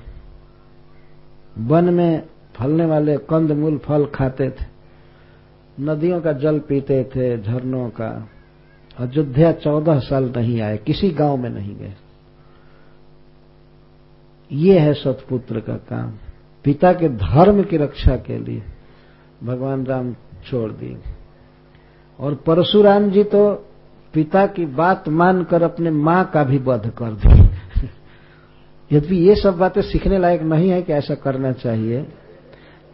वन में फलने वाले कंद मूल फल खाते थे। नदियों का जल पीते थे, झरनों का। अयोध्या चौदह साल नहीं आए, किसी गाँव में नहीं गए। ये है सतपुत्र का काम। पिता के धर्म की रक्षा के लिए भगवान राम छोड़ दिए और परशुराम जी तो पिता की बात मानकर अपने माँ का भी वध कर दिए यद्यपि ये सब बातें सीखने लायक नहीं है कि ऐसा करना चाहिए,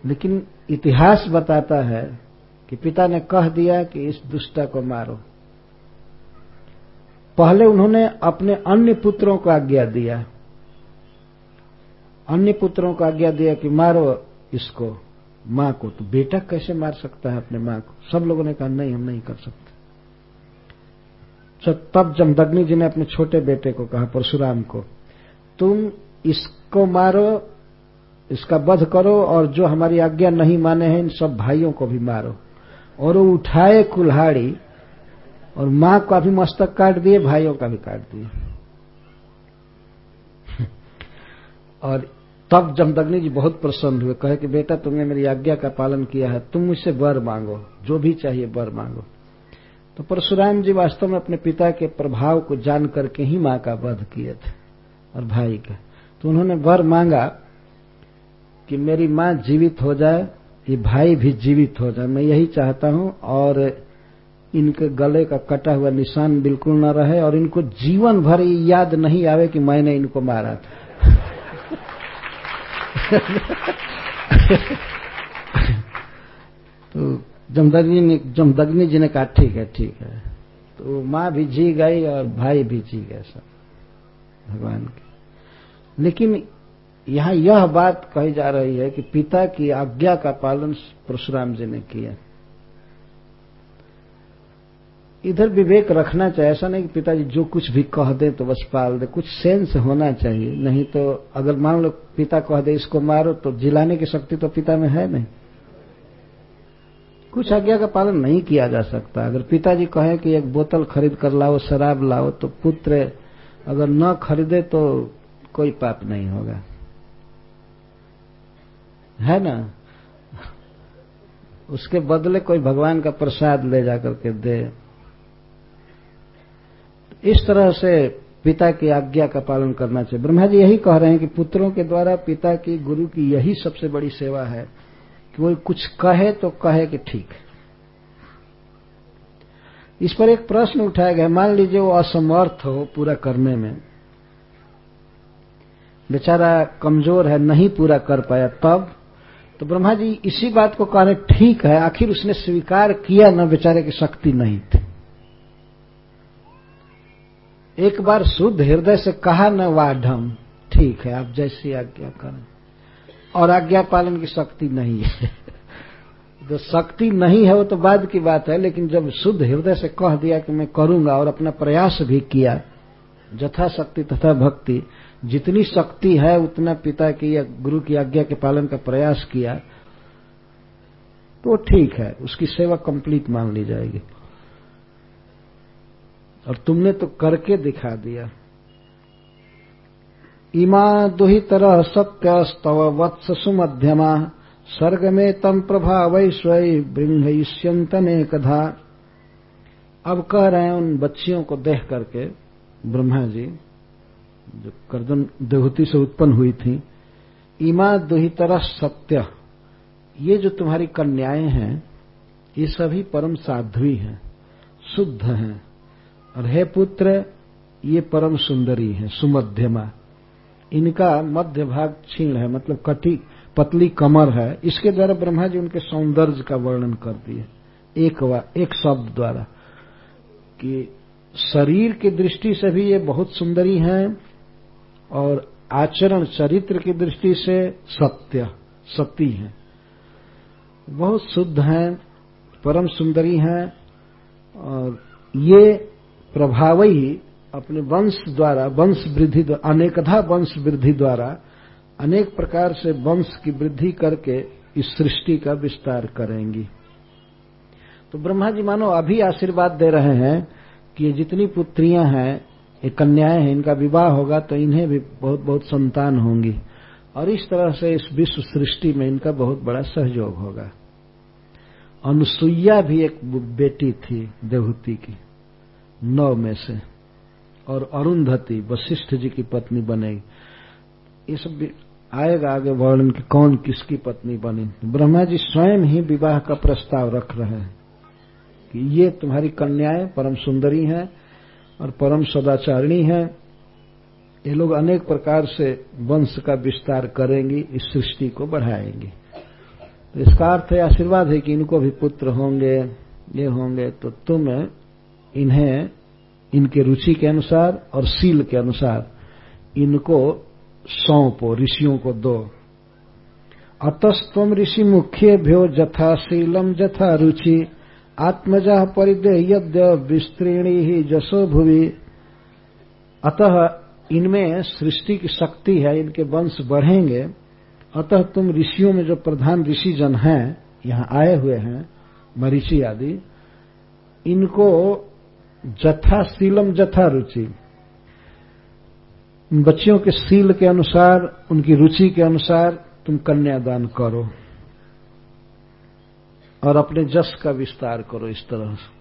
लेकिन इतिहास बताता है कि पिता ने कह दिया कि इस दुष्टा को मारो। पहले उन्होंने अपने अन्य पुत्रों को आज्ञा दिया। अन्य पुत्रों को आज्ञा दिया कि मारो इसको। माँ को तो बेटा कैसे मार सकता है अपने माँ को? सब लोगों ने कहा, नहीं, हम नहीं कर सकते। तब जमदग्नि जी ने अपने छोटे बेटे को कहा, परशुराम को, तुम इसको मारो, इसका वध करो, और जो हमारी आज्ञा नहीं माने हैं, इन सब भाइयों को भी मारो। और वो उठाए कुल्हाड़ी, और माँ का भी मस्तक काट दिए, भाइयों का भी काट दिए। और तब जमदग्नि जी बहुत प्रसन्न हुए, कहे कि बेटा तुमने मेरी आज्ञा का पालन किया है, तुम मुझसे वर मांगो, जो भी चाहिए वर मांगो। तो परशुराम जी वास्तव में अपने पिता के प्रभाव को जान करके ही माँ का वध किए थे, और भाई का। तो उन्होंने वर मांगा कि मेरी माँ जीवित हो जाए, ये भाई भी जीवित हो जाए। मैं यही चाहता हूँ, और इनके गले का कटा हुआ निशान बिल्कुल न रहे, और इनको जीवन भर याद नहीं आवे कि मैंने इनको मारा था। तो जमदग्नि ने जमदग्नि जी ने कहा, ठीक है ठीक है। तो माँ भी जी गई और भाई भी जी गए सब, भगवान के। लेकिन यहाँ यह बात कही जा रही है कि पिता की आज्ञा का पालन परशुराम जी ने किया। इधर विवेक रखना चाहिए, ऐसा नहीं कि पिताजी जो कुछ भी कह दे तो बस पाल दे। कुछ सेंस होना चाहिए, नहीं तो अगर मान लो पिता कह दे इसको मारो तो जिलाने की शक्ति तो पिता में है नहीं। कुछ आज्ञा का पालन नहीं किया जा सकता। अगर पिताजी कहे कि एक बोतल खरीद कर लाओ, शराब लाओ तो पुत्र अगर न खरीदे तो कोई पाप नहीं होगा। है ना? उसके बदले कोई भगवान का प्रसाद ले जाकर के दे। इस तरह से पिता की आज्ञा का पालन करना चाहिए। ब्रह्मा जी यही कह रहे हैं कि पुत्रों के द्वारा पिता की, गुरु की यही सबसे बड़ी सेवा है कि वो कुछ कहे तो कहे कि ठीक। इस पर एक प्रश्न उठाया गया। मान लीजिए वो असमर्थ हो पूरा करने में। बेचारा कमज़ोर है, नहीं पूरा कर पाया तब तो ब्रह्मा जी इसी बात को कह रहे ठीक है, आखिर उसने स्वीकार किया न, बेचारे की शक्ति नहीं थी। एक बार शुद्ध हृदय से कहा न वाढ़ ठीक है, आप जैसी आज्ञा करें। और आज्ञा पालन की शक्ति नहीं है। जो शक्ति नहीं है वो तो बाद की बात है, लेकिन जब शुद्ध हृदय से कह दिया कि मैं करूँगा और अपना प्रयास भी किया जथा शक्ति तथा भक्ति, जितनी शक्ति है उतना पिता की या गुरु की आज्ञा के पालन का प्रयास किया तो ठीक है, उसकी सेवा कंप्लीट मान ली जाएगी। और तुमने तो करके दिखा दिया। इमा दुहितर सत्य स्तव वत्स सुमध्यमा स्वर्ग में तम प्रभा वैश्वय बृंहयिष्यंतने कधा अब कह रहे हैं उन बच्चियों को देख करके, ब्रह्मा जी, जो कर्दन देहूति से उत्पन्न हुई थी, इमा दुहितर सत्य, ये जो तुम्हारी कन्याएँ हैं, ये सभी परम साध्वी हैं, शुद्ध हैं। और हे पुत्र ये परम सुंदरी है सुमध्यमा। इनका मध्य भाग क्षीण है मतलब कटी पतली कमर है। इसके द्वारा ब्रह्मा जी उनके सौंदर्य का वर्णन कर दिए। एक वा, एक शब्द द्वारा कि शरीर की दृष्टि से भी ये बहुत सुंदरी हैं और आचरण चरित्र की दृष्टि से सत्य सती हैं। बहुत शुद्ध हैं परम सुंदरी हैं और ये प्रभाव ही अपने वंश द्वारा, वंश वृद्धि अनेकधा वंश वृद्धि द्वारा अनेक प्रकार से वंश की वृद्धि करके इस सृष्टि का विस्तार करेंगी। तो ब्रह्मा जी मानो अभी आशीर्वाद दे रहे हैं कि ये जितनी पुत्रियाँ हैं, ये कन्याएँ हैं, इनका विवाह होगा तो इन्हें भी बहुत बहुत संतान होंगी। और इस तरह से इस विश्व सृष्टि में इनका बहुत बड़ा सहयोग होगा। अनुसुईया भी एक बेटी थी देवहूति की। नौ में से। और अरुंधति, वशिष्ठ जी की पत्नी बनेगी ये सब आएगा आगे वर्णन की कौन किसकी पत्नी बनी। ब्रह्मा जी स्वयं ही विवाह का प्रस्ताव रख रहे हैं कि ये तुम्हारी कन्याएँ परम सुंदरी हैं और परम सदाचारिणी हैं। ये लोग अनेक प्रकार से वंश का विस्तार करेंगी, इस सृष्टि को बढ़ाएँगी। तो इसका अर्थ आशीर्वाद है कि इनको भी पुत्र होंगे, ये होंगे तो तुम इन्हें इनके रुचि के अनुसार और सील के अनुसार इनको सौंपो, ऋषियों को दो। अतस्तम ऋषि मुख्य भ्यो जथा जथाशीलम जथा रुचि आत्मजा परिदे यद्य विस्तृणी ही जसो भुवि। अतः इनमें सृष्टि की शक्ति है, इनके वंश बढ़ेंगे। अतः तुम ऋषियों में जो प्रधान ऋषि जन हैं, यहाँ आए हुए हैं मरीषि आदि, इनको जथा शीलम जथा रुचि। बच्चियों के सील के अनुसार, उनकी रुचि के अनुसार तुम कन्यादान करो और अपने जस का विस्तार करो इस तरह से।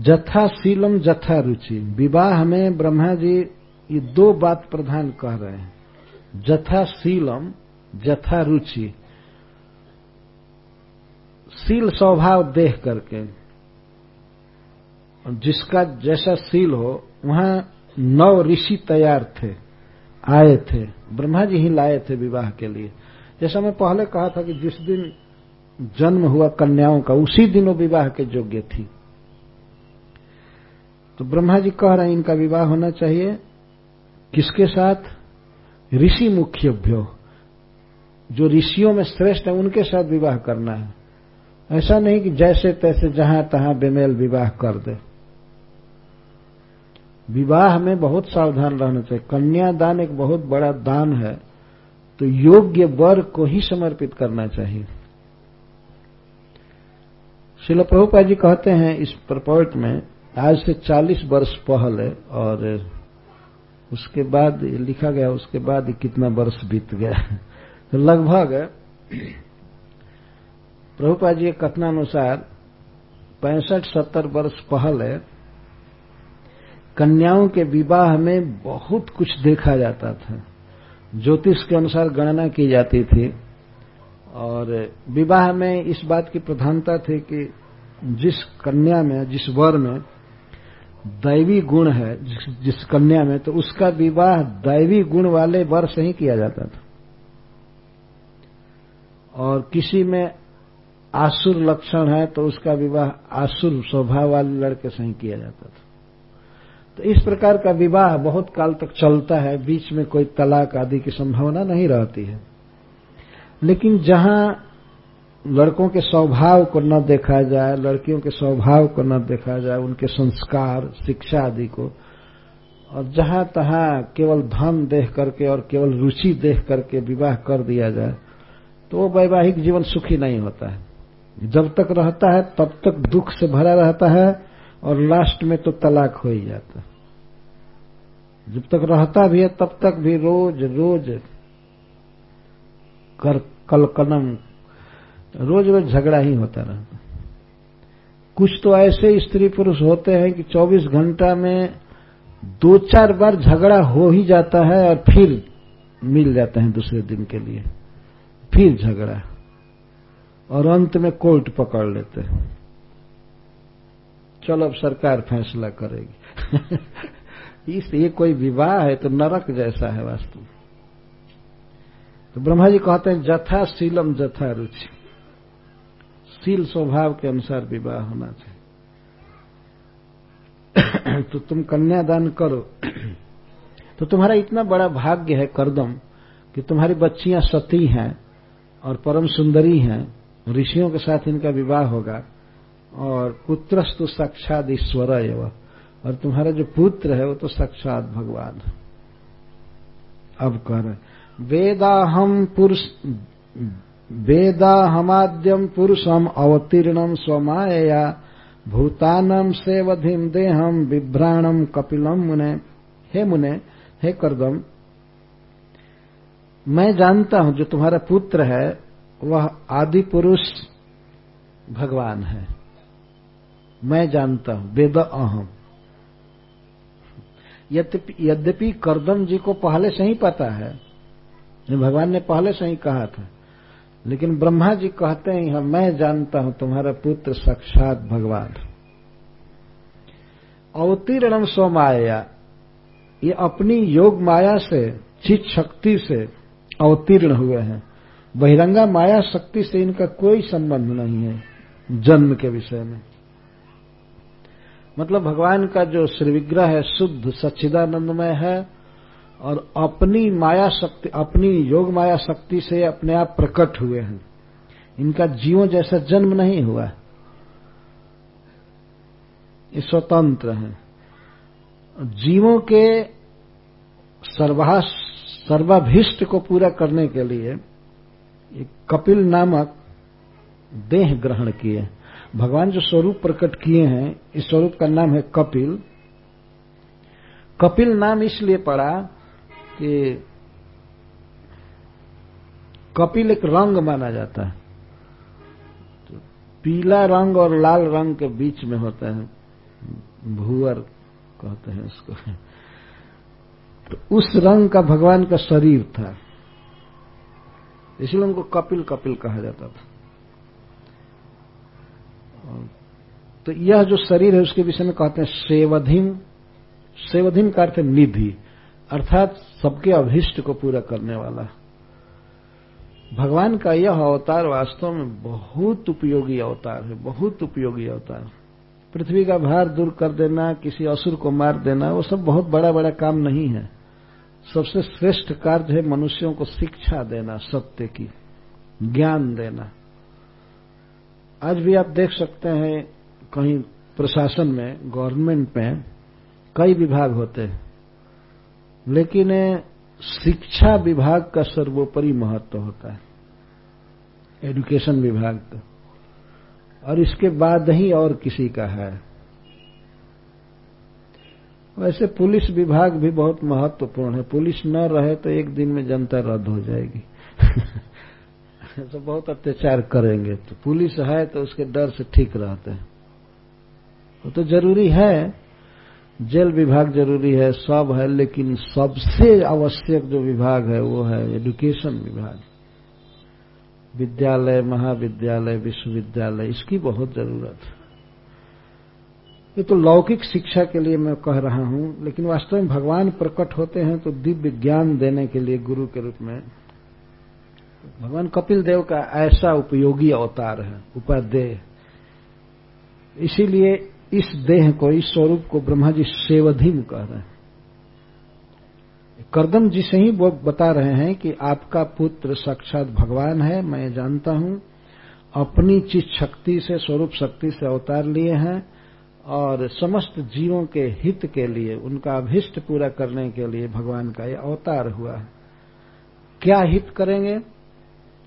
जथा शीलम जथा रुचि। विवाह में ब्रह्मा जी ये दो बात प्रधान कह रहे हैं। जथा शीलम जथा रुचि। शील स्वभाव देख करके जिसका जैसा सील हो, वहाँ नौ ऋषि तैयार थे, आए थे। ब्रह्मा जी ही लाए थे विवाह के लिए। जैसा मैं पहले कहा था कि जिस दिन जन्म हुआ कन्याओं का, उसी दिन वो विवाह के योग्य थी। तो ब्रह्मा जी कह रहे हैं, इनका विवाह होना चाहिए। किसके साथ? ऋषि मुख्य मुख्यभ्यो। जो ऋषियों में श्रेष्ठ है, उनके साथ विवाह करना है। ऐसा नहीं कि जैसे तैसे, जहाँ तहां बेमेल विवाह कर दे। विवाह में बहुत सावधान रहना चाहिए। कन्यादान एक बहुत बड़ा दान है तो योग्य वर को ही समर्पित करना चाहिए। शिल प्रभुपा जी कहते हैं इस प्रपोर्ट में, आज से 40 वर्ष पहले और उसके बाद, लिखा गया, उसके बाद कितना वर्ष बीत गया। तो लगभग प्रभुपा जी कथनानुसार पैंसठ सत्तर वर्ष पहले कन्याओं के विवाह में बहुत कुछ देखा जाता था। ज्योतिष के अनुसार गणना की जाती थी। और विवाह में इस बात की प्रधानता थी कि जिस कन्या में जिस वर में दैवी गुण है जिस, कन्या में तो उसका विवाह दैवी गुण वाले वर से ही किया जाता था। और किसी में आसुर लक्षण है तो उसका विवाह आसुर स्वभाव वाले लड़के से ही किया जाता था। तो इस प्रकार का विवाह बहुत काल तक चलता है, बीच में कोई तलाक आदि की संभावना नहीं रहती है। लेकिन जहाँ लड़कों के स्वभाव को न देखा जाए, लड़कियों के स्वभाव को न देखा जाए, उनके संस्कार, शिक्षा आदि को, और जहाँ तहां केवल धन देख करके और केवल रुचि देख करके विवाह कर दिया जाए तो वो वैवाहिक जीवन सुखी नहीं होता है। जब तक रहता है, तब तक दुख से भरा रहता है, और लास्ट में तो तलाक हो ही जाता जब तक रहता भी है, तब तक भी रोज रोज कर कलकनम रोज रोज झगड़ा ही होता रहता कुछ तो ऐसे स्त्री पुरुष होते हैं कि 24 घंटा में दो चार बार झगड़ा हो ही जाता है और फिर मिल जाते हैं दूसरे दिन के लिए। फिर झगड़ा। और अंत में कोर्ट पकड़ लेते हैं। चलो अब सरकार फैसला करेगी। इस ये कोई विवाह है तो नरक जैसा है वास्तु तो ब्रह्मा जी कहते हैं, जथा शीलम जथा रुचि। शील स्वभाव के अनुसार विवाह होना चाहिए। तो तुम कन्यादान करो। तो तुम्हारा इतना बड़ा भाग्य है करदम कि तुम्हारी बच्चियाँ सती हैं और परम सुंदरी हैं। ऋषियों के साथ इनका विवाह होगा और पुत्रस्तु साक्षात ईश्वर एवं। और तुम्हारा जो पुत्र है वो तो साक्षात भगवान अब कह रहे वेदा हम पुरुष वेदा हमाद्यम पुरुषम अवतीर्णम स्वमाया भूतानम सेवधिम देहम विभ्राणम कपिलम मुने। हे मुने, हे करदम, मैं जानता हूँ जो तुम्हारा पुत्र है, वह आदि पुरुष भगवान है। मैं जानता हूँ वेद अहम यद्यपि करदम जी को पहले से ही पता है। भगवान ने पहले से ही कहा था। लेकिन ब्रह्मा जी कहते हैं मैं जानता हूँ, तुम्हारा पुत्र साक्षात भगवान अवतीर्णम स्वमाया ये अपनी योग माया से, चित शक्ति से अवतीर्ण हुए हैं। बहिरंगा माया शक्ति से इनका कोई संबंध नहीं है, जन्म के विषय में। मतलब भगवान का जो श्री विग्रह है, शुद्ध सच्चिदानंदमय है, और अपनी माया शक्ति, अपनी योग माया शक्ति से अपने आप प्रकट हुए हैं। इनका जीवों जैसा जन्म नहीं हुआ ये स्वतंत्र हैं। जीवों के सर्वा सर्वाभिष्ट को पूरा करने के लिए कपिल नामक देह ग्रहण किए। भगवान जो स्वरूप प्रकट किए हैं, इस स्वरूप का नाम है कपिल। कपिल नाम इसलिए पड़ा कि कपिल एक रंग माना जाता है। तो पीला रंग और लाल रंग के बीच में होता है। भूअर कहते हैं उसको। तो उस रंग का भगवान का शरीर था। इसलिए उनको कपिल कपिल कहा जाता था। तो यह जो शरीर है, उसके विषय में कहते हैं सेवधिम सेवधिम का अर्थ निधि। अर्थात सबके अभिष्ट को पूरा करने वाला। भगवान का यह अवतार वास्तव में बहुत उपयोगी अवतार है, बहुत उपयोगी अवतार। पृथ्वी का भार दूर कर देना, किसी असुर को मार देना, वो सब बहुत बड़ा बड़ा काम नहीं है। सबसे श्रेष्ठ कार्य है मनुष्यों को शिक्षा देना, सत्य की। ज्ञान देना। आज भी आप देख सकते हैं कहीं प्रशासन में गवर्नमेंट में कई विभाग होते हैं। लेकिन शिक्षा विभाग का सर्वोपरि महत्व होता है। एजुकेशन विभाग का और इसके बाद ही और किसी का है। वैसे पुलिस विभाग भी बहुत महत्वपूर्ण है। पुलिस न रहे तो एक दिन में जनता रद्द हो जाएगी। तो बहुत अत्याचार करेंगे तो। पुलिस है तो उसके डर से ठीक रहते हैं। वो तो ज़रूरी है। जेल विभाग ज़रूरी है, सब है, लेकिन सबसे आवश्यक जो विभाग है वो है एजुकेशन विभाग। विद्यालय, महाविद्यालय, विश्वविद्यालय, इसकी बहुत ज़रूरत है। ये तो लौकिक शिक्षा के लिए मैं कह रहा हूँ, लेकिन वास्तव में भगवान प्रकट होते हैं तो दिव्य ज्ञान देने के लिए गुरु के रूप में। भगवान कपिल देव का ऐसा उपयोगी अवतार है उपादेह इसीलिए इस देह को, इस स्वरूप को ब्रह्मा जी सेवधिम कह रहे हैं। करदम जी से ही वो बता रहे हैं कि आपका पुत्र साक्षात भगवान है, मैं जानता हूँ। अपनी चित शक्ति से, स्वरूप शक्ति से अवतार लिए हैं और समस्त जीवों के हित के लिए, उनका अभिष्ट पूरा करने के लिए भगवान का यह अवतार हुआ है। क्या हित करेंगे?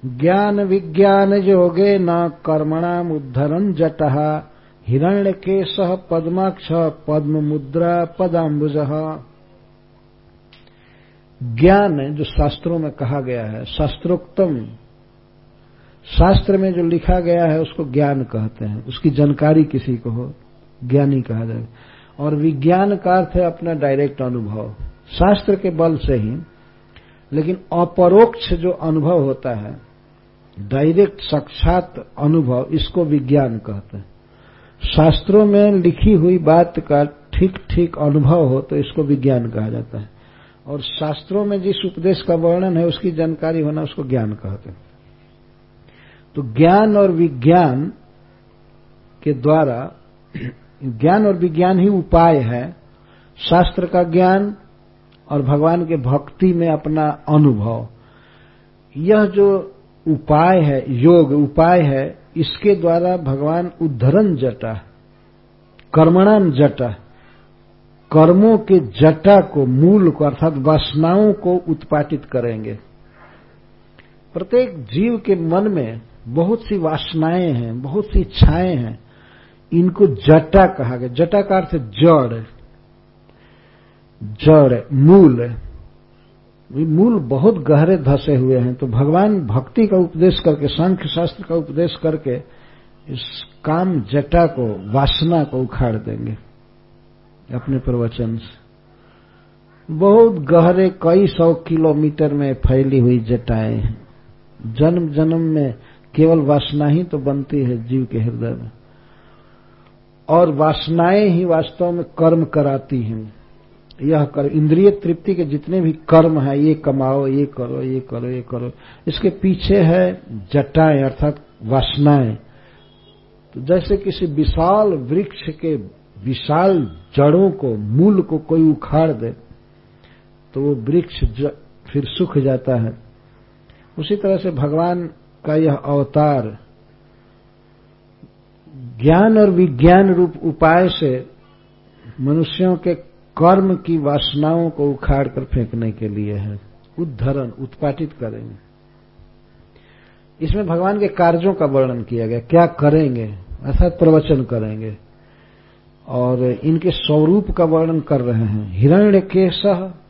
ज्ञान विज्ञान योगे न कर्मणाम उद्धरन जटहा हिरण्य के सह पद्माक्ष पद्म मुद्रा पदाम्बुज। ज्ञान जो शास्त्रों में कहा गया है, शास्त्रोक्तम। शास्त्र में जो लिखा गया है, उसको ज्ञान कहते हैं। उसकी जानकारी किसी को हो, ज्ञानी कहा जाए। और विज्ञान का अर्थ है अपना डायरेक्ट अनुभव। शास्त्र के बल से ही, लेकिन अपरोक्ष जो अनुभव होता है डायरेक्ट साक्षात अनुभव, इसको विज्ञान कहते हैं। शास्त्रों में लिखी हुई बात का ठीक ठीक अनुभव हो तो इसको विज्ञान कहा जाता है। और शास्त्रों में जिस उपदेश का वर्णन है, उसकी जानकारी होना उसको ज्ञान कहते हैं। तो ज्ञान और विज्ञान के द्वारा ज्ञान और विज्ञान ही उपाय है। शास्त्र का ज्ञान और भगवान के भक्ति में अपना अनुभव। यह जो उपाय है, योग उपाय है इसके द्वारा भगवान उद्धरण जटा कर्मणाम जटा, कर्मों के जटा को मूल को अर्थात वासनाओं को उत्पाटित करेंगे। प्रत्येक जीव के मन में बहुत सी वासनाएँ हैं, बहुत सी इच्छाएँ हैं। इनको जटा कहा गया। जटा का अर्थ जड़ जड़ मूल मूल बहुत गहरे धसे हुए हैं। तो भगवान भक्ति का उपदेश करके, सांख्य शास्त्र का उपदेश करके इस काम जटा को, वासना को उखाड़ देंगे अपने प्रवचन से। बहुत गहरे कई सौ किलोमीटर में फैली हुई जटाएँ हैं। जन्म जन्म में केवल वासना ही तो बनती है जीव के हृदय में। और वासनाएँ ही वास्तव में कर्म कराती हैं। यह कर, इंद्रिय तृप्ति के जितने भी कर्म है, ये कमाओ, ये करो ये करो ये करो। इसके पीछे है जटाएँ, अर्थात वासनाएँ। तो जैसे किसी विशाल वृक्ष के विशाल जड़ों को, मूल को कोई उखाड़ दे तो वो वृक्ष फिर सूख जाता है। उसी तरह से भगवान का यह अवतार, ज्ञान और विज्ञान रूप उपाय से मनुष्यों के कर्म की वासनाओं को उखाड़ कर फेंकने के लिए है। उद्धरण, उत्पाटित करेंगे। इसमें भगवान के कार्यों का वर्णन किया गया। क्या करेंगे? अर्थात प्रवचन करेंगे। और इनके स्वरूप का वर्णन कर रहे हैं। हिरण्य केश,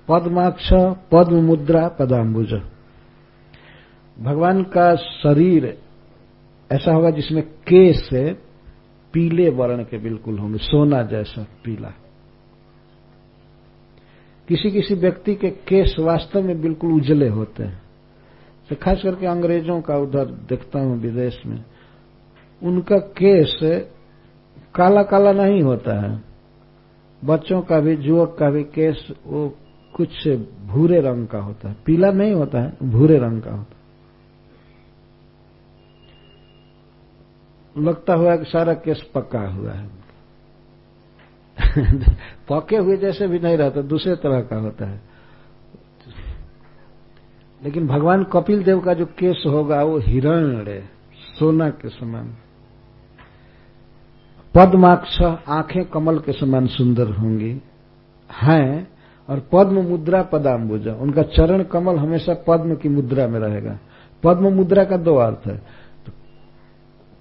पद्माक्ष पद्म मुद्रा पदाम्बुज। भगवान का शरीर ऐसा होगा जिसमें केश से पीले वर्ण के बिल्कुल होंगे। सोना जैसा पीला। किसी किसी व्यक्ति के केस वास्तव में बिल्कुल उजले होते हैं। तो खास करके अंग्रेज़ों का उधर देखता हूँ विदेश में, उनका केस काला काला नहीं होता है। बच्चों का भी युवक का भी केस वो कुछ भूरे रंग का होता है। पीला नहीं होता है, भूरे रंग का होता है। लगता हुआ कि सारा केस पक्का हुआ है। पके हुए जैसे भी नहीं रहता, दूसरे तरह का होता है। लेकिन भगवान कपिल देव का जो केस होगा, वो हिरण सोना के समान। पद्माक्ष आँखें कमल के समान सुंदर होंगी, हैं, और पद्म मुद्रा पदाम्बुज, उनका चरण कमल हमेशा पद्म की मुद्रा में रहेगा। पद्म मुद्रा का दो अर्थ है।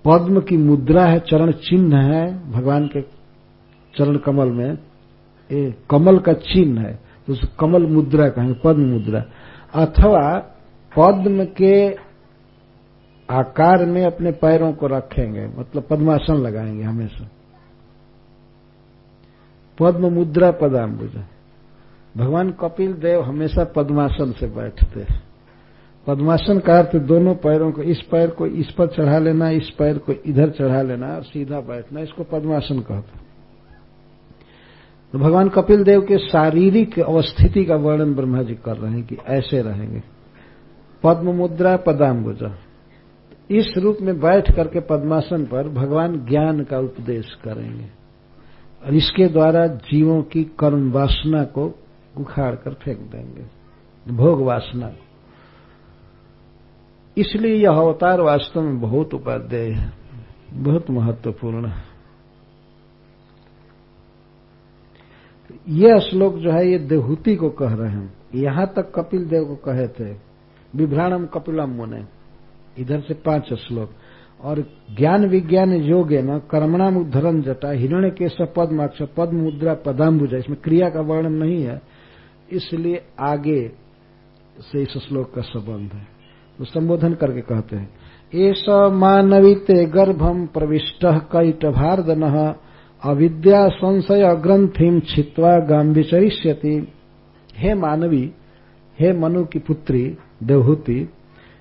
पद्म की मुद्रा है, चरण चिन्ह है, भगवान के चरण कमल में ए, कमल का चिन्ह है तो उस कमल मुद्रा कहेंगे पद्म मुद्रा। अथवा पद्म के आकार में अपने पैरों को रखेंगे मतलब पद्मासन लगाएँगे हमेशा। पद्म मुद्रा पदाम्बुजा। भगवान कपिल देव हमेशा पद्मासन से बैठते हैं। पद्मासन का अर्थ दोनों पैरों को इस पैर को इस पर चढ़ा लेना इस पैर को इधर चढ़ा लेना और सीधा बैठना इसको पद्मासन कहते तो भगवान कपिल देव के शारीरिक अवस्थिति का वर्णन ब्रह्मा जी कर रहे हैं कि ऐसे रहेंगे। पद्म मुद्रा, पदाम्बुजा। इस रूप में बैठ करके पद्मासन पर भगवान ज्ञान का उपदेश करेंगे। और इसके द्वारा जीवों की कर्म वासना को उखाड़ कर फेंक देंगे। भोग वासना इसलिए यह अवतार वास्तव में बहुत उपाध्याय है, बहुत महत्वपूर्ण है। यह श्लोक जो है, ये देहूति को कह रहे हैं। यहाँ तक कपिल देव को कहे थे विभ्राणम कपिलम मुने। इधर से पाँच श्लोक। और ज्ञान विज्ञान योग न कर्मणाम उद्धरण जटा, हिरण्य के पद्माक्ष पद्म मुद्रा पदाम्बुजा, इसमें क्रिया का वर्णन नहीं है। इसलिए आगे से इस श्लोक का संबंध है। तो संबोधन करके कहते हैं एस मानविते गर्भम प्रविष्ट कैट भारदन अविद्या संशय ग्रंथिम छित्वा गाम विचरिष्यति हे मानवी, हे मनु की पुत्री, देवहूति,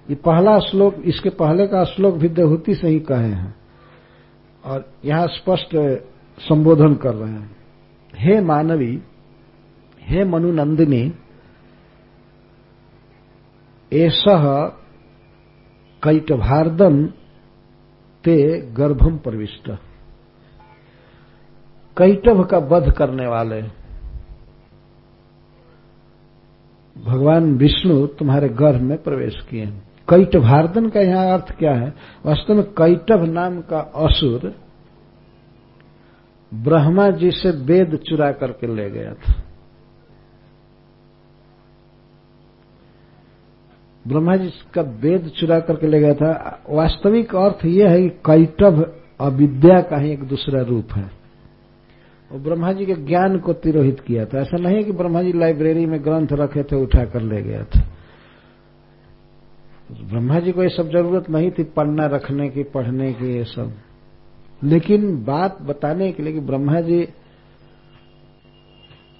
ये पहला श्लोक, इसके पहले का श्लोक भी देवहूति से ही कहे हैं और यहाँ स्पष्ट संबोधन कर रहे हैं। हे मानवी, हे मनुनंदिनी एष कैटभार्दन ते गर्भम प्रविष्ट। कैटभ का वध करने वाले। भगवान विष्णु तुम्हारे गर्भ में प्रवेश किए कैटभार्दन का यहाँ अर्थ क्या है? वास्तव में कैटभ नाम का असुर ब्रह्मा जी से वेद चुरा करके ले गया था। ब्रह्मा जी का वेद चुरा करके ले गया था। वास्तविक अर्थ यह है कि कैटभ अविद्या का ही एक दूसरा रूप है। वो ब्रह्मा जी के ज्ञान को तिरोहित किया था। ऐसा नहीं कि ब्रह्मा जी लाइब्रेरी में ग्रंथ रखे थे, उठा कर ले गया था। ब्रह्मा जी को ये सब ज़रूरत नहीं थी, पढ़ना, रखने की, पढ़ने की, ये सब। लेकिन बात बताने के लिए कि ब्रह्मा जी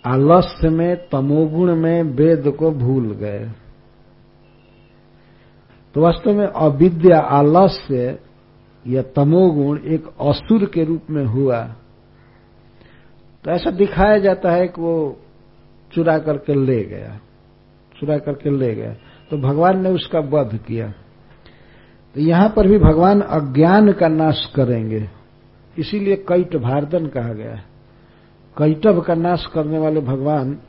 आलस्य में, तमोगुण में वेद को भूल गए। तो वास्तव में अविद्या आलस्य या तमोगुण एक असुर के रूप में हुआ। तो ऐसा दिखाया जाता है कि वो चुरा करके ले गया। चुरा करके ले गया। तो भगवान ने उसका वध किया। तो यहाँ पर भी भगवान अज्ञान का नाश करेंगे। इसीलिए कैट भारदन कहा गया है। कैटभ का नाश करने वाले भगवान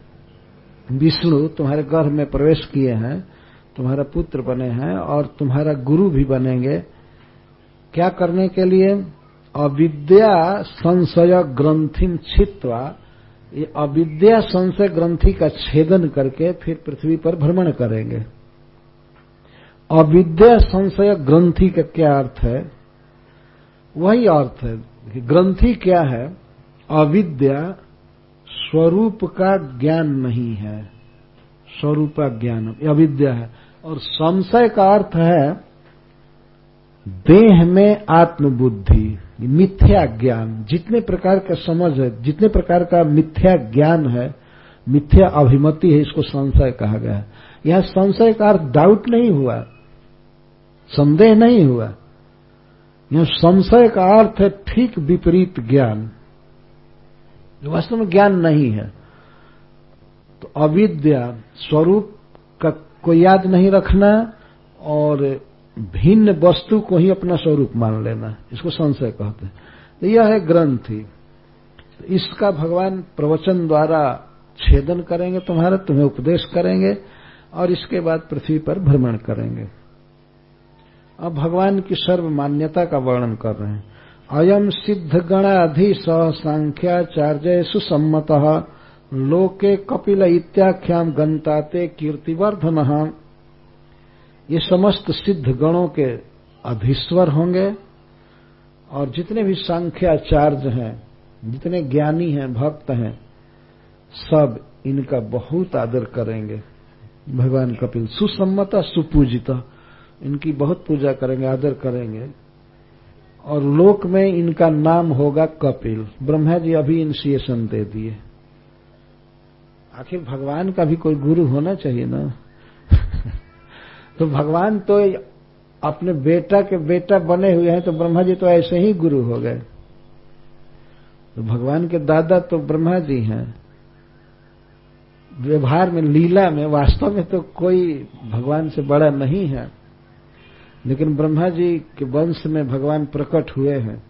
विष्णु तुम्हारे गर्भ में प्रवेश किए हैं, तुम्हारा पुत्र बने हैं और तुम्हारा गुरु भी बनेंगे। क्या करने के लिए? अविद्या संशय ग्रंथि छित्वा ये अविद्या संशय ग्रंथि का छेदन करके फिर पृथ्वी पर भ्रमण करेंगे। अविद्या संशय ग्रंथि का क्या अर्थ है? वही अर्थ है ग्रंथि क्या है? अविद्या स्वरूप का ज्ञान नहीं है। स्वरूप का ज्ञान अविद्या है। और संशय का अर्थ है, देह में आत्मबुद्धि। मिथ्या ज्ञान, जितने प्रकार का समझ है, जितने प्रकार का मिथ्या ज्ञान है, मिथ्या अभिमति है, इसको संशय कहा गया है। यह संशय का अर्थ डाउट नहीं हुआ, संदेह नहीं हुआ। यह संशय का अर्थ है ठीक विपरीत ज्ञान। वास्तव में ज्ञान नहीं है। तो अविद्या स्वरूप का को याद नहीं रखना और भिन्न वस्तु को ही अपना स्वरूप मान लेना, इसको संशय कहते हैं। तो यह है ग्रंथि तो इसका भगवान प्रवचन द्वारा छेदन करेंगे तुम्हारा, तुम्हें उपदेश करेंगे और इसके बाद पृथ्वी पर भ्रमण करेंगे। अब भगवान की सर्व मान्यता का वर्णन कर रहे हैं। अयम सिद्ध गणाधीश सांख्याचार्य सुसम्मत। लोके कपिल इत्याख्याम गंताते कीर्तिवर्धन। ये समस्त सिद्ध गणों के अधीश्वर होंगे और जितने भी सांख्याचार्य हैं, जितने ज्ञानी हैं, भक्त हैं, सब इनका बहुत आदर करेंगे। भगवान कपिल सुसम्मत, सुपूजित, इनकी बहुत पूजा करेंगे, आदर करेंगे। और लोक में इनका नाम होगा कपिल। ब्रह्मा जी अभी इनिशिएशन दे दिए। आखिर भगवान का भी कोई गुरु होना चाहिए ना? तो भगवान तो अपने बेटा के बेटा बने हुए हैं तो ब्रह्मा जी तो ऐसे ही गुरु हो गए। तो भगवान के दादा तो ब्रह्मा जी हैं। व्यवहार में, लीला में, वास्तव में तो कोई भगवान से बड़ा नहीं है। लेकिन ब्रह्मा जी के वंश में भगवान प्रकट हुए हैं।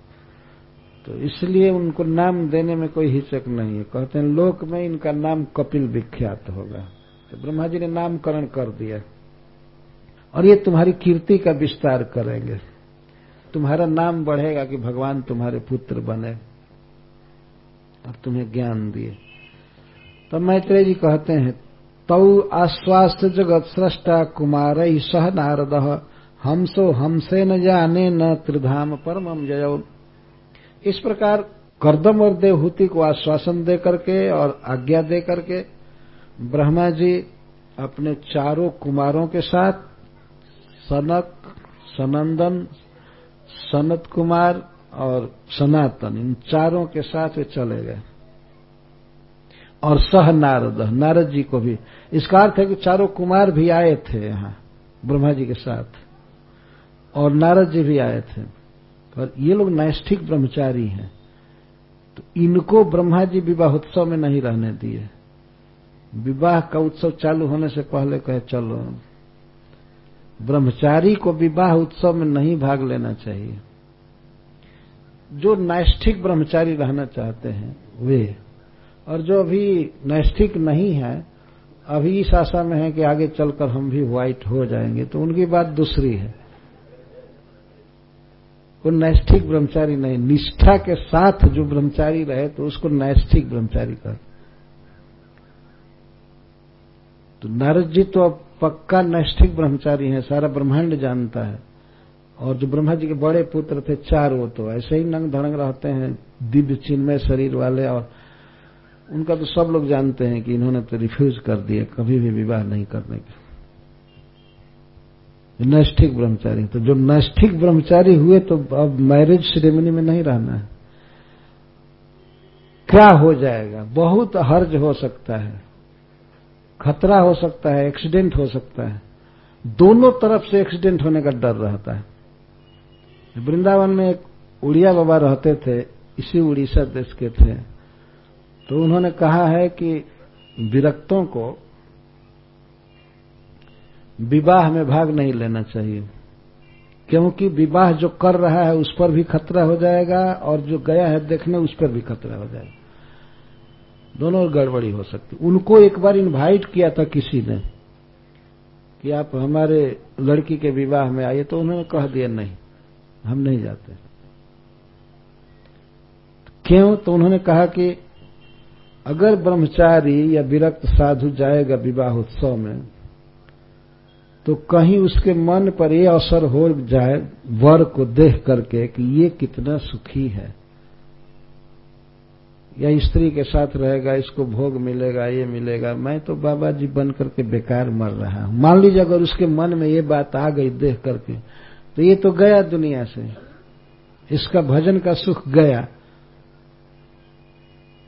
तो इसलिए उनको नाम देने में कोई हिचक नहीं है। कहते हैं, लोक में इनका नाम कपिल विख्यात होगा। तो ब्रह्मा जी ने नामकरण कर दिया। और ये तुम्हारी कीर्ति का विस्तार करेंगे। तुम्हारा नाम बढ़ेगा कि भगवान तुम्हारे पुत्र बने और तुम्हें ज्ञान दिए। तो मैत्रेय जी कहते हैं, तौ आश्वास जगत सृष्टा कुमार ही सह नारद, हमसो हमसे न जाने न त्रिधाम परमम जयो। इस प्रकार कर्दम और देवहूति को आश्वासन दे करके और आज्ञा दे करके ब्रह्मा जी अपने चारों कुमारों के साथ सनक, सनंदन, सनत कुमार और सनातन, इन चारों के साथ वे चले गए। और सह नारद नारद जी को भी। इसका अर्थ है कि चारों कुमार भी आए थे यहाँ, ब्रह्मा जी के साथ। और नारद जी भी आए थे। और ये लोग नैष्ठिक ब्रह्मचारी हैं। तो इनको ब्रह्मा जी विवाह उत्सव में नहीं रहने दिए। विवाह का उत्सव चालू होने से पहले कहे, चलो ब्रह्मचारी को विवाह उत्सव में नहीं भाग लेना चाहिए। जो नैष्ठिक ब्रह्मचारी रहना चाहते हैं, वे। और जो अभी नैष्ठिक नहीं है, अभी इस आशा में है कि आगे चलकर हम भी व्हाइट हो जाएँगे तो उनकी बात दूसरी है। वो नैष्ठिक ब्रह्मचारी नहीं, निष्ठा के साथ जो ब्रह्मचारी रहे तो उसको नैष्ठिक ब्रह्मचारी कर तो नारद जी तो अब पक्का नैष्ठिक ब्रह्मचारी हैं, सारा ब्रह्मांड जानता है। और जो ब्रह्मा जी के बड़े पुत्र थे, चार वो तो ऐसे ही नंग धड़ंग रहते हैं, दिव्य चिन्मय शरीर वाले, और उनका तो सब लोग जानते हैं कि इन्होंने तो रिफ्यूज कर दिया, कभी भी विवाह नहीं करने के। नैष्ठिक ब्रह्मचारी तो जो नैष्ठिक ब्रह्मचारी हुए तो अब मैरिज सेरेमनी में नहीं रहना है। क्या हो जाएगा? बहुत हर्ज हो सकता है। खतरा हो सकता है, एक्सीडेंट हो सकता है। दोनों तरफ़ से एक्सीडेंट होने का डर रहता है। वृंदावन में एक उड़िया बाबा रहते थे, इसी उड़ीसा देश के थे। तो उन्होंने कहा है कि विरक्तों को विवाह में भाग नहीं लेना चाहिए, क्योंकि विवाह जो कर रहा है उस पर भी खतरा हो जाएगा और जो गया है देखने उस पर भी खतरा हो जाएगा। दोनों गड़बड़ी हो सकती। उनको एक बार इनवाइट किया था किसी ने कि आप हमारे लड़की के विवाह में आइए तो उन्होंने कह दिया, नहीं, हम नहीं जाते। क्यों? तो उन्होंने कहा कि अगर ब्रह्मचारी या विरक्त साधु जाएगा विवाह उत्सव में तो कहीं उसके मन पर यह असर हो जाए, वर को देख करके कि ये कितना सुखी है। या स्त्री के साथ रहेगा, इसको भोग मिलेगा, ये मिलेगा। मैं तो बाबा जी बन करके बेकार मर रहा हूँ। मान लीजिए अगर उसके मन में ये बात आ गई देख करके तो ये तो गया दुनिया से। इसका भजन का सुख गया।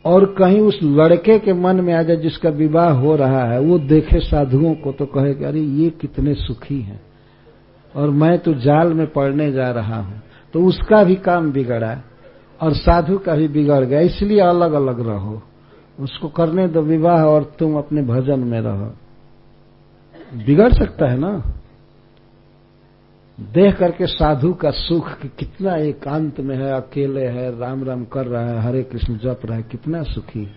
और कहीं उस लड़के के मन में आ जाए जिसका विवाह हो रहा है, वो देखे साधुओं को तो कहे कि, अरे, ये कितने सुखी हैं। और मैं तो जाल में पड़ने जा रहा हूँ। तो उसका भी काम बिगड़ा। और साधु का भी बिगड़ गया इसलिए अलग अलग रहो। उसको करने दो, विवाह और तुम अपने भजन में रहो। बिगड़ सकता है ना? देख करके साधु का सुख कि कितना एकांत में है, अकेले है राम राम कर रहा है, हरे कृष्ण जप रहा है, कितना सुखी।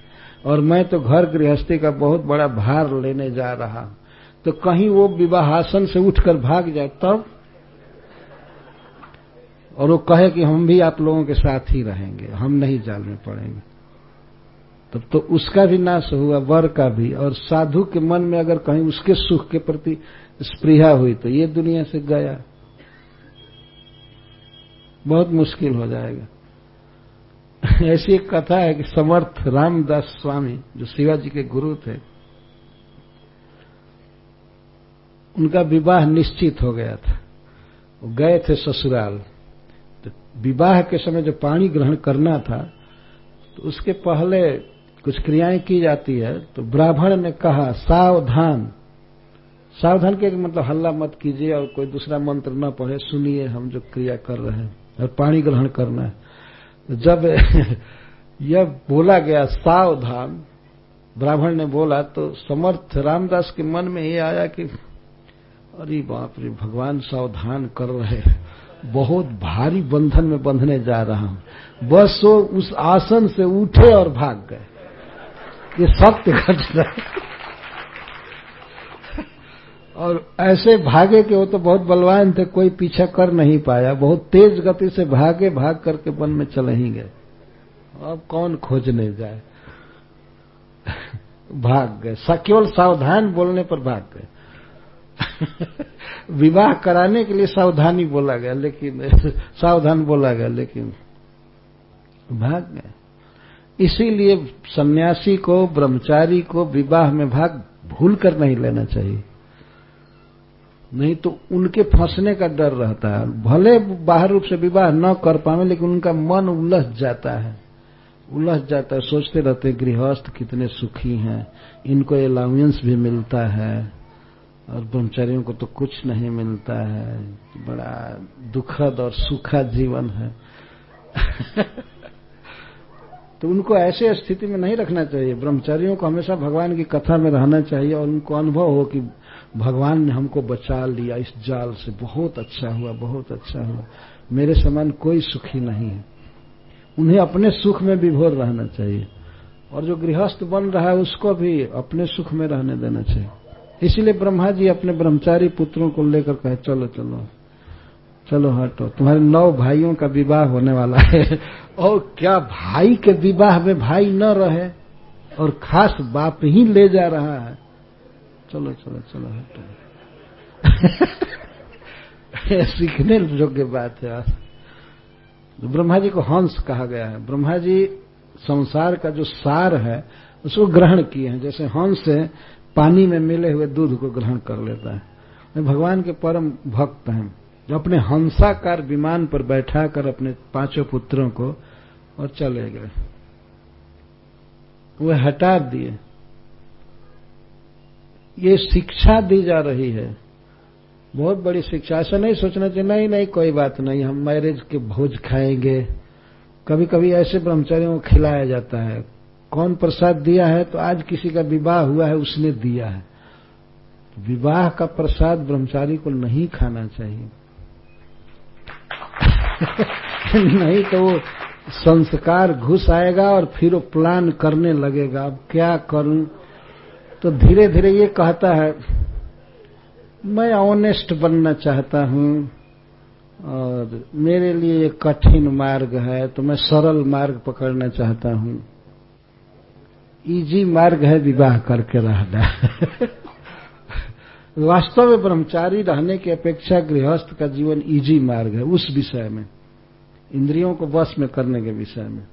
और मैं तो घर गृहस्थी का बहुत बड़ा भार लेने जा रहा। तो कहीं वो विवाहासन से उठकर भाग जाए, तब और वो कहे कि हम भी आप लोगों के साथ ही रहेंगे, हम नहीं जाल में पड़ेंगे। तब तो उसका भी नाश हुआ, वर का भी। और साधु के मन में अगर कहीं उसके सुख के प्रति स्प्रिया हुई तो ये दुनिया से गया। बहुत मुश्किल हो जाएगा। ऐसी एक कथा है कि समर्थ रामदास स्वामी, जो शिवाजी के गुरु थे, उनका विवाह निश्चित हो गया था। वो गए थे ससुराल। तो विवाह के समय जो पानी ग्रहण करना था तो उसके पहले कुछ क्रियाएँ की जाती है। तो ब्राह्मण ने कहा, सावधान। सावधान के मतलब हल्ला मत कीजिए और कोई दूसरा मंत्र न पढ़े, सुनिए हम जो क्रिया कर रहे हैं और पानी ग्रहण करना है। जब यह बोला गया, सावधान, ब्राह्मण ने बोला तो समर्थ रामदास के मन में ये आया कि, अरे बाप रे, भगवान सावधान कर रहे बहुत भारी बंधन में बंधने जा रहा हूँ। बस वो उस आसन से उठे और भाग गए। ये सत्य घटना और ऐसे भागे के वो तो बहुत बलवान थे, कोई पीछा कर नहीं पाया। बहुत तेज गति से भागे, भाग करके वन में चले ही गए। अब कौन खोजने जाए? भाग गए। केवल सावधान बोलने पर भाग गए। विवाह कराने के लिए सावधानी बोला गया, लेकिन सावधान बोला गया, लेकिन भाग गए। इसीलिए सन्यासी को, ब्रह्मचारी को विवाह में भाग भूल कर नहीं लेना चाहिए। नहीं तो उनके फंसने का डर रहता है। भले बाहर रूप से विवाह न कर पावे, लेकिन उनका मन उलझ जाता है। उलझ जाता है, सोचते रहते गृहस्थ कितने सुखी हैं। इनको अलाउंस भी मिलता है। और ब्रह्मचारियों को तो कुछ नहीं मिलता है। बड़ा दुखद और सुखद जीवन है। तो उनको ऐसे स्थिति में नहीं रखना चाहिए। ब्रह्मचारियों को हमेशा भगवान की कथा में रहना चाहिए और उनको अनुभव हो कि भगवान ने हमको बचा लिया। इस जाल से बहुत अच्छा हुआ, बहुत अच्छा हुआ। मेरे समान कोई सुखी नहीं है। उन्हें अपने सुख में विभोर रहना चाहिए। और जो गृहस्थ बन रहा है, उसको भी अपने सुख में रहने देना चाहिए। इसीलिए ब्रह्मा जी अपने ब्रह्मचारी पुत्रों को लेकर कहे, चलो चलो चलो हटो। तुम्हारे नौ भाइयों का विवाह होने वाला है और क्या भाई के विवाह में भाई न रहे और खास बाप ही ले जा रहा है? चलो चलो चलो, हटो। सीखने योग्य बात है। ब्रह्मा जी को हंस कहा गया है। ब्रह्मा जी संसार का जो सार है, उसको ग्रहण किए हैं। जैसे हंस से पानी में मिले हुए दूध को ग्रहण कर लेता है। भगवान के परम भक्त हैं, जो अपने हंसाकार विमान पर बैठा कर अपने पाँचों पुत्रों को और चले गए। वे हटा दिए। ये शिक्षा दी जा रही है। बहुत बड़ी शिक्षा। ऐसा नहीं सोचना चाहिए, नहीं नहीं, कोई बात नहीं, हम मैरिज के भोज खाएँगे। कभी कभी ऐसे ब्रह्मचारियों को खिलाया जाता है। कौन प्रसाद दिया है तो आज किसी का विवाह हुआ है, उसने दिया है। विवाह का प्रसाद ब्रह्मचारी को नहीं खाना चाहिए। नहीं तो वो संस्कार घुस आएगा और फिर वो प्लान करने लगेगा। अब क्या करूँ? तो धीरे धीरे ये कहता है, मैं ऑनेस्ट बनना चाहता हूँ और मेरे लिए ये कठिन मार्ग है तो मैं सरल मार्ग पकड़ना चाहता हूँ। इजी मार्ग है विवाह करके रहना। वास्तव में ब्रह्मचारी रहने की अपेक्षा गृहस्थ का जीवन इजी मार्ग है, उस विषय में। इंद्रियों को वश में करने के विषय में।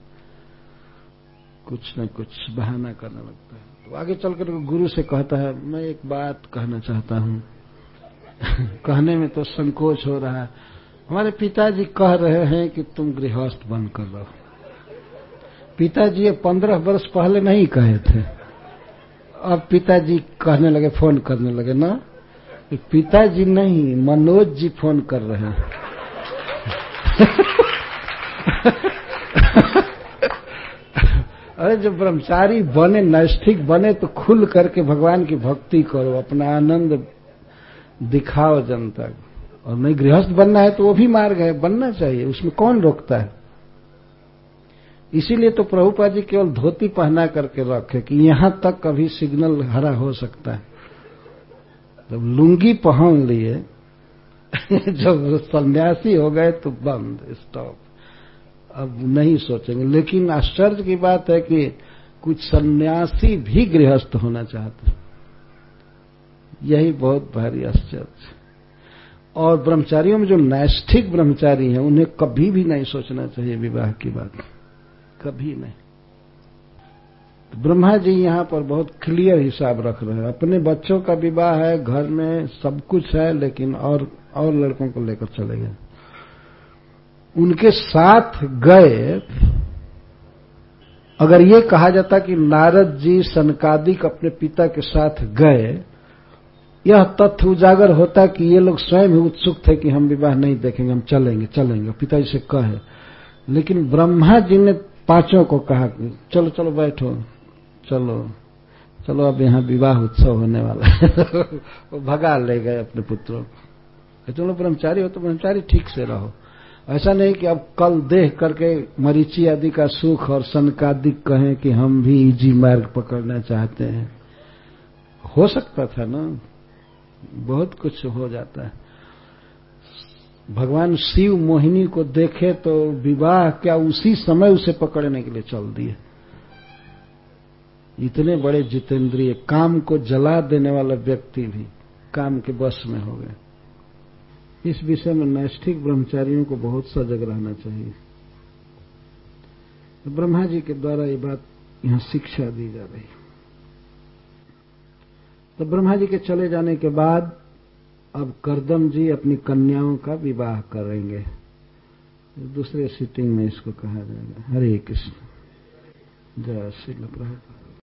कुछ न कुछ बहाना करने लगता है। तो आगे चलकर गुरु से कहता है, मैं एक बात कहना चाहता हूँ। कहने में तो संकोच हो रहा है। हमारे पिताजी कह रहे हैं कि तुम गृहस्थ बन कर रहो। पिताजी ये पंद्रह वर्ष पहले नहीं कहे थे। अब पिताजी कहने लगे, फ़ोन करने लगे, ना पिताजी नहीं, मनोज जी फ़ोन कर रहे हैं। अरे, जब ब्रह्मचारी बने नैष्ठिक बने तो खुल करके भगवान की भक्ति करो, अपना आनंद दिखाओ जनता को। और नहीं गृहस्थ बनना है तो वो भी मार्ग है, बनना चाहिए, उसमें कौन रोकता है? इसीलिए तो प्रभुपा जी केवल धोती पहना करके रखे कि यहाँ तक कभी सिग्नल हरा हो सकता है। जब लुंगी पहन लिए, जब सन्यासी हो गए तो बंद स्टॉप अब नहीं सोचेंगे। लेकिन आश्चर्य की बात है कि कुछ सन्यासी भी गृहस्थ होना चाहते यही बहुत भारी आश्चर्य और ब्रह्मचारियों में जो नैष्ठिक ब्रह्मचारी हैं, उन्हें कभी भी नहीं सोचना चाहिए विवाह की बात। कभी नहीं। तो ब्रह्मा जी यहाँ पर बहुत क्लियर हिसाब रख रहे हैं। अपने बच्चों का विवाह है, घर में सब कुछ है, लेकिन और और लड़कों को लेकर चले गए। उनके साथ गए, अगर ये कहा जाता कि नारद जी सनकादिक अपने पिता के साथ गए, यह तथ्य उजागर होता कि ये लोग स्वयं ही उत्सुक थे कि हम विवाह नहीं देखेंगे, हम चलेंगे चलेंगे, पिताजी से कहे। लेकिन ब्रह्मा जी ने पाँचों को कहा चलो चलो बैठो, चलो चलो अब यहाँ विवाह उत्सव होने वाला है। वो भगा ले गए अपने पुत्रों को। चलो ब्रह्मचारी हो तो ब्रह्मचारी ठीक से रहो। ऐसा नहीं कि अब कल देख करके मरीची आदि का सुख और सनकादिक कहें कि हम भी इजी मार्ग पकड़ना चाहते हैं। हो सकता था ना? बहुत कुछ हो जाता है। भगवान शिव मोहिनी को देखे तो विवाह क्या उसी समय उसे पकड़ने के लिए चल दिए। इतने बड़े जितेंद्रिय, काम को जला देने वाला व्यक्ति भी काम के बस में हो गए। इस विषय में नैष्ठिक ब्रह्मचारियों को बहुत सजग रहना चाहिए। तो ब्रह्मा जी के द्वारा ये बात यहाँ शिक्षा दी जा रही। तो ब्रह्मा जी के चले जाने के बाद अब करदम जी अपनी कन्याओं का विवाह करेंगे। दूसरे सिटिंग में इसको कहा जाएगा। हरे कृष्ण। जय श्री प्रभुपाद